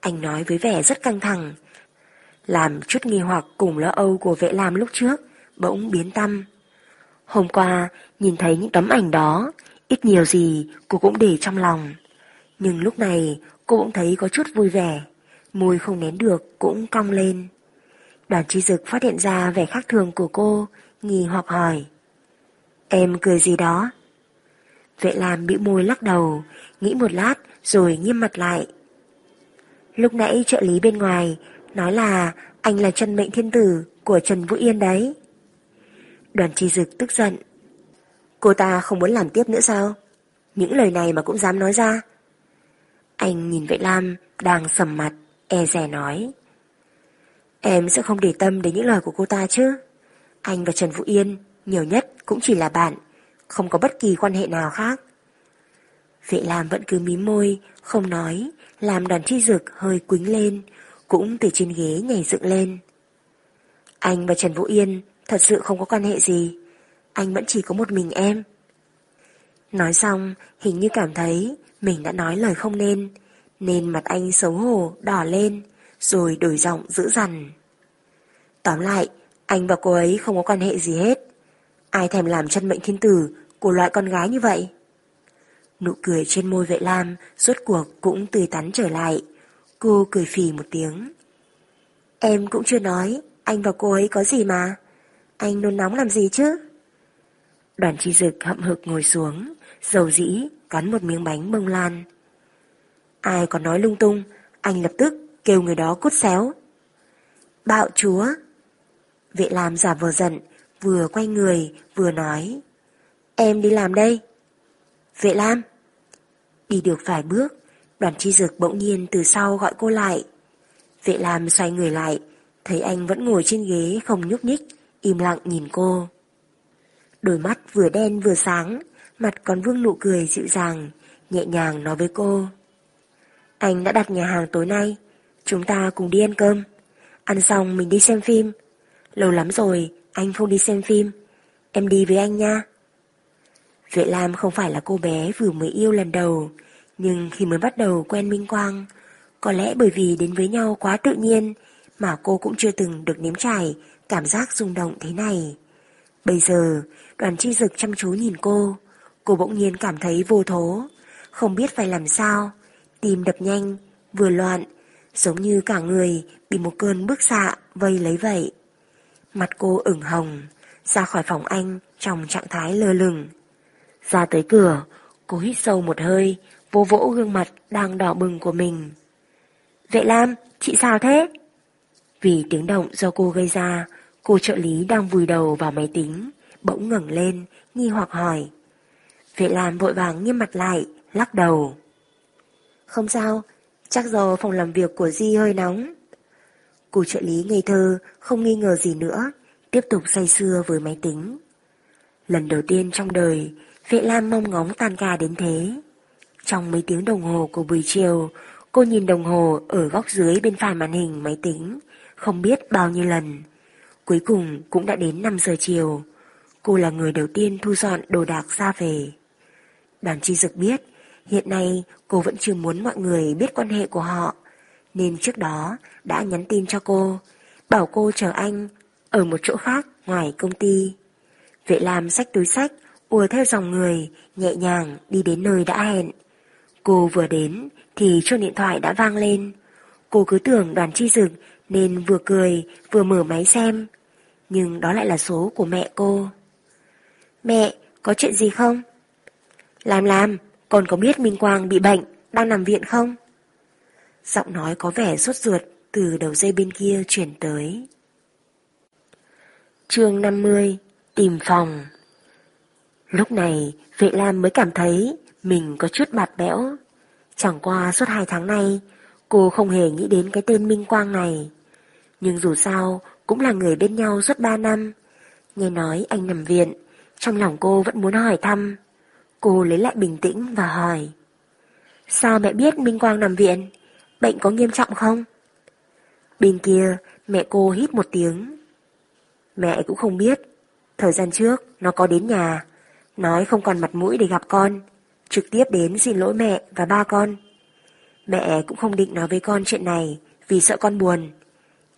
Anh nói với vẻ rất căng thẳng, làm chút nghi hoặc cùng lo âu của vệ lam lúc trước, bỗng biến tâm. Hôm qua, nhìn thấy những tấm ảnh đó, ít nhiều gì cô cũng để trong lòng. Nhưng lúc này, cô cũng thấy có chút vui vẻ, môi không nén được cũng cong lên. Đoàn chi dực phát hiện ra vẻ khác thường của cô, nghi hoặc hỏi. Em cười gì đó? Vệ làm bị môi lắc đầu, nghĩ một lát rồi nghiêm mặt lại. Lúc nãy trợ lý bên ngoài nói là anh là chân mệnh thiên tử của Trần Vũ Yên đấy. Đoàn chi dực tức giận. Cô ta không muốn làm tiếp nữa sao? Những lời này mà cũng dám nói ra. Anh nhìn vệ lam đang sầm mặt, e rè nói. Em sẽ không để tâm đến những lời của cô ta chứ. Anh và Trần Vũ Yên nhiều nhất cũng chỉ là bạn, không có bất kỳ quan hệ nào khác. Vệ Lam vẫn cứ mím môi, không nói, làm đoàn chi dực hơi quính lên, cũng từ trên ghế nhảy dựng lên. Anh và Trần Vũ Yên thật sự không có quan hệ gì, anh vẫn chỉ có một mình em. Nói xong, hình như cảm thấy mình đã nói lời không nên, nên mặt anh xấu hổ, đỏ lên, rồi đổi giọng dữ dằn. Tóm lại, anh và cô ấy không có quan hệ gì hết. Ai thèm làm chân mệnh thiên tử của loại con gái như vậy? Nụ cười trên môi vệ lam suốt cuộc cũng tươi tắn trở lại. Cô cười phì một tiếng. Em cũng chưa nói, anh và cô ấy có gì mà. Anh nôn nóng làm gì chứ? Đoàn chi dực hậm hực ngồi xuống, dầu dĩ, cắn một miếng bánh bông lan. Ai còn nói lung tung, anh lập tức kêu người đó cút xéo. Bạo chúa! Vệ làm giả vờ giận, vừa quay người, vừa nói. Em đi làm đây. Vệ Lam. Đi được vài bước, đoàn chi dực bỗng nhiên từ sau gọi cô lại. Vệ Lam xoay người lại, thấy anh vẫn ngồi trên ghế không nhúc nhích, im lặng nhìn cô. Đôi mắt vừa đen vừa sáng, mặt còn vương nụ cười dịu dàng, nhẹ nhàng nói với cô. Anh đã đặt nhà hàng tối nay, chúng ta cùng đi ăn cơm. Ăn xong mình đi xem phim. Lâu lắm rồi, anh không đi xem phim. Em đi với anh nha. Vệ Lam không phải là cô bé vừa mới yêu lần đầu, nhưng khi mới bắt đầu quen Minh Quang, có lẽ bởi vì đến với nhau quá tự nhiên mà cô cũng chưa từng được nếm trải cảm giác rung động thế này. Bây giờ, đoàn chi dực chăm chú nhìn cô, cô bỗng nhiên cảm thấy vô thố, không biết phải làm sao, tim đập nhanh, vừa loạn, giống như cả người bị một cơn bức xạ vây lấy vậy. Mặt cô ửng hồng, ra khỏi phòng anh trong trạng thái lơ lửng. Ra tới cửa, cô hít sâu một hơi, vô vỗ gương mặt đang đỏ bừng của mình. Vệ Lam, chị sao thế? Vì tiếng động do cô gây ra, cô trợ lý đang vùi đầu vào máy tính, bỗng ngẩng lên, nghi hoặc hỏi. Vệ Lam vội vàng nghiêm mặt lại, lắc đầu. Không sao, chắc do phòng làm việc của Di hơi nóng. Cô trợ lý ngây thơ, không nghi ngờ gì nữa, tiếp tục say sưa với máy tính. Lần đầu tiên trong đời, Vệ Lam mong ngóng tan ca đến thế. Trong mấy tiếng đồng hồ của buổi chiều, cô nhìn đồng hồ ở góc dưới bên phải màn hình máy tính, không biết bao nhiêu lần. Cuối cùng cũng đã đến 5 giờ chiều. Cô là người đầu tiên thu dọn đồ đạc ra về. Đoàn chi dực biết, hiện nay cô vẫn chưa muốn mọi người biết quan hệ của họ, nên trước đó đã nhắn tin cho cô, bảo cô chờ anh ở một chỗ khác ngoài công ty. Vệ làm sách túi sách, ùa theo dòng người, nhẹ nhàng đi đến nơi đã hẹn. Cô vừa đến thì chuông điện thoại đã vang lên. Cô cứ tưởng đoàn chi dực nên vừa cười vừa mở máy xem. Nhưng đó lại là số của mẹ cô. Mẹ, có chuyện gì không? Làm làm, con có biết Minh Quang bị bệnh, đang nằm viện không? Giọng nói có vẻ sốt ruột từ đầu dây bên kia chuyển tới. chương 50 Tìm phòng Lúc này, vệ lam mới cảm thấy mình có chút bạt bẽo. Chẳng qua suốt hai tháng nay, Cô không hề nghĩ đến cái tên Minh Quang này. Nhưng dù sao, cũng là người bên nhau suốt ba năm. Nghe nói anh nằm viện, trong lòng cô vẫn muốn hỏi thăm. Cô lấy lại bình tĩnh và hỏi. Sao mẹ biết Minh Quang nằm viện? Bệnh có nghiêm trọng không? Bên kia, mẹ cô hít một tiếng. Mẹ cũng không biết. Thời gian trước, nó có đến nhà, nói không còn mặt mũi để gặp con, trực tiếp đến xin lỗi mẹ và ba con. Mẹ cũng không định nói với con chuyện này vì sợ con buồn.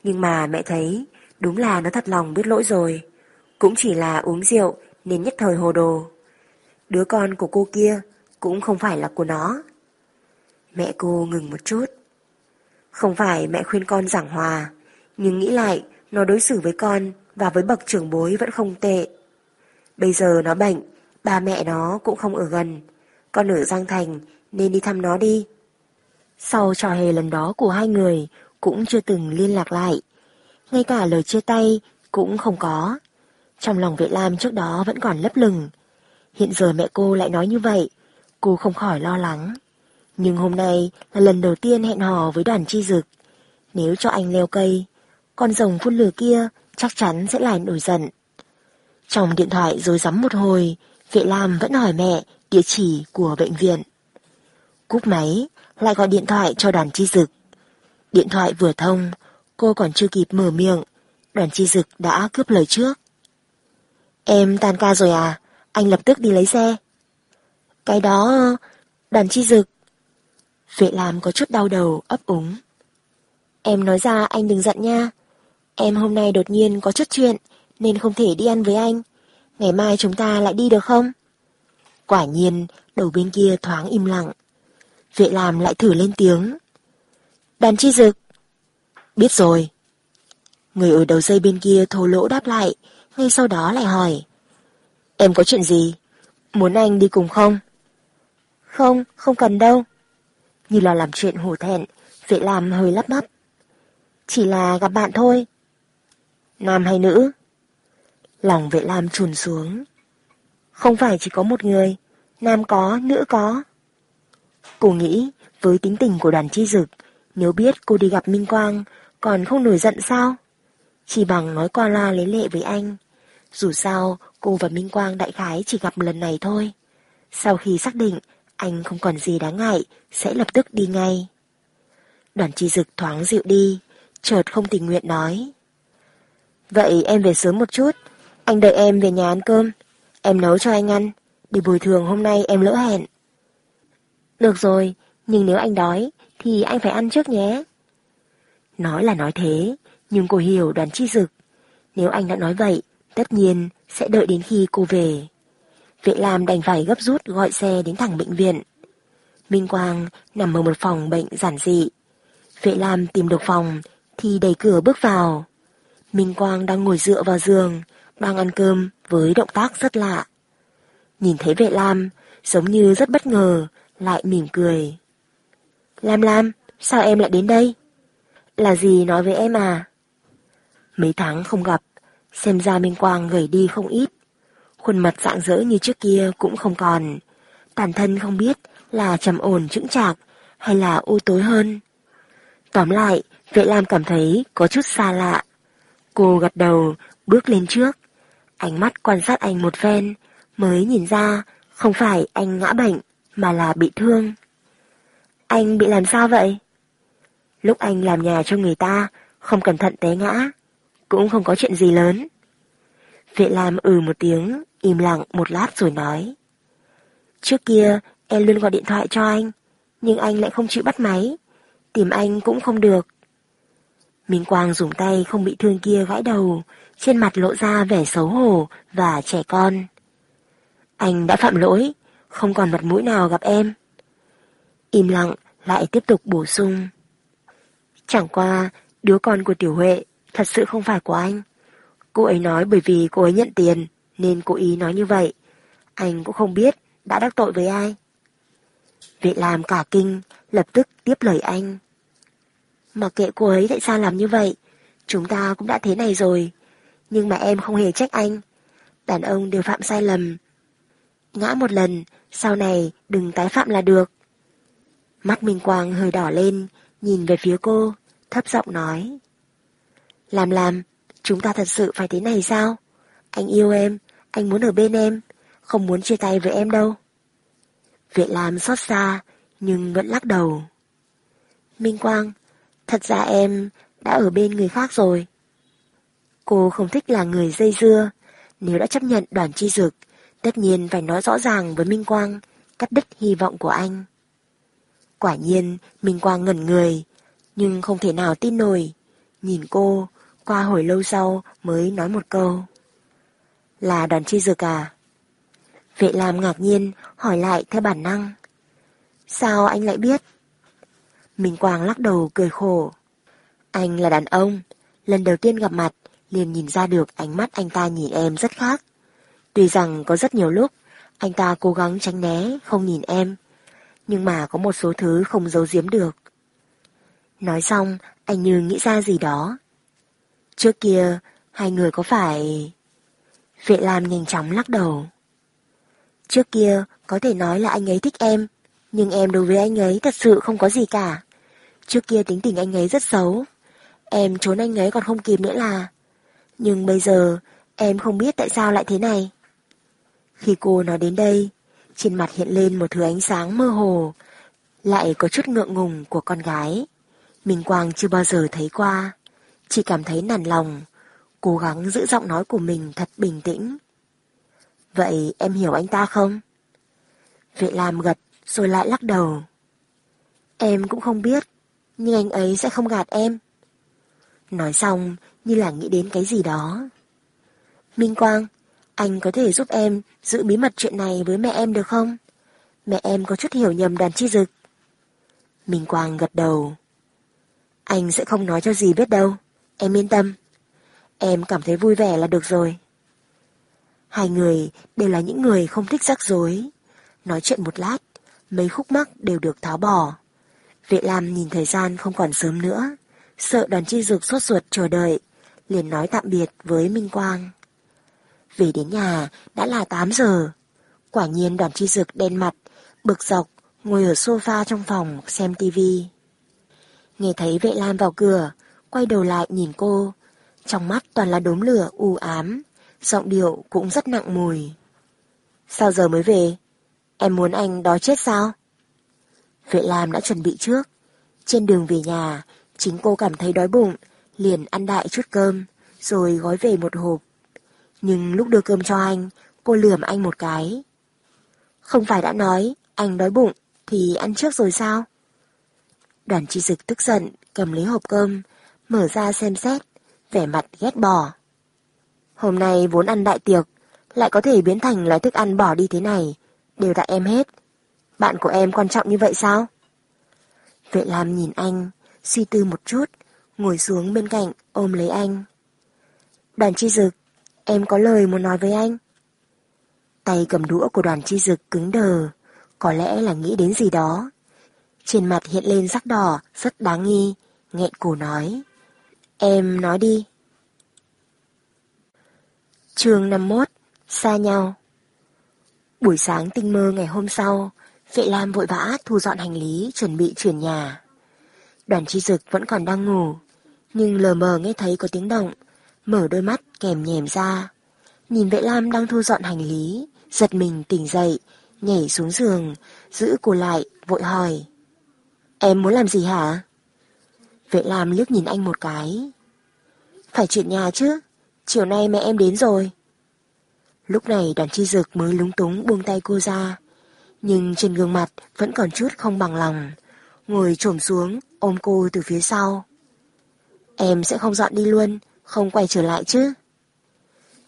Nhưng mà mẹ thấy đúng là nó thật lòng biết lỗi rồi. Cũng chỉ là uống rượu nên nhất thời hồ đồ. Đứa con của cô kia cũng không phải là của nó. Mẹ cô ngừng một chút. Không phải mẹ khuyên con giảng hòa, nhưng nghĩ lại nó đối xử với con và với bậc trưởng bối vẫn không tệ. Bây giờ nó bệnh, ba mẹ nó cũng không ở gần. Con ở Giang Thành nên đi thăm nó đi. Sau trò hề lần đó của hai người cũng chưa từng liên lạc lại. Ngay cả lời chia tay cũng không có. Trong lòng vệ lam trước đó vẫn còn lấp lửng. Hiện giờ mẹ cô lại nói như vậy, cô không khỏi lo lắng. Nhưng hôm nay là lần đầu tiên hẹn hò với đoàn chi dực. Nếu cho anh leo cây, con rồng phun lửa kia chắc chắn sẽ lại nổi giận. Trong điện thoại rồi rắm một hồi, vệ lam vẫn hỏi mẹ địa chỉ của bệnh viện. Cúp máy, lại gọi điện thoại cho đoàn chi dực. Điện thoại vừa thông, cô còn chưa kịp mở miệng, đoàn chi dực đã cướp lời trước. Em tan ca rồi à? Anh lập tức đi lấy xe. Cái đó... Đoàn chi dực. Vệ làm có chút đau đầu, ấp úng. Em nói ra anh đừng giận nha. Em hôm nay đột nhiên có chút chuyện, nên không thể đi ăn với anh. Ngày mai chúng ta lại đi được không? Quả nhiên, đầu bên kia thoáng im lặng. Vệ làm lại thử lên tiếng. Đàn chi dực. Biết rồi. Người ở đầu dây bên kia thô lỗ đáp lại, ngay sau đó lại hỏi. Em có chuyện gì? Muốn anh đi cùng không? Không, không cần đâu. Như là làm chuyện hổ thẹn, vệ làm hơi lắp bắp. Chỉ là gặp bạn thôi. Nam hay nữ? Lòng vệ lam trùn xuống. Không phải chỉ có một người, nam có, nữ có. Cô nghĩ, với tính tình của đoàn chi dực, nếu biết cô đi gặp Minh Quang, còn không nổi giận sao? Chỉ bằng nói qua la lấy lệ với anh. Dù sao, cô và Minh Quang đại khái chỉ gặp lần này thôi. Sau khi xác định anh không còn gì đáng ngại, sẽ lập tức đi ngay. Đoàn chi dực thoáng dịu đi, chợt không tình nguyện nói. Vậy em về sớm một chút, anh đợi em về nhà ăn cơm, em nấu cho anh ăn, để bồi thường hôm nay em lỡ hẹn. Được rồi, nhưng nếu anh đói, thì anh phải ăn trước nhé. Nói là nói thế, nhưng cô hiểu đoàn chi dực. Nếu anh đã nói vậy, tất nhiên sẽ đợi đến khi cô về. Vệ Lam đành phải gấp rút gọi xe đến thẳng bệnh viện. Minh Quang nằm ở một phòng bệnh giản dị. Vệ Lam tìm được phòng thì đẩy cửa bước vào. Minh Quang đang ngồi dựa vào giường, đang ăn cơm với động tác rất lạ. Nhìn thấy vệ Lam, giống như rất bất ngờ, lại mỉm cười. Lam Lam, sao em lại đến đây? Là gì nói với em à? Mấy tháng không gặp, xem ra Minh Quang gầy đi không ít. Khuôn mặt dạng dỡ như trước kia cũng không còn. Bản thân không biết là trầm ổn chững chạc hay là u tối hơn. Tóm lại, vệ Lam cảm thấy có chút xa lạ. Cô gật đầu, bước lên trước. Ánh mắt quan sát anh một phen, mới nhìn ra không phải anh ngã bệnh, mà là bị thương. Anh bị làm sao vậy? Lúc anh làm nhà cho người ta, không cẩn thận té ngã, cũng không có chuyện gì lớn. Vệ Lam ừ một tiếng, im lặng một lát rồi nói. Trước kia, em luôn gọi điện thoại cho anh, nhưng anh lại không chịu bắt máy. Tìm anh cũng không được. Minh Quang dùng tay không bị thương kia gãi đầu, trên mặt lộ ra vẻ xấu hổ và trẻ con. Anh đã phạm lỗi, không còn mặt mũi nào gặp em. Im lặng, lại tiếp tục bổ sung. Chẳng qua, đứa con của Tiểu Huệ thật sự không phải của anh. Cô ấy nói bởi vì cô ấy nhận tiền, nên cô ý nói như vậy. Anh cũng không biết đã đắc tội với ai. Vệ làm cả kinh, lập tức tiếp lời anh. Mặc kệ cô ấy tại sao làm như vậy, chúng ta cũng đã thế này rồi. Nhưng mà em không hề trách anh. Đàn ông đều phạm sai lầm. Ngã một lần, sau này đừng tái phạm là được. Mắt Minh Quang hơi đỏ lên, nhìn về phía cô, thấp giọng nói. Làm làm, chúng ta thật sự phải thế này sao? Anh yêu em, anh muốn ở bên em, không muốn chia tay với em đâu. Viện Lam xót xa, nhưng vẫn lắc đầu. Minh Quang, thật ra em đã ở bên người khác rồi. Cô không thích là người dây dưa, nếu đã chấp nhận đoàn chi dực, tất nhiên phải nói rõ ràng với Minh Quang, cắt đứt hy vọng của anh. Quả nhiên, Minh Quang ngẩn người, nhưng không thể nào tin nổi. Nhìn cô, qua hồi lâu sau mới nói một câu. Là đoàn chi dược à? Vệ làm ngạc nhiên, hỏi lại theo bản năng. Sao anh lại biết? Minh Quang lắc đầu cười khổ. Anh là đàn ông, lần đầu tiên gặp mặt, liền nhìn ra được ánh mắt anh ta nhìn em rất khác. Tuy rằng có rất nhiều lúc, anh ta cố gắng tránh né, không nhìn em, nhưng mà có một số thứ không giấu giếm được. Nói xong, anh như nghĩ ra gì đó. Trước kia, hai người có phải... Vệ Lam nhanh chóng lắc đầu. Trước kia, có thể nói là anh ấy thích em, nhưng em đối với anh ấy thật sự không có gì cả. Trước kia tính tình anh ấy rất xấu. Em trốn anh ấy còn không kịp nữa là... Nhưng bây giờ, em không biết tại sao lại thế này. Khi cô nói đến đây, trên mặt hiện lên một thứ ánh sáng mơ hồ, lại có chút ngượng ngùng của con gái. Minh Quang chưa bao giờ thấy qua, chỉ cảm thấy nản lòng, cố gắng giữ giọng nói của mình thật bình tĩnh. Vậy em hiểu anh ta không? Vệ Lam gật rồi lại lắc đầu. Em cũng không biết, nhưng anh ấy sẽ không gạt em. Nói xong như là nghĩ đến cái gì đó. Minh Quang, anh có thể giúp em giữ bí mật chuyện này với mẹ em được không? Mẹ em có chút hiểu nhầm đoàn chi dực. Minh Quang gật đầu. Anh sẽ không nói cho gì biết đâu. Em yên tâm. Em cảm thấy vui vẻ là được rồi. Hai người đều là những người không thích rắc rối. Nói chuyện một lát, mấy khúc mắc đều được tháo bỏ. Vệ Lam nhìn thời gian không còn sớm nữa, sợ đoàn chi dược sốt ruột chờ đợi, liền nói tạm biệt với Minh Quang. Về đến nhà đã là 8 giờ. Quả nhiên đoàn chi dực đen mặt, bực dọc, ngồi ở sofa trong phòng xem tivi. Nghe thấy vệ lam vào cửa, quay đầu lại nhìn cô. Trong mắt toàn là đốm lửa u ám, giọng điệu cũng rất nặng mùi. Sao giờ mới về? Em muốn anh đói chết sao? Vệ Lam đã chuẩn bị trước. Trên đường về nhà, chính cô cảm thấy đói bụng, liền ăn đại chút cơm, rồi gói về một hộp. Nhưng lúc đưa cơm cho anh, cô lườm anh một cái. Không phải đã nói, anh đói bụng, thì ăn trước rồi sao? Đoàn chi dực tức giận, cầm lấy hộp cơm, mở ra xem xét, vẻ mặt ghét bỏ. Hôm nay vốn ăn đại tiệc, lại có thể biến thành loại thức ăn bỏ đi thế này, đều tại em hết. Bạn của em quan trọng như vậy sao? Vệ Lam nhìn anh, suy tư một chút, ngồi xuống bên cạnh ôm lấy anh. Đoàn chi dực, em có lời muốn nói với anh. Tay cầm đũa của đoàn chi dực cứng đờ, có lẽ là nghĩ đến gì đó. Trên mặt hiện lên sắc đỏ, rất đáng nghi, nghẹn cổ nói. Em nói đi. chương 51, xa nhau. Buổi sáng tinh mơ ngày hôm sau, Vệ Lam vội vã thu dọn hành lý chuẩn bị chuyển nhà. Đoàn chi dực vẫn còn đang ngủ, nhưng lờ mờ nghe thấy có tiếng động, mở đôi mắt kèm nhèm ra. Nhìn vệ lam đang thu dọn hành lý, giật mình tỉnh dậy, nhảy xuống giường, giữ cô lại, vội hỏi. Em muốn làm gì hả? Vệ lam liếc nhìn anh một cái. Phải chuyện nhà chứ, chiều nay mẹ em đến rồi. Lúc này đoàn chi dực mới lúng túng buông tay cô ra, nhưng trên gương mặt vẫn còn chút không bằng lòng, ngồi trồm xuống ôm cô từ phía sau. Em sẽ không dọn đi luôn, không quay trở lại chứ?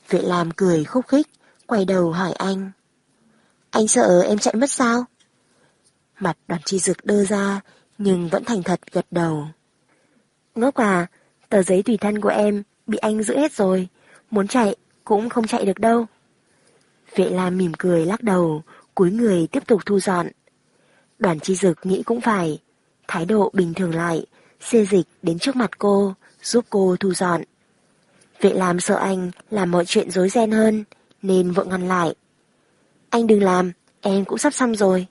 Vệ làm cười khúc khích, quay đầu hỏi anh. Anh sợ em chạy mất sao? Mặt đoàn chi dực đơ ra, nhưng vẫn thành thật gật đầu. Ngốc à, tờ giấy tùy thân của em bị anh giữ hết rồi, muốn chạy cũng không chạy được đâu. Vệ Lam mỉm cười lắc đầu, cúi người tiếp tục thu dọn. Đoàn chi dực nghĩ cũng phải, thái độ bình thường lại, xê dịch đến trước mặt cô, giúp cô thu dọn. Vệ làm sợ anh làm mọi chuyện rối ren hơn, nên vội ngăn lại. Anh đừng làm, em cũng sắp xong rồi.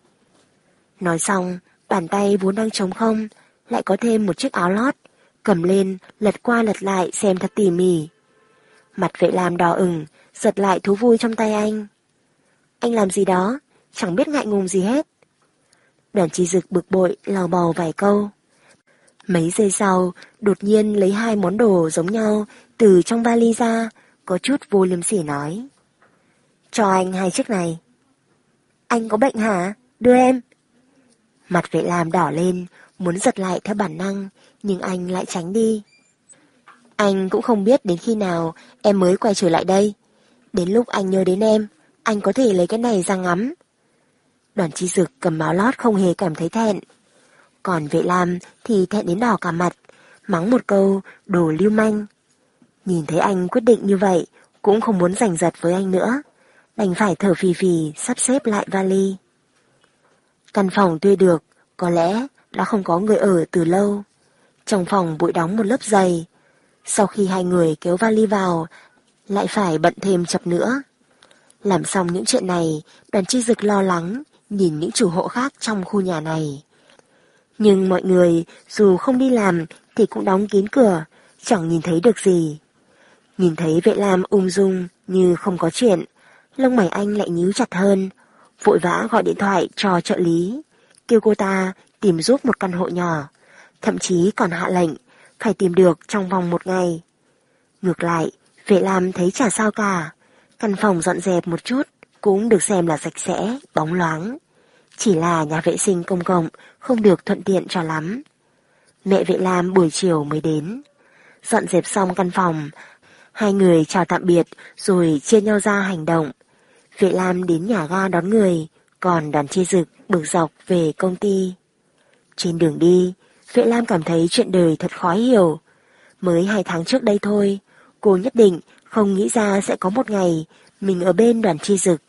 Nói xong, bàn tay vốn đang trống không, lại có thêm một chiếc áo lót, cầm lên, lật qua lật lại xem thật tỉ mỉ. Mặt vệ làm đỏ ửng, giật lại thú vui trong tay anh. Anh làm gì đó, chẳng biết ngại ngùng gì hết. Đoàn chi dực bực bội, lào bầu vài câu. Mấy giây sau, đột nhiên lấy hai món đồ giống nhau từ trong vali ra, có chút vô liêm sỉ nói. Cho anh hai chiếc này. Anh có bệnh hả? Đưa em. Mặt vệ làm đỏ lên, muốn giật lại theo bản năng, nhưng anh lại tránh đi. Anh cũng không biết đến khi nào em mới quay trở lại đây. Đến lúc anh nhớ đến em, anh có thể lấy cái này ra ngắm. Đoàn chi dực cầm máu lót không hề cảm thấy thẹn. Còn vệ lam thì thẹn đến đỏ cả mặt, mắng một câu đồ lưu manh. Nhìn thấy anh quyết định như vậy, cũng không muốn giành giật với anh nữa. Đành phải thở phì phì sắp xếp lại vali. Căn phòng tuy được, có lẽ đã không có người ở từ lâu. Trong phòng bụi đóng một lớp dày. Sau khi hai người kéo vali vào, lại phải bận thêm chập nữa. Làm xong những chuyện này, đoàn chi dực lo lắng, nhìn những chủ hộ khác trong khu nhà này. Nhưng mọi người, dù không đi làm, thì cũng đóng kín cửa, chẳng nhìn thấy được gì. Nhìn thấy vệ lam ung dung như không có chuyện, lông mày anh lại nhíu chặt hơn, vội vã gọi điện thoại cho trợ lý, kêu cô ta tìm giúp một căn hộ nhỏ, thậm chí còn hạ lệnh phải tìm được trong vòng một ngày. Ngược lại, vệ lam thấy chả sao cả, căn phòng dọn dẹp một chút cũng được xem là sạch sẽ, bóng loáng. Chỉ là nhà vệ sinh công cộng không được thuận tiện cho lắm. Mẹ vệ lam buổi chiều mới đến. Dọn dẹp xong căn phòng, hai người chào tạm biệt rồi chia nhau ra hành động. Vệ lam đến nhà ga đón người, còn đoàn chi dực bực dọc về công ty. Trên đường đi, Vệ Lam cảm thấy chuyện đời thật khó hiểu. Mới hai tháng trước đây thôi, cô nhất định không nghĩ ra sẽ có một ngày mình ở bên đoàn chi dực,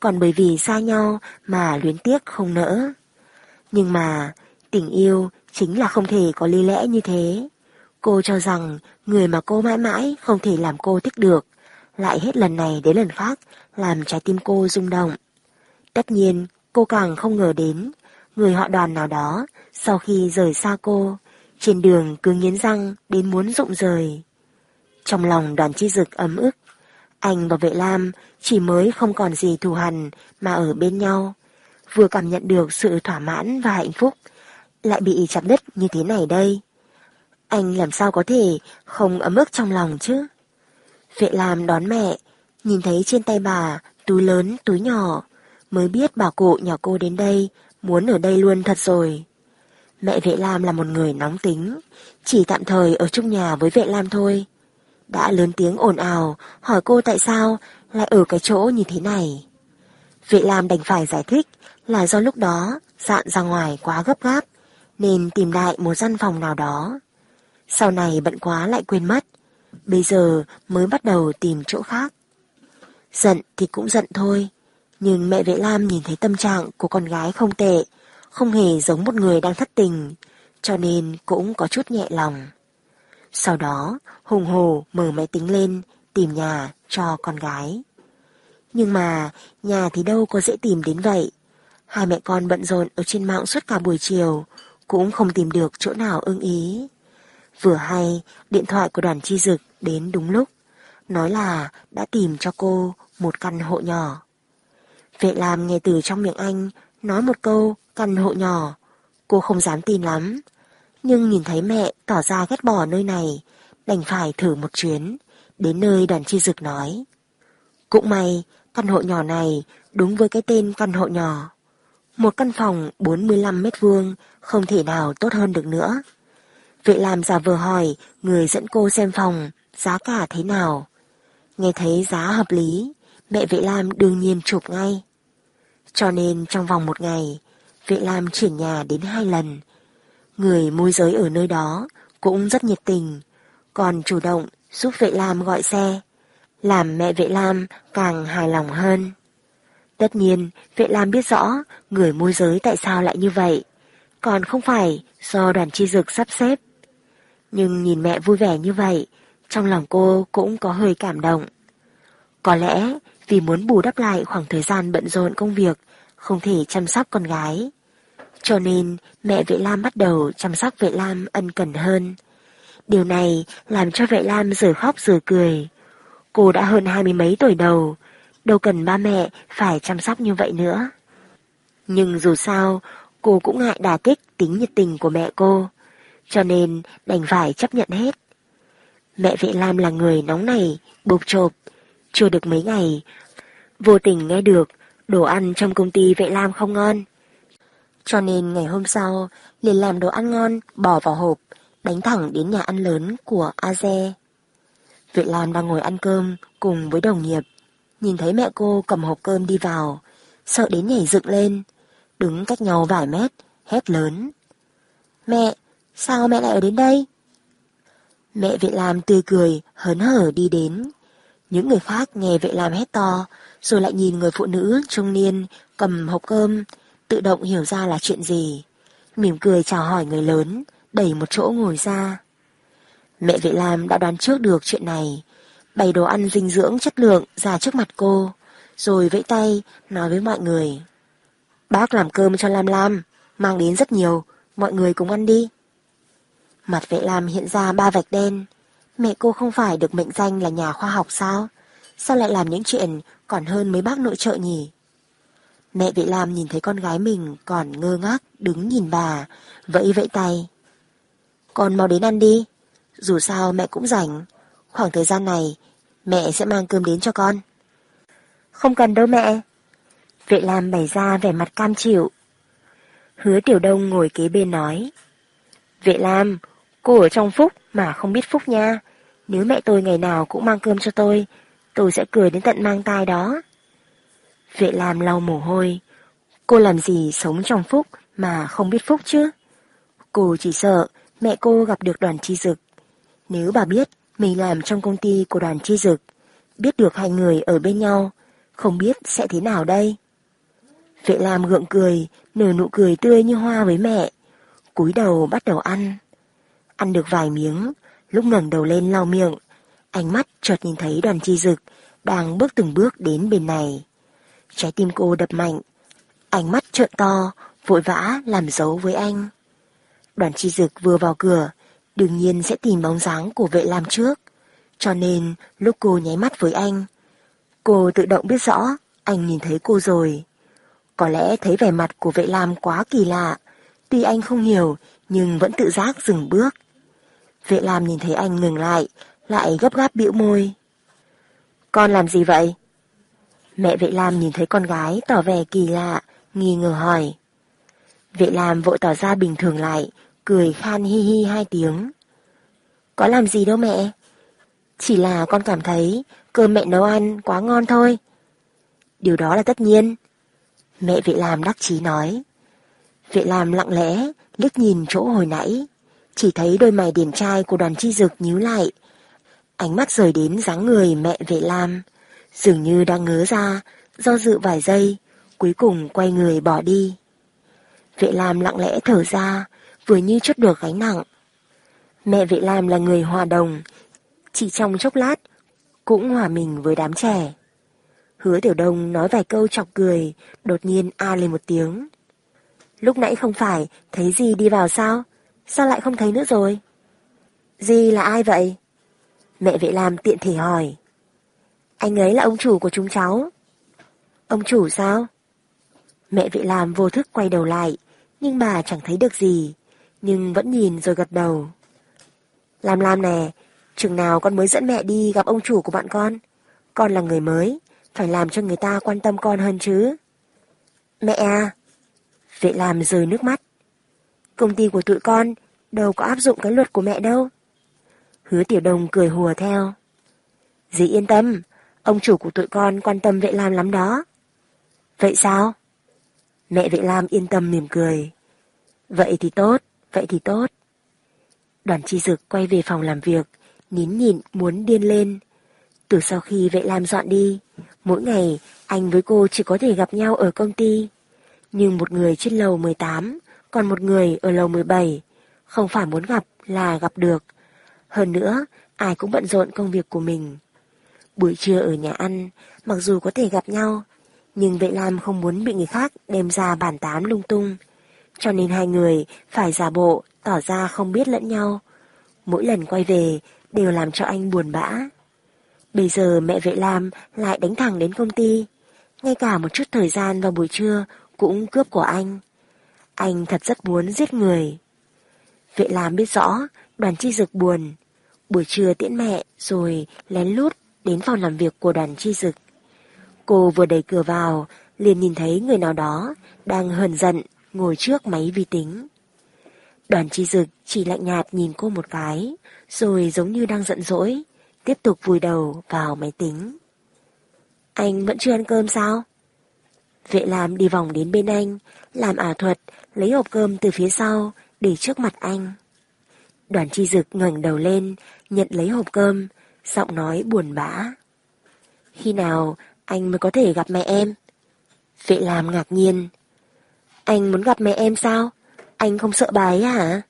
còn bởi vì xa nhau mà luyến tiếc không nỡ. Nhưng mà tình yêu chính là không thể có lý lẽ như thế. Cô cho rằng người mà cô mãi mãi không thể làm cô thích được, lại hết lần này đến lần khác làm trái tim cô rung động. Tất nhiên, cô càng không ngờ đến, người họ đoàn nào đó, sau khi rời xa cô, trên đường cứ nghiến răng đến muốn rụng rời. Trong lòng đoàn chi dực ấm ức, anh và vệ lam chỉ mới không còn gì thù hằn mà ở bên nhau, vừa cảm nhận được sự thỏa mãn và hạnh phúc, lại bị chặt đứt như thế này đây. Anh làm sao có thể không ấm ức trong lòng chứ? Vệ lam đón mẹ, nhìn thấy trên tay bà túi lớn túi nhỏ, mới biết bà cụ nhỏ cô đến đây, muốn ở đây luôn thật rồi. Mẹ Vệ Lam là một người nóng tính, chỉ tạm thời ở chung nhà với Vệ Lam thôi. Đã lớn tiếng ồn ào, hỏi cô tại sao lại ở cái chỗ như thế này. Vệ Lam đành phải giải thích là do lúc đó dạn ra ngoài quá gấp gáp, nên tìm lại một gian phòng nào đó. Sau này bận quá lại quên mất, bây giờ mới bắt đầu tìm chỗ khác. Giận thì cũng giận thôi, nhưng mẹ Vệ Lam nhìn thấy tâm trạng của con gái không tệ, không hề giống một người đang thất tình, cho nên cũng có chút nhẹ lòng. Sau đó, Hùng Hồ mở máy tính lên, tìm nhà cho con gái. Nhưng mà, nhà thì đâu có dễ tìm đến vậy. Hai mẹ con bận rộn ở trên mạng suốt cả buổi chiều, cũng không tìm được chỗ nào ưng ý. Vừa hay, điện thoại của đoàn chi dực đến đúng lúc, nói là đã tìm cho cô một căn hộ nhỏ. Vệ làm nghe từ trong miệng anh, nói một câu, căn hộ nhỏ. Cô không dám tin lắm. Nhưng nhìn thấy mẹ tỏ ra ghét bỏ nơi này, đành phải thử một chuyến, đến nơi đoàn chi dực nói. Cũng may, căn hộ nhỏ này đúng với cái tên căn hộ nhỏ. Một căn phòng 45 mét vuông không thể nào tốt hơn được nữa. Vệ làm giả vừa hỏi người dẫn cô xem phòng, giá cả thế nào. Nghe thấy giá hợp lý, mẹ vệ Lam đương nhiên chụp ngay. Cho nên trong vòng một ngày, vệ Lam chuyển nhà đến hai lần. Người môi giới ở nơi đó cũng rất nhiệt tình, còn chủ động giúp vệ Lam gọi xe, làm mẹ vệ Lam càng hài lòng hơn. Tất nhiên, vệ Lam biết rõ người môi giới tại sao lại như vậy, còn không phải do đoàn chi dực sắp xếp. Nhưng nhìn mẹ vui vẻ như vậy, trong lòng cô cũng có hơi cảm động. Có lẽ vì muốn bù đắp lại khoảng thời gian bận rộn công việc, không thể chăm sóc con gái. Cho nên mẹ Vệ Lam bắt đầu chăm sóc Vệ Lam ân cần hơn. Điều này làm cho Vệ Lam giờ khóc giờ cười. Cô đã hơn hai mươi mấy tuổi đầu, đâu cần ba mẹ phải chăm sóc như vậy nữa. Nhưng dù sao, cô cũng ngại đà kích tính nhiệt tình của mẹ cô, cho nên đành phải chấp nhận hết. Mẹ Vệ Lam là người nóng nảy, bộp chộp, chưa được mấy ngày, vô tình nghe được đồ ăn trong công ty Vệ Lam không ngon. Cho nên ngày hôm sau, liền làm đồ ăn ngon, bỏ vào hộp, đánh thẳng đến nhà ăn lớn của Aze. Vệ Lan đang ngồi ăn cơm cùng với đồng nghiệp, nhìn thấy mẹ cô cầm hộp cơm đi vào, sợ đến nhảy dựng lên, đứng cách nhau vài mét, hét lớn. Mẹ, sao mẹ lại ở đến đây? Mẹ Vệ Lam tươi cười, hớn hở đi đến. Những người khác nghe Vệ Lam hét to, rồi lại nhìn người phụ nữ trung niên cầm hộp cơm, tự động hiểu ra là chuyện gì. Mỉm cười chào hỏi người lớn, đẩy một chỗ ngồi ra. Mẹ Vệ Lam đã đoán trước được chuyện này, bày đồ ăn dinh dưỡng chất lượng ra trước mặt cô, rồi vẫy tay nói với mọi người. Bác làm cơm cho Lam Lam, mang đến rất nhiều, mọi người cùng ăn đi. Mặt vệ Lam hiện ra ba vạch đen. Mẹ cô không phải được mệnh danh là nhà khoa học sao? Sao lại làm những chuyện còn hơn mấy bác nội trợ nhỉ? Mẹ vệ Lam nhìn thấy con gái mình còn ngơ ngác đứng nhìn bà, vẫy vẫy tay. Con mau đến ăn đi, dù sao mẹ cũng rảnh, khoảng thời gian này mẹ sẽ mang cơm đến cho con. Không cần đâu mẹ. Vệ Lam bày ra vẻ mặt cam chịu. Hứa Tiểu Đông ngồi kế bên nói. Vệ Lam, cô ở trong phúc mà không biết phúc nha. Nếu mẹ tôi ngày nào cũng mang cơm cho tôi, tôi sẽ cười đến tận mang tai đó. Vệ Lam lau mồ hôi. Cô làm gì sống trong phúc mà không biết phúc chứ? Cô chỉ sợ mẹ cô gặp được đoàn chi dực. Nếu bà biết mình làm trong công ty của đoàn chi dực, biết được hai người ở bên nhau, không biết sẽ thế nào đây? Vệ Lam gượng cười, nở nụ cười tươi như hoa với mẹ, cúi đầu bắt đầu ăn. Ăn được vài miếng, lúc ngẩng đầu lên lau miệng, ánh mắt chợt nhìn thấy đoàn chi dực đang bước từng bước đến bên này. Trái tim cô đập mạnh, ánh mắt trợn to, vội vã làm dấu với anh. Đoàn chi dực vừa vào cửa, đương nhiên sẽ tìm bóng dáng của vệ làm trước. Cho nên lúc cô nháy mắt với anh, cô tự động biết rõ anh nhìn thấy cô rồi. Có lẽ thấy vẻ mặt của vệ lam quá kỳ lạ, tuy anh không hiểu nhưng vẫn tự giác dừng bước. Vệ lam nhìn thấy anh ngừng lại, lại gấp gáp bĩu môi. Con làm gì vậy? Mẹ vệ lam nhìn thấy con gái tỏ vẻ kỳ lạ, nghi ngờ hỏi. Vệ lam vội tỏ ra bình thường lại, cười khan hi hi hai tiếng. Có làm gì đâu mẹ. Chỉ là con cảm thấy cơm mẹ nấu ăn quá ngon thôi. Điều đó là tất nhiên. Mẹ vệ lam đắc chí nói. Vệ lam lặng lẽ, liếc nhìn chỗ hồi nãy. Chỉ thấy đôi mày điển trai của đoàn chi dực nhíu lại. Ánh mắt rời đến dáng người mẹ vệ lam. Dường như đang ngớ ra, do dự vài giây, cuối cùng quay người bỏ đi. Vệ lam lặng lẽ thở ra, vừa như chút được gánh nặng. Mẹ vệ lam là người hòa đồng, chỉ trong chốc lát cũng hòa mình với đám trẻ. Hứa Tiểu Đông nói vài câu chọc cười, đột nhiên a lên một tiếng. Lúc nãy không phải thấy gì đi vào sao? Sao lại không thấy nữa rồi? Di là ai vậy? Mẹ vệ lam tiện thể hỏi. Anh ấy là ông chủ của chúng cháu. Ông chủ sao? Mẹ vị làm vô thức quay đầu lại, nhưng bà chẳng thấy được gì, nhưng vẫn nhìn rồi gật đầu. làm làm nè, chừng nào con mới dẫn mẹ đi gặp ông chủ của bạn con? Con là người mới, phải làm cho người ta quan tâm con hơn chứ. Mẹ à! Vệ làm rời nước mắt. Công ty của tụi con đâu có áp dụng cái luật của mẹ đâu. Hứa tiểu đồng cười hùa theo. Dì yên tâm, ông chủ của tụi con quan tâm vệ lam lắm đó. Vậy sao? Mẹ vệ lam yên tâm mỉm cười. Vậy thì tốt, vậy thì tốt. Đoàn chi dực quay về phòng làm việc, nín nhịn muốn điên lên. Từ sau khi vệ lam dọn đi, mỗi ngày anh với cô chỉ có thể gặp nhau ở công ty. Nhưng một người trên lầu 18, còn một người ở lầu 17, không phải muốn gặp là gặp được. Hơn nữa, ai cũng bận rộn công việc của mình. Buổi trưa ở nhà ăn, mặc dù có thể gặp nhau, nhưng vệ lam không muốn bị người khác đem ra bàn tán lung tung. cho nên hai người phải giả bộ tỏ ra không biết lẫn nhau. Mỗi lần quay về đều làm cho anh buồn bã. Bây giờ mẹ vệ Lam lại đánh thẳng đến công ty, ngay cả một chút thời gian vào buổi trưa cũng cướp của anh. Anh thật rất muốn giết người. Vệ Lam biết rõ đoàn chi dực buồn, buổi trưa tiễn mẹ rồi lén lút đến phòng làm việc của đoàn chi dực. Cô vừa đẩy cửa vào, liền nhìn thấy người nào đó đang hờn giận ngồi trước máy vi tính. Đoàn chi dực chỉ lạnh nhạt nhìn cô một cái, rồi giống như đang giận dỗi, tiếp tục vùi đầu vào máy tính. Anh vẫn chưa ăn cơm sao? Vệ làm đi vòng đến bên anh, làm ảo thuật, lấy hộp cơm từ phía sau, để trước mặt anh. Đoàn chi dực ngẩng đầu lên, nhận lấy hộp cơm, giọng nói buồn bã. Khi nào anh mới có thể gặp mẹ em? Vệ làm ngạc nhiên. Anh muốn gặp mẹ em sao? Anh không sợ bà ấy hả?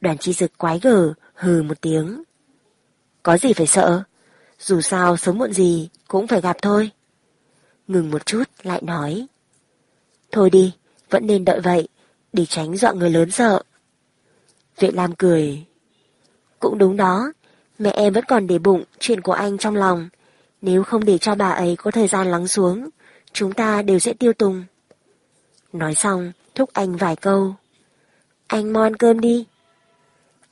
Đoàn chi dực quái gở, hừ một tiếng. Có gì phải sợ? Dù sao sớm muộn gì cũng phải gặp thôi. Ngừng một chút lại nói. Thôi đi, vẫn nên đợi vậy, để tránh dọa người lớn sợ. Vệ Lam cười. Cũng đúng đó, mẹ em vẫn còn để bụng chuyện của anh trong lòng. Nếu không để cho bà ấy có thời gian lắng xuống, chúng ta đều sẽ tiêu tùng. Nói xong, thúc anh vài câu. Anh mau ăn cơm đi.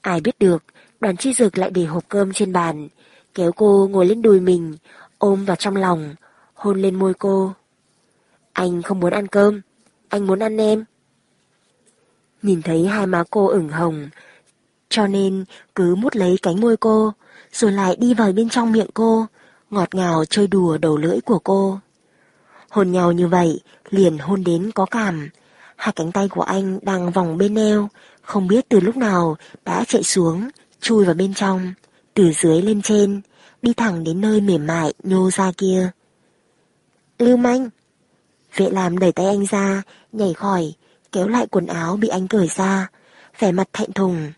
Ai biết được, đoàn chi dược lại để hộp cơm trên bàn, kéo cô ngồi lên đùi mình, ôm vào trong lòng, hôn lên môi cô. Anh không muốn ăn cơm, anh muốn ăn em. Nhìn thấy hai má cô ửng hồng, cho nên cứ mút lấy cánh môi cô, rồi lại đi vào bên trong miệng cô, ngọt ngào chơi đùa đầu lưỡi của cô. Hôn nhau như vậy, liền hôn đến có cảm. Hai cánh tay của anh đang vòng bên eo, không biết từ lúc nào đã chạy xuống, chui vào bên trong, từ dưới lên trên, đi thẳng đến nơi mềm mại nhô ra kia. Lưu manh! Vệ làm đẩy tay anh ra, nhảy khỏi, kéo lại quần áo bị anh cởi ra, vẻ mặt thẹn thùng.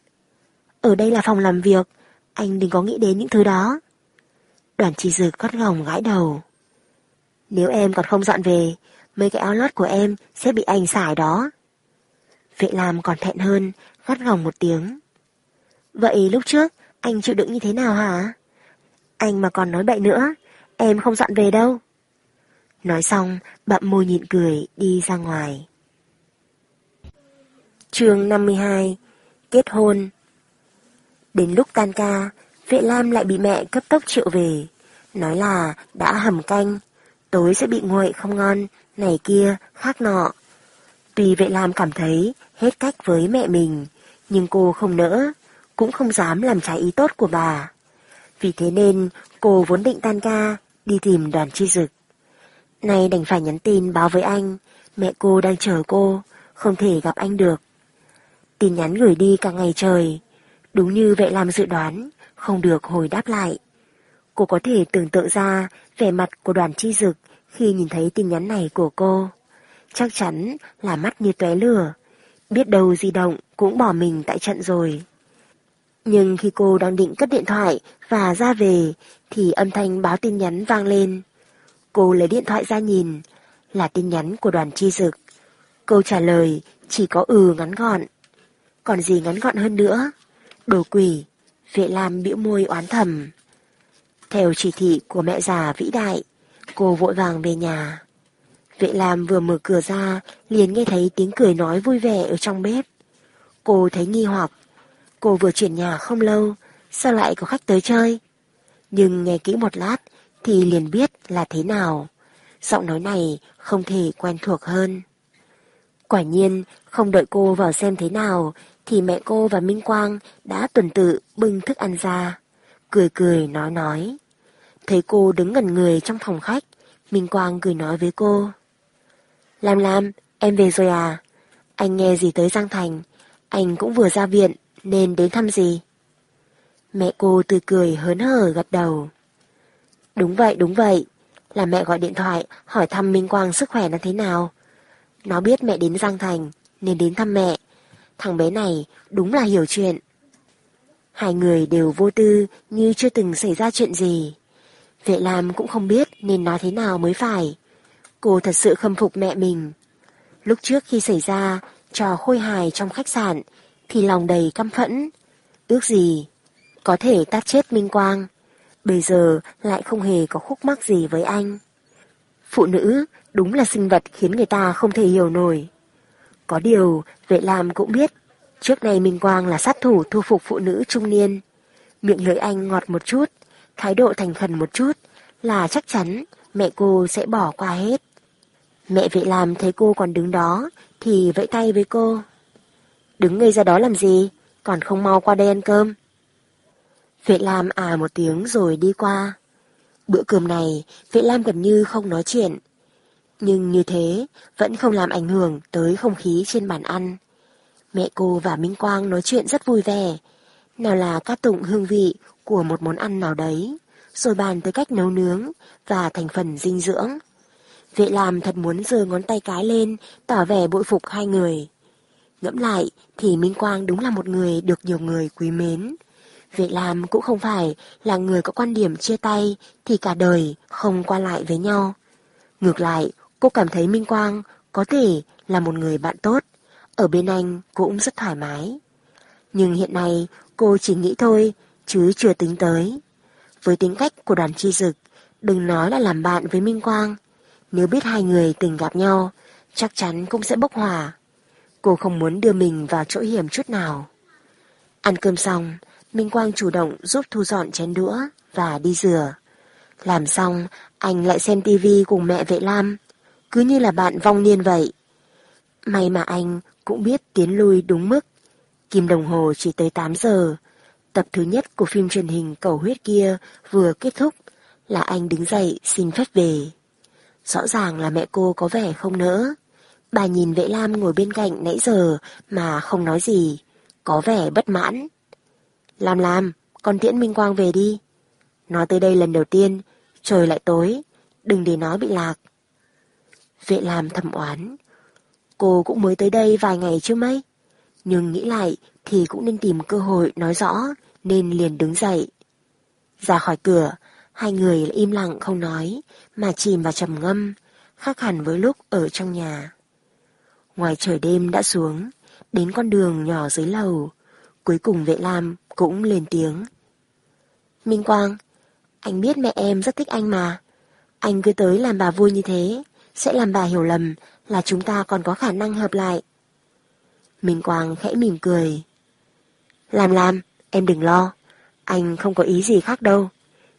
Ở đây là phòng làm việc, anh đừng có nghĩ đến những thứ đó. Đoàn chi dực cất gồng gãi đầu. Nếu em còn không dọn về, mấy cái áo lót của em sẽ bị anh xài đó. Vệ làm còn thẹn hơn, gắt gỏng một tiếng. Vậy lúc trước, anh chịu đựng như thế nào hả? Anh mà còn nói bậy nữa, em không dọn về đâu. Nói xong, bậm môi nhịn cười đi ra ngoài. chương 52 Kết hôn Đến lúc tan ca, vệ lam lại bị mẹ cấp tốc triệu về. Nói là đã hầm canh, tối sẽ bị nguội không ngon, này kia, khác nọ. Tuy vệ lam cảm thấy hết cách với mẹ mình, nhưng cô không nỡ, cũng không dám làm trái ý tốt của bà. Vì thế nên cô vốn định tan ca, đi tìm đoàn chi dực. Nay đành phải nhắn tin báo với anh, mẹ cô đang chờ cô, không thể gặp anh được. Tin nhắn gửi đi cả ngày trời, đúng như vậy làm dự đoán, không được hồi đáp lại. Cô có thể tưởng tượng ra vẻ mặt của đoàn chi dực khi nhìn thấy tin nhắn này của cô. Chắc chắn là mắt như tóe lửa, biết đâu di động cũng bỏ mình tại trận rồi. Nhưng khi cô đang định cất điện thoại và ra về thì âm thanh báo tin nhắn vang lên. Cô lấy điện thoại ra nhìn, là tin nhắn của đoàn chi dực. Câu trả lời chỉ có ừ ngắn gọn. Còn gì ngắn gọn hơn nữa? Đồ quỷ, vệ lam bĩu môi oán thầm. Theo chỉ thị của mẹ già vĩ đại, cô vội vàng về nhà. Vệ lam vừa mở cửa ra, liền nghe thấy tiếng cười nói vui vẻ ở trong bếp. Cô thấy nghi hoặc, cô vừa chuyển nhà không lâu, sao lại có khách tới chơi? Nhưng nghe kỹ một lát thì liền biết là thế nào. Giọng nói này không thể quen thuộc hơn. Quả nhiên, không đợi cô vào xem thế nào, thì mẹ cô và Minh Quang đã tuần tự bưng thức ăn ra. Cười cười nói nói. Thấy cô đứng gần người trong phòng khách, Minh Quang cười nói với cô. Lam Lam, em về rồi à? Anh nghe gì tới Giang Thành, anh cũng vừa ra viện nên đến thăm gì? Mẹ cô tươi cười hớn hở gật đầu. Đúng vậy, đúng vậy. Là mẹ gọi điện thoại hỏi thăm Minh Quang sức khỏe là thế nào. Nó biết mẹ đến Giang Thành nên đến thăm mẹ. Thằng bé này đúng là hiểu chuyện. Hai người đều vô tư như chưa từng xảy ra chuyện gì. Vệ Lam cũng không biết nên nói thế nào mới phải. Cô thật sự khâm phục mẹ mình. Lúc trước khi xảy ra trò khôi hài trong khách sạn, thì lòng đầy căm phẫn. Ước gì? Có thể tát chết Minh Quang. Bây giờ lại không hề có khúc mắc gì với anh. Phụ nữ đúng là sinh vật khiến người ta không thể hiểu nổi. Có điều, Vệ Lam cũng biết, trước này Minh Quang là sát thủ thu phục phụ nữ trung niên. Miệng lưỡi anh ngọt một chút, thái độ thành khẩn một chút, là chắc chắn mẹ cô sẽ bỏ qua hết. Mẹ Vệ Lam thấy cô còn đứng đó, thì vẫy tay với cô. Đứng ngây ra đó làm gì, còn không mau qua đây ăn cơm. Vệ Lam à một tiếng rồi đi qua. Bữa cơm này, Vệ Lam gần như không nói chuyện. Nhưng như thế, vẫn không làm ảnh hưởng tới không khí trên bàn ăn. Mẹ cô và Minh Quang nói chuyện rất vui vẻ. Nào là các tụng hương vị của một món ăn nào đấy, rồi bàn tới cách nấu nướng và thành phần dinh dưỡng. Vệ làm thật muốn giơ ngón tay cái lên, tỏ vẻ bội phục hai người. Ngẫm lại thì Minh Quang đúng là một người được nhiều người quý mến. Vệ làm cũng không phải là người có quan điểm chia tay thì cả đời không qua lại với nhau. Ngược lại, cô cảm thấy Minh Quang có thể là một người bạn tốt, ở bên anh cũng rất thoải mái. Nhưng hiện nay cô chỉ nghĩ thôi, chứ chưa tính tới. Với tính cách của đoàn chi dực, đừng nói là làm bạn với Minh Quang. Nếu biết hai người từng gặp nhau, chắc chắn cũng sẽ bốc hỏa. Cô không muốn đưa mình vào chỗ hiểm chút nào. Ăn cơm xong, Minh Quang chủ động giúp thu dọn chén đũa và đi rửa. Làm xong, anh lại xem tivi cùng mẹ Vệ Lam, cứ như là bạn vong niên vậy. May mà anh cũng biết tiến lui đúng mức. Kim đồng hồ chỉ tới 8 giờ. Tập thứ nhất của phim truyền hình cầu huyết kia vừa kết thúc là anh đứng dậy xin phép về. Rõ ràng là mẹ cô có vẻ không nỡ. Bà nhìn Vệ Lam ngồi bên cạnh nãy giờ mà không nói gì, có vẻ bất mãn. Lam Lam, con tiễn Minh Quang về đi. nó tới đây lần đầu tiên, trời lại tối, đừng để nó bị lạc. Vệ Lam thầm oán. Cô cũng mới tới đây vài ngày chứ mấy. Nhưng nghĩ lại thì cũng nên tìm cơ hội nói rõ, nên liền đứng dậy. Ra khỏi cửa, hai người im lặng không nói, mà chìm vào trầm ngâm, khác hẳn với lúc ở trong nhà. Ngoài trời đêm đã xuống, đến con đường nhỏ dưới lầu, cuối cùng vệ lam cũng lên tiếng. Minh Quang, anh biết mẹ em rất thích anh mà. Anh cứ tới làm bà vui như thế, sẽ làm bà hiểu lầm là chúng ta còn có khả năng hợp lại. Minh Quang khẽ mỉm cười. Làm làm, em đừng lo, anh không có ý gì khác đâu.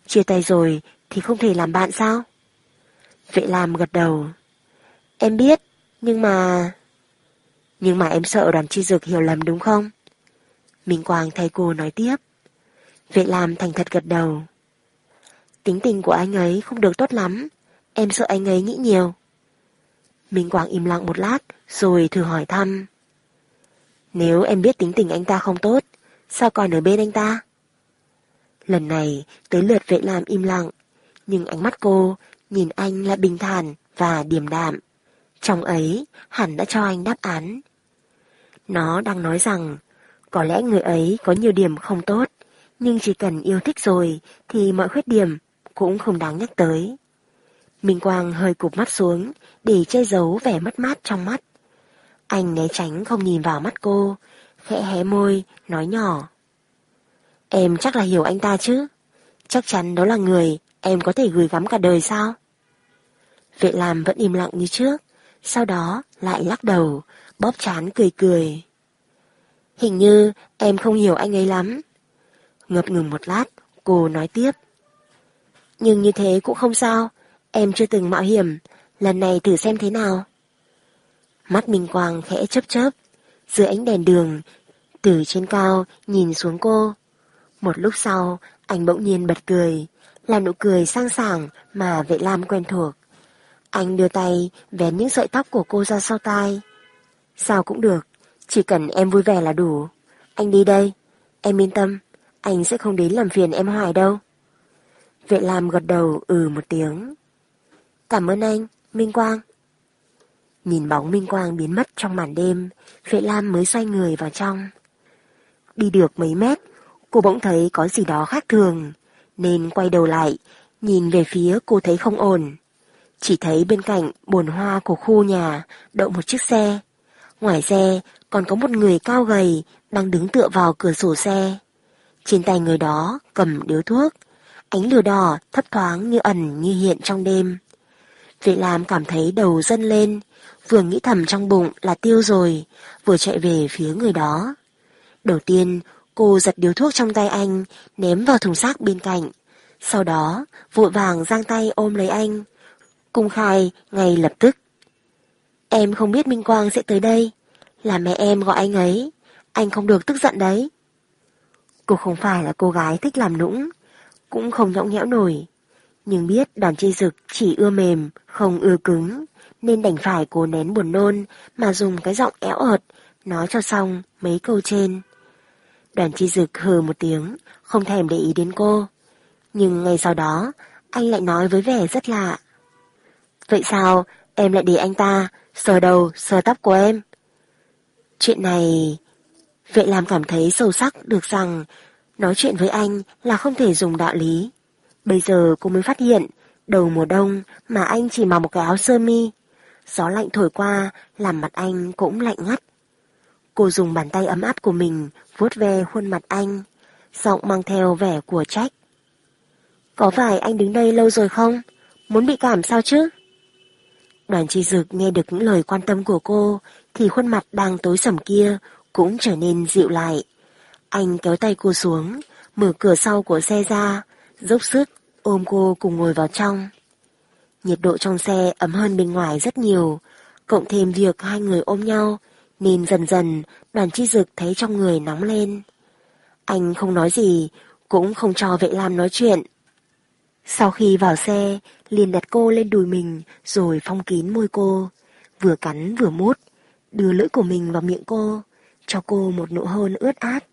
Chia tay rồi thì không thể làm bạn sao? Vệ Lam gật đầu. Em biết, nhưng mà... Nhưng mà em sợ đoàn chi dược hiểu lầm đúng không? Minh Quang thay cô nói tiếp. Vệ Lam thành thật gật đầu. Tính tình của anh ấy không được tốt lắm. Em sợ anh ấy nghĩ nhiều. Minh Quang im lặng một lát rồi thử hỏi thăm. Nếu em biết tính tình anh ta không tốt, sao còn ở bên anh ta? Lần này tới lượt vệ làm im lặng, nhưng ánh mắt cô nhìn anh là bình thản và điềm đạm. Trong ấy hẳn đã cho anh đáp án. Nó đang nói rằng có lẽ người ấy có nhiều điểm không tốt, nhưng chỉ cần yêu thích rồi thì mọi khuyết điểm cũng không đáng nhắc tới. Minh Quang hơi cụp mắt xuống để che giấu vẻ mất mát trong mắt. Anh né tránh không nhìn vào mắt cô, khẽ hé môi, nói nhỏ. Em chắc là hiểu anh ta chứ? Chắc chắn đó là người em có thể gửi gắm cả đời sao? Vệ làm vẫn im lặng như trước, sau đó lại lắc đầu, bóp chán cười cười. Hình như em không hiểu anh ấy lắm. Ngập ngừng một lát, cô nói tiếp. Nhưng như thế cũng không sao, em chưa từng mạo hiểm, lần này thử xem thế nào. Mắt Minh Quang khẽ chớp chớp, dưới ánh đèn đường, từ trên cao nhìn xuống cô. Một lúc sau, anh bỗng nhiên bật cười, là nụ cười sang sảng mà vệ lam quen thuộc. Anh đưa tay vén những sợi tóc của cô ra sau tai. Sao cũng được, chỉ cần em vui vẻ là đủ. Anh đi đây, em yên tâm, anh sẽ không đến làm phiền em hoài đâu. Vệ Lam gật đầu ừ một tiếng. Cảm ơn anh, Minh Quang. Nhìn bóng Minh Quang biến mất trong màn đêm, Vệ Lam mới xoay người vào trong. Đi được mấy mét, cô bỗng thấy có gì đó khác thường, nên quay đầu lại, nhìn về phía cô thấy không ổn. Chỉ thấy bên cạnh bồn hoa của khu nhà đậu một chiếc xe, Ngoài xe còn có một người cao gầy đang đứng tựa vào cửa sổ xe. Trên tay người đó cầm điếu thuốc, ánh lửa đỏ thấp thoáng như ẩn như hiện trong đêm. Vệ Lam cảm thấy đầu dâng lên, vừa nghĩ thầm trong bụng là tiêu rồi, vừa chạy về phía người đó. Đầu tiên, cô giật điếu thuốc trong tay anh, ném vào thùng xác bên cạnh. Sau đó, vội vàng giang tay ôm lấy anh. Cung khai ngay lập tức. Em không biết Minh Quang sẽ tới đây. Là mẹ em gọi anh ấy. Anh không được tức giận đấy. Cô không phải là cô gái thích làm nũng, cũng không nhõng nhẽo nổi. Nhưng biết đoàn chi dực chỉ ưa mềm, không ưa cứng, nên đành phải cố nén buồn nôn mà dùng cái giọng éo ợt, nói cho xong mấy câu trên. Đoàn chi dực hừ một tiếng, không thèm để ý đến cô. Nhưng ngay sau đó, anh lại nói với vẻ rất lạ. Vậy sao em lại để anh ta sờ đầu, sờ tóc của em? Chuyện này... Vệ làm cảm thấy sâu sắc được rằng nói chuyện với anh là không thể dùng đạo lý. Bây giờ cô mới phát hiện đầu mùa đông mà anh chỉ mặc một cái áo sơ mi. Gió lạnh thổi qua làm mặt anh cũng lạnh ngắt. Cô dùng bàn tay ấm áp của mình vuốt ve khuôn mặt anh, giọng mang theo vẻ của trách. Có phải anh đứng đây lâu rồi không? Muốn bị cảm sao chứ? Đoàn chi dực nghe được những lời quan tâm của cô thì khuôn mặt đang tối sầm kia cũng trở nên dịu lại. Anh kéo tay cô xuống, mở cửa sau của xe ra, dốc sức ôm cô cùng ngồi vào trong. Nhiệt độ trong xe ấm hơn bên ngoài rất nhiều, cộng thêm việc hai người ôm nhau, nên dần dần đoàn chi dực thấy trong người nóng lên. Anh không nói gì, cũng không cho vệ lam nói chuyện. Sau khi vào xe, liền đặt cô lên đùi mình rồi phong kín môi cô, vừa cắn vừa mút, đưa lưỡi của mình vào miệng cô, cho cô một nụ hôn ướt át.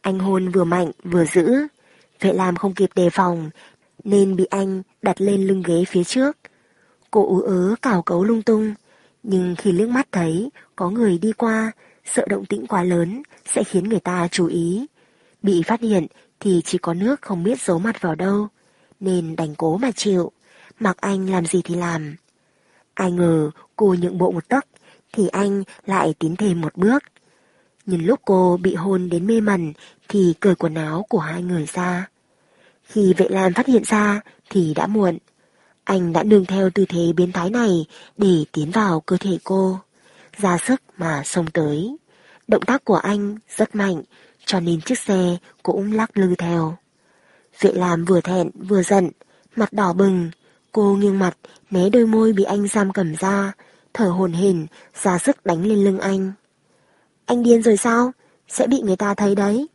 Anh hôn vừa mạnh vừa giữ, vệ lam không kịp đề phòng nên bị anh đặt lên lưng ghế phía trước. Cô ú ớ cào cấu lung tung, nhưng khi liếc mắt thấy có người đi qua, sợ động tĩnh quá lớn sẽ khiến người ta chú ý. Bị phát hiện thì chỉ có nước không biết giấu mặt vào đâu, nên đành cố mà chịu, mặc anh làm gì thì làm. Ai ngờ cô nhượng bộ một tấc thì anh lại tiến thêm một bước. Nhìn lúc cô bị hôn đến mê mẩn thì cởi quần áo của hai người ra. Khi vệ lan phát hiện ra thì đã muộn. Anh đã nương theo tư thế biến thái này để tiến vào cơ thể cô. Ra sức mà xông tới. Động tác của anh rất mạnh cho nên chiếc xe cũng lắc lư theo. Vệ làm vừa thẹn vừa giận, mặt đỏ bừng. Cô nghiêng mặt né đôi môi bị anh giam cầm ra, thở hồn hển ra sức đánh lên lưng anh. Anh điên rồi sao? Sẽ bị người ta thấy đấy.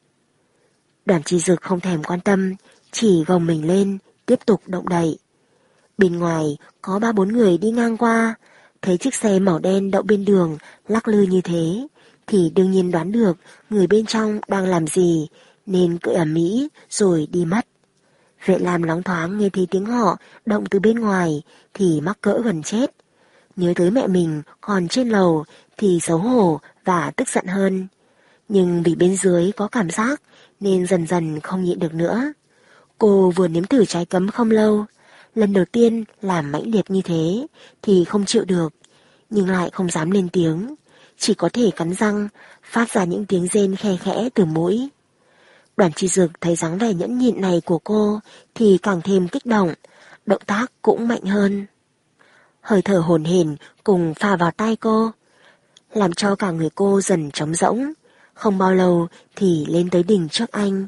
Đoàn chi dực không thèm quan tâm, chỉ gồng mình lên, tiếp tục động đậy. Bên ngoài có ba bốn người đi ngang qua, thấy chiếc xe màu đen đậu bên đường lắc lư như thế, thì đương nhiên đoán được người bên trong đang làm gì, nên cười ẩm mỹ rồi đi mất. Vệ làm lóng thoáng nghe thấy tiếng họ động từ bên ngoài thì mắc cỡ gần chết. Nhớ tới mẹ mình còn trên lầu thì xấu hổ và tức giận hơn. Nhưng vì bên dưới có cảm giác nên dần dần không nhịn được nữa. Cô vừa nếm thử trái cấm không lâu, lần đầu tiên làm mãnh liệt như thế thì không chịu được, nhưng lại không dám lên tiếng, chỉ có thể cắn răng, phát ra những tiếng rên khe khẽ từ mũi. Đoàn chi dược thấy dáng vẻ nhẫn nhịn này của cô thì càng thêm kích động, động tác cũng mạnh hơn. Hơi thở hồn hển cùng pha vào tay cô, làm cho cả người cô dần trống rỗng. Không bao lâu thì lên tới đỉnh trước anh,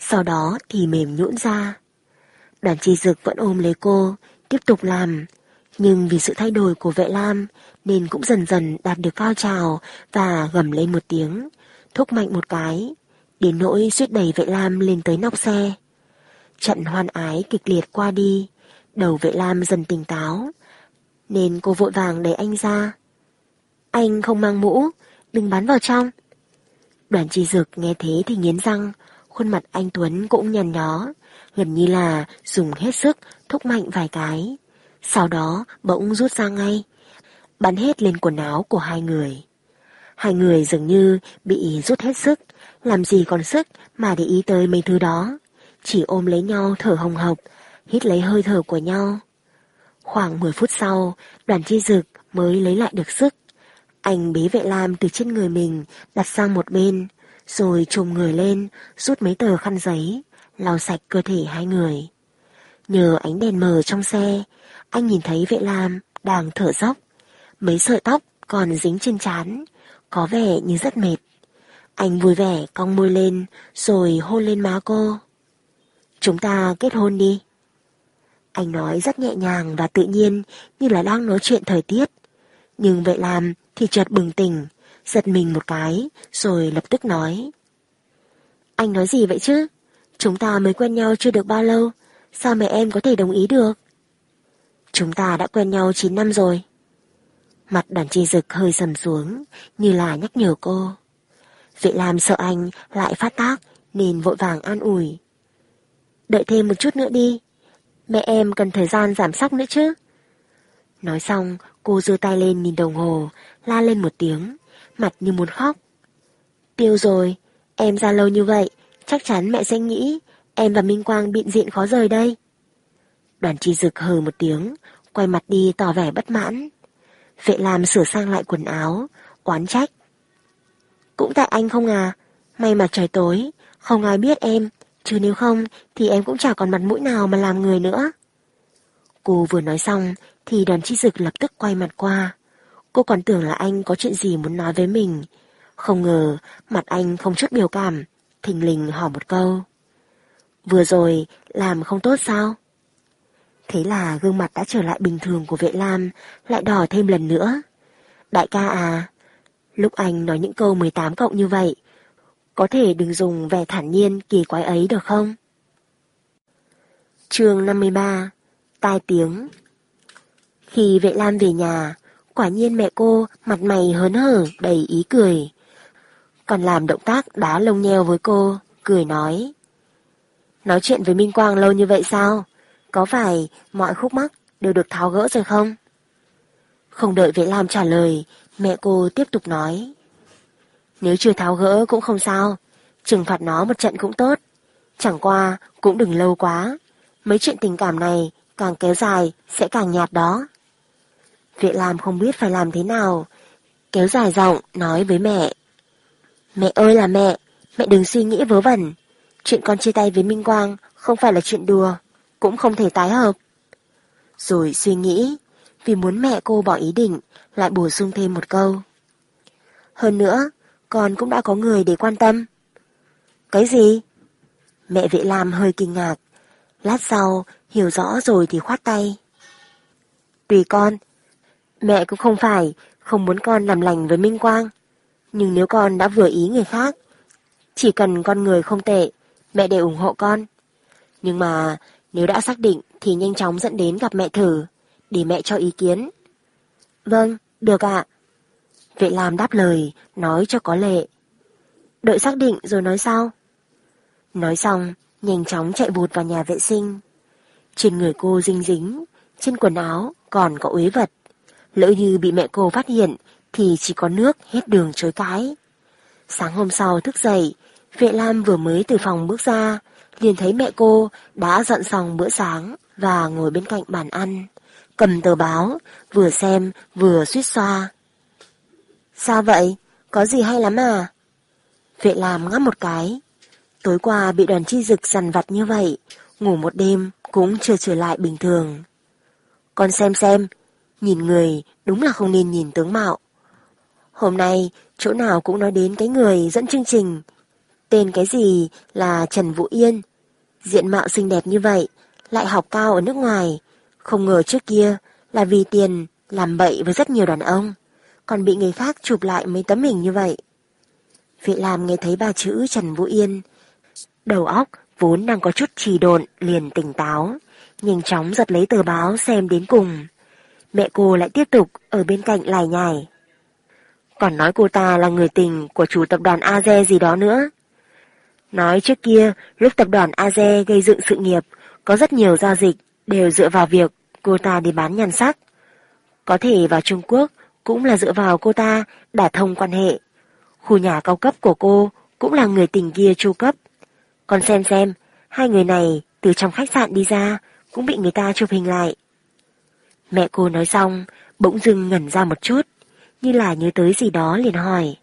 sau đó thì mềm nhũn ra. Đoàn chi dực vẫn ôm lấy cô, tiếp tục làm. Nhưng vì sự thay đổi của vệ lam nên cũng dần dần đạt được cao trào và gầm lên một tiếng, thúc mạnh một cái, đến nỗi suýt đẩy vệ lam lên tới nóc xe. Trận hoan ái kịch liệt qua đi, đầu vệ lam dần tỉnh táo, nên cô vội vàng đẩy anh ra. Anh không mang mũ, đừng bắn vào trong. Đoàn chi dực nghe thế thì nghiến răng, khuôn mặt anh Tuấn cũng nhằn nhó, gần như là dùng hết sức thúc mạnh vài cái. Sau đó bỗng rút ra ngay, bắn hết lên quần áo của hai người. Hai người dường như bị rút hết sức, làm gì còn sức mà để ý tới mấy thứ đó. Chỉ ôm lấy nhau thở hồng hộc, hít lấy hơi thở của nhau. Khoảng 10 phút sau, đoàn chi dực mới lấy lại được sức. Anh bế vệ lam từ trên người mình, đặt sang một bên, rồi trùm người lên, rút mấy tờ khăn giấy, lau sạch cơ thể hai người. Nhờ ánh đèn mờ trong xe, anh nhìn thấy vệ lam đang thở dốc. Mấy sợi tóc còn dính trên trán, có vẻ như rất mệt. Anh vui vẻ cong môi lên, rồi hôn lên má cô. Chúng ta kết hôn đi. Anh nói rất nhẹ nhàng và tự nhiên như là đang nói chuyện thời tiết. Nhưng vậy làm thì chợt bừng tỉnh, giật mình một cái, rồi lập tức nói. Anh nói gì vậy chứ? Chúng ta mới quen nhau chưa được bao lâu, sao mẹ em có thể đồng ý được? Chúng ta đã quen nhau 9 năm rồi. Mặt đoàn chi dực hơi sầm xuống, như là nhắc nhở cô. Vệ làm sợ anh lại phát tác, nên vội vàng an ủi. Đợi thêm một chút nữa đi, mẹ em cần thời gian giảm sóc nữa chứ. Nói xong, cô giơ tay lên nhìn đồng hồ, la lên một tiếng, mặt như muốn khóc. Tiêu rồi, em ra lâu như vậy, chắc chắn mẹ sẽ nghĩ em và Minh Quang bịn diện khó rời đây. Đoàn chi dực hừ một tiếng, quay mặt đi tỏ vẻ bất mãn. Vệ làm sửa sang lại quần áo, oán trách. Cũng tại anh không à, may mà trời tối, không ai biết em, chứ nếu không thì em cũng chả còn mặt mũi nào mà làm người nữa. Cô vừa nói xong thì đoàn chi dực lập tức quay mặt qua. Cô còn tưởng là anh có chuyện gì muốn nói với mình. Không ngờ mặt anh không chút biểu cảm, thình lình hỏi một câu. Vừa rồi làm không tốt sao? Thế là gương mặt đã trở lại bình thường của vệ lam, lại đỏ thêm lần nữa. Đại ca à, lúc anh nói những câu 18 cộng như vậy, có thể đừng dùng vẻ thản nhiên kỳ quái ấy được không? chương 53 Tai tiếng Khi vệ lam về nhà, quả nhiên mẹ cô mặt mày hớn hở đầy ý cười. Còn làm động tác đá lông nheo với cô, cười nói. Nói chuyện với Minh Quang lâu như vậy sao? Có phải mọi khúc mắc đều được tháo gỡ rồi không? Không đợi Vệ Lam trả lời, mẹ cô tiếp tục nói. Nếu chưa tháo gỡ cũng không sao, trừng phạt nó một trận cũng tốt. Chẳng qua cũng đừng lâu quá, mấy chuyện tình cảm này càng kéo dài sẽ càng nhạt đó. Vệ Lam không biết phải làm thế nào, kéo dài giọng nói với mẹ. Mẹ ơi là mẹ, mẹ đừng suy nghĩ vớ vẩn. Chuyện con chia tay với Minh Quang không phải là chuyện đùa cũng không thể tái hợp. Rồi suy nghĩ, vì muốn mẹ cô bỏ ý định, lại bổ sung thêm một câu. Hơn nữa, con cũng đã có người để quan tâm. Cái gì? Mẹ vệ làm hơi kinh ngạc. Lát sau, hiểu rõ rồi thì khoát tay. Tùy con, mẹ cũng không phải không muốn con làm lành với Minh Quang. Nhưng nếu con đã vừa ý người khác, chỉ cần con người không tệ, mẹ đều ủng hộ con. Nhưng mà nếu đã xác định thì nhanh chóng dẫn đến gặp mẹ thử, để mẹ cho ý kiến. Vâng, được ạ. Vệ làm đáp lời, nói cho có lệ. Đợi xác định rồi nói sau. Nói xong, nhanh chóng chạy vụt vào nhà vệ sinh. Trên người cô dinh dính, trên quần áo còn có uế vật. Lỡ như bị mẹ cô phát hiện thì chỉ có nước hết đường chối cái. Sáng hôm sau thức dậy, vệ lam vừa mới từ phòng bước ra, liền thấy mẹ cô đã dọn xong bữa sáng và ngồi bên cạnh bàn ăn, cầm tờ báo, vừa xem vừa suýt xoa. Sao vậy? Có gì hay lắm à? Vệ lam ngáp một cái. Tối qua bị đoàn chi dực sằn vặt như vậy, ngủ một đêm cũng chưa trở lại bình thường. Con xem xem, nhìn người đúng là không nên nhìn tướng mạo. Hôm nay, chỗ nào cũng nói đến cái người dẫn chương trình. Tên cái gì là Trần Vũ Yên, Diện mạo xinh đẹp như vậy, lại học cao ở nước ngoài. Không ngờ trước kia là vì tiền làm bậy với rất nhiều đàn ông, còn bị người khác chụp lại mấy tấm hình như vậy. Vị làm nghe thấy ba chữ Trần Vũ Yên. Đầu óc vốn đang có chút trì độn liền tỉnh táo, nhanh chóng giật lấy tờ báo xem đến cùng. Mẹ cô lại tiếp tục ở bên cạnh lải nhải. Còn nói cô ta là người tình của chủ tập đoàn AZE gì đó nữa. Nói trước kia, lúc tập đoàn AZE gây dựng sự nghiệp, có rất nhiều giao dịch đều dựa vào việc cô ta đi bán nhan sắc. Có thể vào Trung Quốc cũng là dựa vào cô ta đả thông quan hệ. Khu nhà cao cấp của cô cũng là người tình kia chu cấp. Còn xem xem, hai người này từ trong khách sạn đi ra cũng bị người ta chụp hình lại. Mẹ cô nói xong, bỗng dưng ngẩn ra một chút, như là nhớ tới gì đó liền hỏi.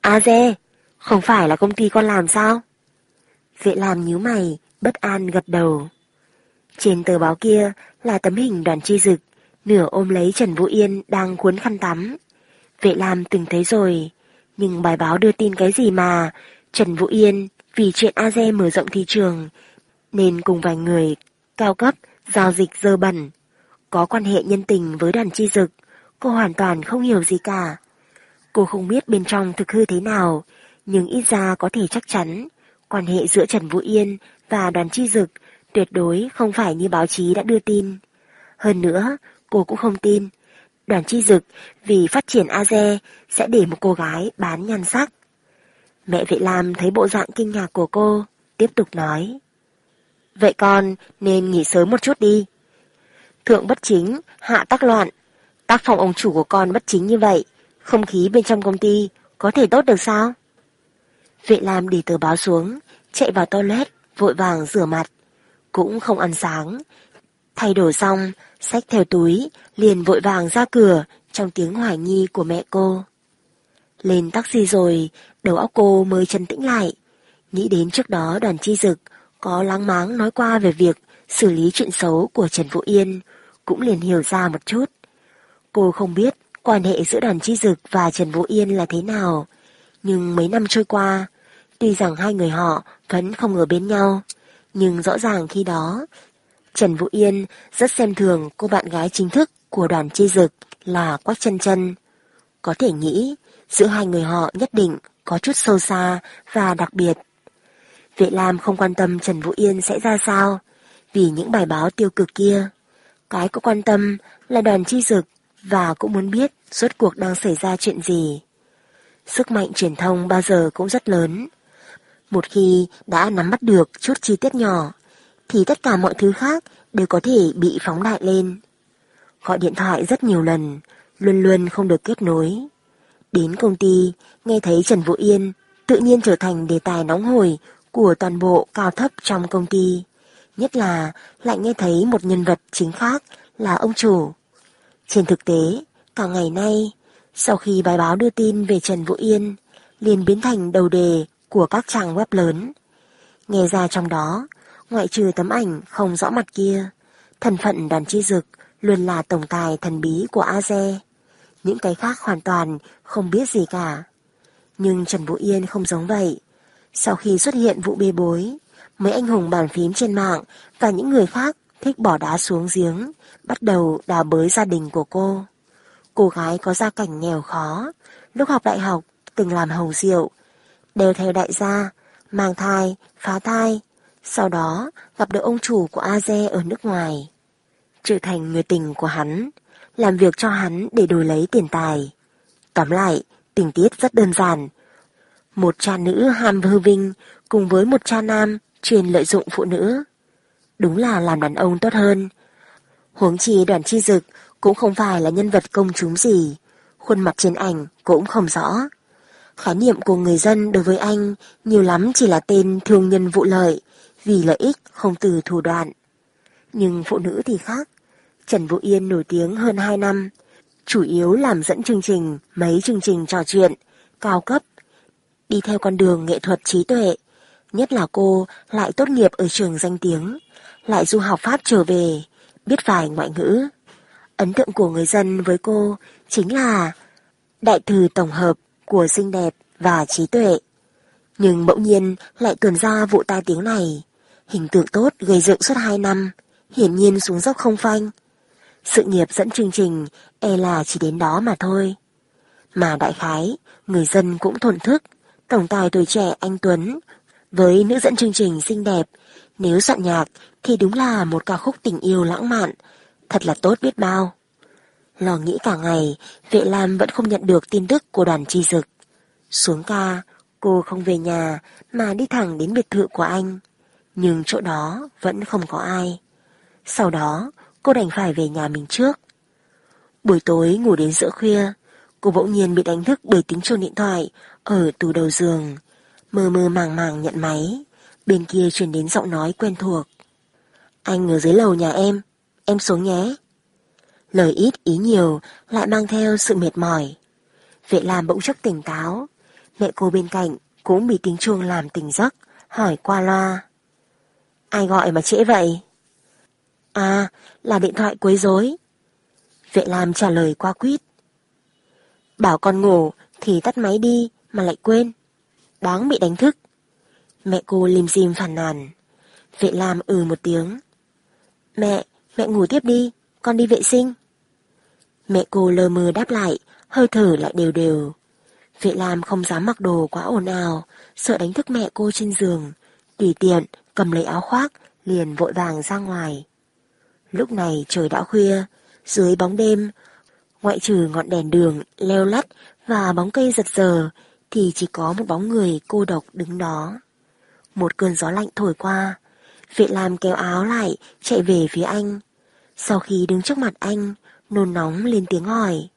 A dê, không phải là công ty con làm sao? Vệ làm nhíu mày, bất an gật đầu. Trên tờ báo kia là tấm hình đoàn chi dực, nửa ôm lấy Trần Vũ Yên đang cuốn khăn tắm. Vệ làm từng thấy rồi, nhưng bài báo đưa tin cái gì mà Trần Vũ Yên vì chuyện AZE mở rộng thị trường nên cùng vài người cao cấp giao dịch dơ bẩn có quan hệ nhân tình với đoàn chi dực cô hoàn toàn không hiểu gì cả. Cô không biết bên trong thực hư thế nào nhưng ít ra có thể chắc chắn quan hệ giữa Trần Vũ Yên và đoàn chi dực tuyệt đối không phải như báo chí đã đưa tin. Hơn nữa, cô cũng không tin đoàn chi dực vì phát triển AZE sẽ để một cô gái bán nhan sắc. Mẹ Vệ Lam thấy bộ dạng kinh ngạc của cô, tiếp tục nói. Vậy con nên nghỉ sớm một chút đi. Thượng bất chính, hạ tác loạn. Tác phòng ông chủ của con bất chính như vậy, không khí bên trong công ty có thể tốt được sao? Vệ Lam đi tờ báo xuống, chạy vào toilet, vội vàng rửa mặt. Cũng không ăn sáng. Thay đổi xong, xách theo túi, liền vội vàng ra cửa trong tiếng hoài nghi của mẹ cô. Lên taxi rồi, đầu óc cô mới chân tĩnh lại. Nghĩ đến trước đó đoàn chi dực có láng máng nói qua về việc xử lý chuyện xấu của Trần Vũ Yên, cũng liền hiểu ra một chút. Cô không biết quan hệ giữa đoàn chi dực và Trần Vũ Yên là thế nào, nhưng mấy năm trôi qua, tuy rằng hai người họ vẫn không ở bên nhau, nhưng rõ ràng khi đó, Trần Vũ Yên rất xem thường cô bạn gái chính thức của đoàn chi dực là Quách chân chân. Có thể nghĩ, giữa hai người họ nhất định có chút sâu xa và đặc biệt. Vệ Lam không quan tâm Trần Vũ Yên sẽ ra sao vì những bài báo tiêu cực kia. Cái có quan tâm là đoàn chi dực và cũng muốn biết suốt cuộc đang xảy ra chuyện gì. Sức mạnh truyền thông bao giờ cũng rất lớn. Một khi đã nắm bắt được chút chi tiết nhỏ, thì tất cả mọi thứ khác đều có thể bị phóng đại lên. Gọi điện thoại rất nhiều lần, luôn luôn không được kết nối. Đến công ty, nghe thấy Trần Vũ Yên tự nhiên trở thành đề tài nóng hổi của toàn bộ cao thấp trong công ty. Nhất là lại nghe thấy một nhân vật chính khác là ông chủ. Trên thực tế, cả ngày nay, sau khi bài báo đưa tin về Trần Vũ Yên, liền biến thành đầu đề của các trang web lớn. Nghe ra trong đó, ngoại trừ tấm ảnh không rõ mặt kia, thân phận đoàn chi dực luôn là tổng tài thần bí của Aze. Những cái khác hoàn toàn không biết gì cả. Nhưng Trần Vũ Yên không giống vậy. Sau khi xuất hiện vụ bê bối, mấy anh hùng bàn phím trên mạng và những người khác thích bỏ đá xuống giếng, bắt đầu đào bới gia đình của cô. Cô gái có gia cảnh nghèo khó, lúc học đại học từng làm hầu rượu, đều theo đại gia, mang thai, phá thai, sau đó gặp được ông chủ của Aze ở nước ngoài. Trở thành người tình của hắn, làm việc cho hắn để đổi lấy tiền tài. Tóm lại, tình tiết rất đơn giản. Một cha nữ ham hư vinh cùng với một cha nam chuyên lợi dụng phụ nữ. Đúng là làm đàn ông tốt hơn. Huống chi đoàn chi dực cũng không phải là nhân vật công chúng gì. Khuôn mặt trên ảnh cũng không rõ. Khái niệm của người dân đối với anh nhiều lắm chỉ là tên thương nhân vụ lợi, vì lợi ích không từ thủ đoạn. Nhưng phụ nữ thì khác. Trần Vũ Yên nổi tiếng hơn 2 năm, chủ yếu làm dẫn chương trình, mấy chương trình trò chuyện, cao cấp, đi theo con đường nghệ thuật trí tuệ. Nhất là cô lại tốt nghiệp ở trường danh tiếng, lại du học Pháp trở về, biết vài ngoại ngữ. Ấn tượng của người dân với cô chính là đại từ tổng hợp của xinh đẹp và trí tuệ. Nhưng bỗng nhiên lại tuần ra vụ tai tiếng này. Hình tượng tốt gây dựng suốt 2 năm, hiển nhiên xuống dốc không phanh. Sự nghiệp dẫn chương trình e là chỉ đến đó mà thôi. Mà đại khái, người dân cũng thổn thức, tổng tài tuổi trẻ anh Tuấn, với nữ dẫn chương trình xinh đẹp, nếu soạn nhạc thì đúng là một ca khúc tình yêu lãng mạn, thật là tốt biết bao. Lo nghĩ cả ngày, vệ lam vẫn không nhận được tin tức của đoàn chi dực. Xuống ca, cô không về nhà mà đi thẳng đến biệt thự của anh. Nhưng chỗ đó vẫn không có ai. Sau đó, cô đành phải về nhà mình trước. Buổi tối ngủ đến giữa khuya, cô bỗng nhiên bị đánh thức bởi tiếng chuông điện thoại ở tủ đầu giường. Mơ mơ màng màng nhận máy, bên kia truyền đến giọng nói quen thuộc. Anh ở dưới lầu nhà em, em xuống nhé. Lời ít ý nhiều lại mang theo sự mệt mỏi. Vệ Lam bỗng chốc tỉnh táo. Mẹ cô bên cạnh cũng bị tiếng chuông làm tỉnh giấc, hỏi qua loa. Ai gọi mà trễ vậy? À, là điện thoại quấy rối. Vệ Lam trả lời qua quýt. Bảo con ngủ thì tắt máy đi mà lại quên. Đáng bị đánh thức. Mẹ cô lim dim phản nàn. Vệ Lam ừ một tiếng. Mẹ, mẹ ngủ tiếp đi, con đi vệ sinh. Mẹ cô lờ mờ đáp lại, hơi thở lại đều đều. Vệ Lam không dám mặc đồ quá ồn ào, sợ đánh thức mẹ cô trên giường. Tùy tiện, cầm lấy áo khoác, liền vội vàng ra ngoài. Lúc này trời đã khuya, dưới bóng đêm, ngoại trừ ngọn đèn đường leo lắt và bóng cây giật giờ, thì chỉ có một bóng người cô độc đứng đó. Một cơn gió lạnh thổi qua, Vệ làm kéo áo lại, chạy về phía anh. Sau khi đứng trước mặt anh, nôn nóng lên tiếng hỏi.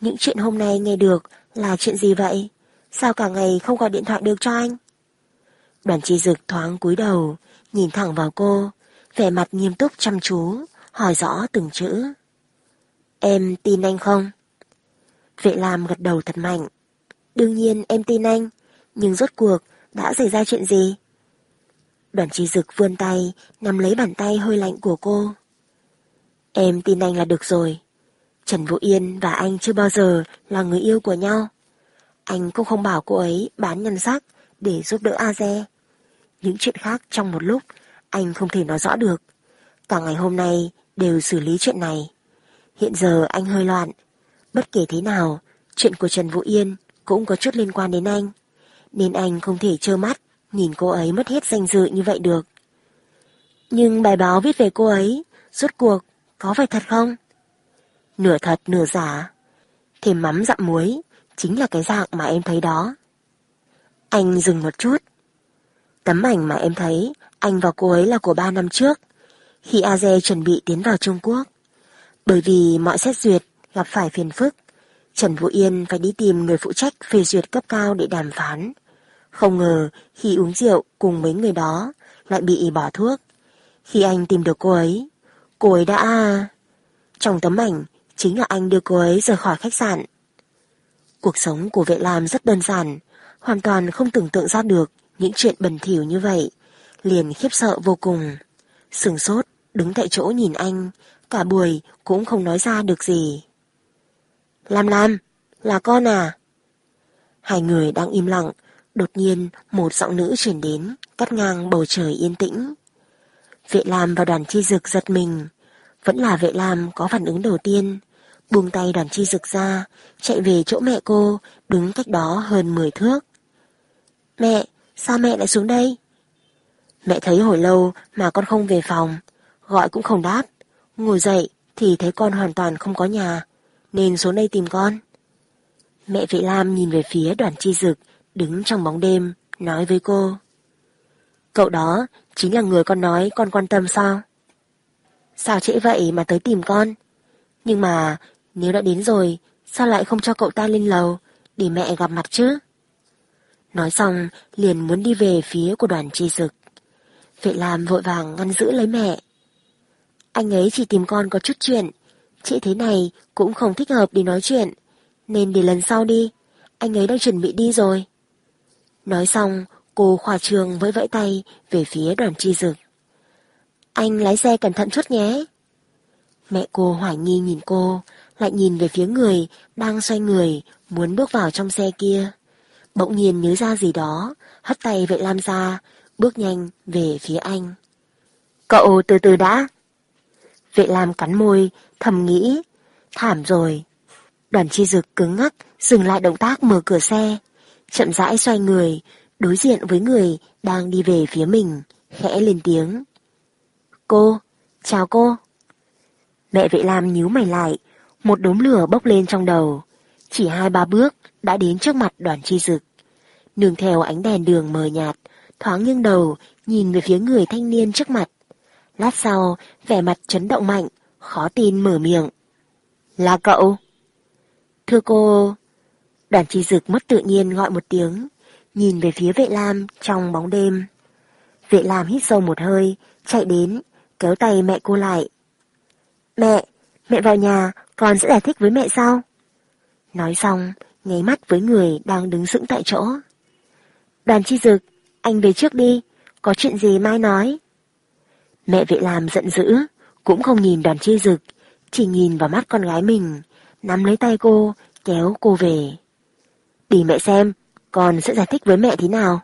Những chuyện hôm nay nghe được là chuyện gì vậy? Sao cả ngày không gọi điện thoại được cho anh? Đoàn chi dực thoáng cúi đầu, nhìn thẳng vào cô, vẻ mặt nghiêm túc chăm chú, hỏi rõ từng chữ. Em tin anh không? Vệ Lam gật đầu thật mạnh. Đương nhiên em tin anh, nhưng rốt cuộc đã xảy ra chuyện gì? Đoàn chi dực vươn tay, nắm lấy bàn tay hơi lạnh của cô. Em tin anh là được rồi. Trần Vũ Yên và anh chưa bao giờ là người yêu của nhau. Anh cũng không bảo cô ấy bán nhân sắc để giúp đỡ Aze. Những chuyện khác trong một lúc anh không thể nói rõ được. Cả ngày hôm nay đều xử lý chuyện này. Hiện giờ anh hơi loạn. Bất kể thế nào, chuyện của Trần Vũ Yên cũng có chút liên quan đến anh. Nên anh không thể trơ mắt nhìn cô ấy mất hết danh dự như vậy được. Nhưng bài báo viết về cô ấy, rốt cuộc, có phải thật không? Nửa thật nửa giả. Thêm mắm dặm muối, chính là cái dạng mà em thấy đó. Anh dừng một chút. Tấm ảnh mà em thấy, anh và cô ấy là của ba năm trước, khi Aze chuẩn bị tiến vào Trung Quốc. Bởi vì mọi xét duyệt gặp phải phiền phức, Trần Vũ Yên phải đi tìm người phụ trách phê duyệt cấp cao để đàm phán. Không ngờ khi uống rượu cùng mấy người đó lại bị bỏ thuốc. Khi anh tìm được cô ấy, cô ấy đã... Trong tấm ảnh chính là anh đưa cô ấy rời khỏi khách sạn. Cuộc sống của vệ lam rất đơn giản, hoàn toàn không tưởng tượng ra được những chuyện bẩn thỉu như vậy, liền khiếp sợ vô cùng. Sừng sốt, đứng tại chỗ nhìn anh, cả buổi cũng không nói ra được gì. Lam Lam, là con à? Hai người đang im lặng, đột nhiên một giọng nữ chuyển đến, cắt ngang bầu trời yên tĩnh. Vệ Lam và đoàn chi dực giật mình, vẫn là vệ Lam có phản ứng đầu tiên, buông tay đoàn chi dực ra, chạy về chỗ mẹ cô, đứng cách đó hơn 10 thước. Mẹ, sao mẹ lại xuống đây? Mẹ thấy hồi lâu mà con không về phòng, gọi cũng không đáp. Ngồi dậy thì thấy con hoàn toàn không có nhà, nên xuống đây tìm con. Mẹ Vệ Lam nhìn về phía đoàn chi dực, đứng trong bóng đêm, nói với cô. Cậu đó chính là người con nói con quan tâm sao? Sao trễ vậy mà tới tìm con? Nhưng mà nếu đã đến rồi, sao lại không cho cậu ta lên lầu để mẹ gặp mặt chứ? Nói xong, liền muốn đi về phía của đoàn chi dực. Vệ Lam vội vàng ngăn giữ lấy mẹ. Anh ấy chỉ tìm con có chút chuyện. Chị thế này cũng không thích hợp để nói chuyện. Nên để lần sau đi. Anh ấy đang chuẩn bị đi rồi. Nói xong, cô khỏa trường với vẫy tay về phía đoàn chi dực. Anh lái xe cẩn thận chút nhé. Mẹ cô hoài nghi nhìn cô, lại nhìn về phía người đang xoay người muốn bước vào trong xe kia. Bỗng nhiên nhớ ra gì đó, hất tay vệ lam ra, bước nhanh về phía anh. Cậu từ từ đã. Vệ lam cắn môi, thầm nghĩ, thảm rồi. Đoàn chi dực cứng ngắc, dừng lại động tác mở cửa xe, chậm rãi xoay người, đối diện với người đang đi về phía mình, khẽ lên tiếng. Cô, chào cô. Mẹ vệ lam nhíu mày lại, một đốm lửa bốc lên trong đầu. Chỉ hai ba bước đã đến trước mặt đoàn chi dực. Nương theo ánh đèn đường mờ nhạt, thoáng nghiêng đầu, nhìn về phía người thanh niên trước mặt. Lát sau, vẻ mặt chấn động mạnh, khó tin mở miệng. Là cậu? Thưa cô... Đoàn chi dực mất tự nhiên gọi một tiếng, nhìn về phía vệ lam trong bóng đêm. Vệ lam hít sâu một hơi, chạy đến, kéo tay mẹ cô lại. Mẹ, Mẹ vào nhà, con sẽ giải thích với mẹ sau. Nói xong, nháy mắt với người đang đứng sững tại chỗ. Đoàn chi dực, anh về trước đi, có chuyện gì mai nói. Mẹ vệ làm giận dữ, cũng không nhìn đoàn chi dực, chỉ nhìn vào mắt con gái mình, nắm lấy tay cô, kéo cô về. Đi mẹ xem, con sẽ giải thích với mẹ thế nào.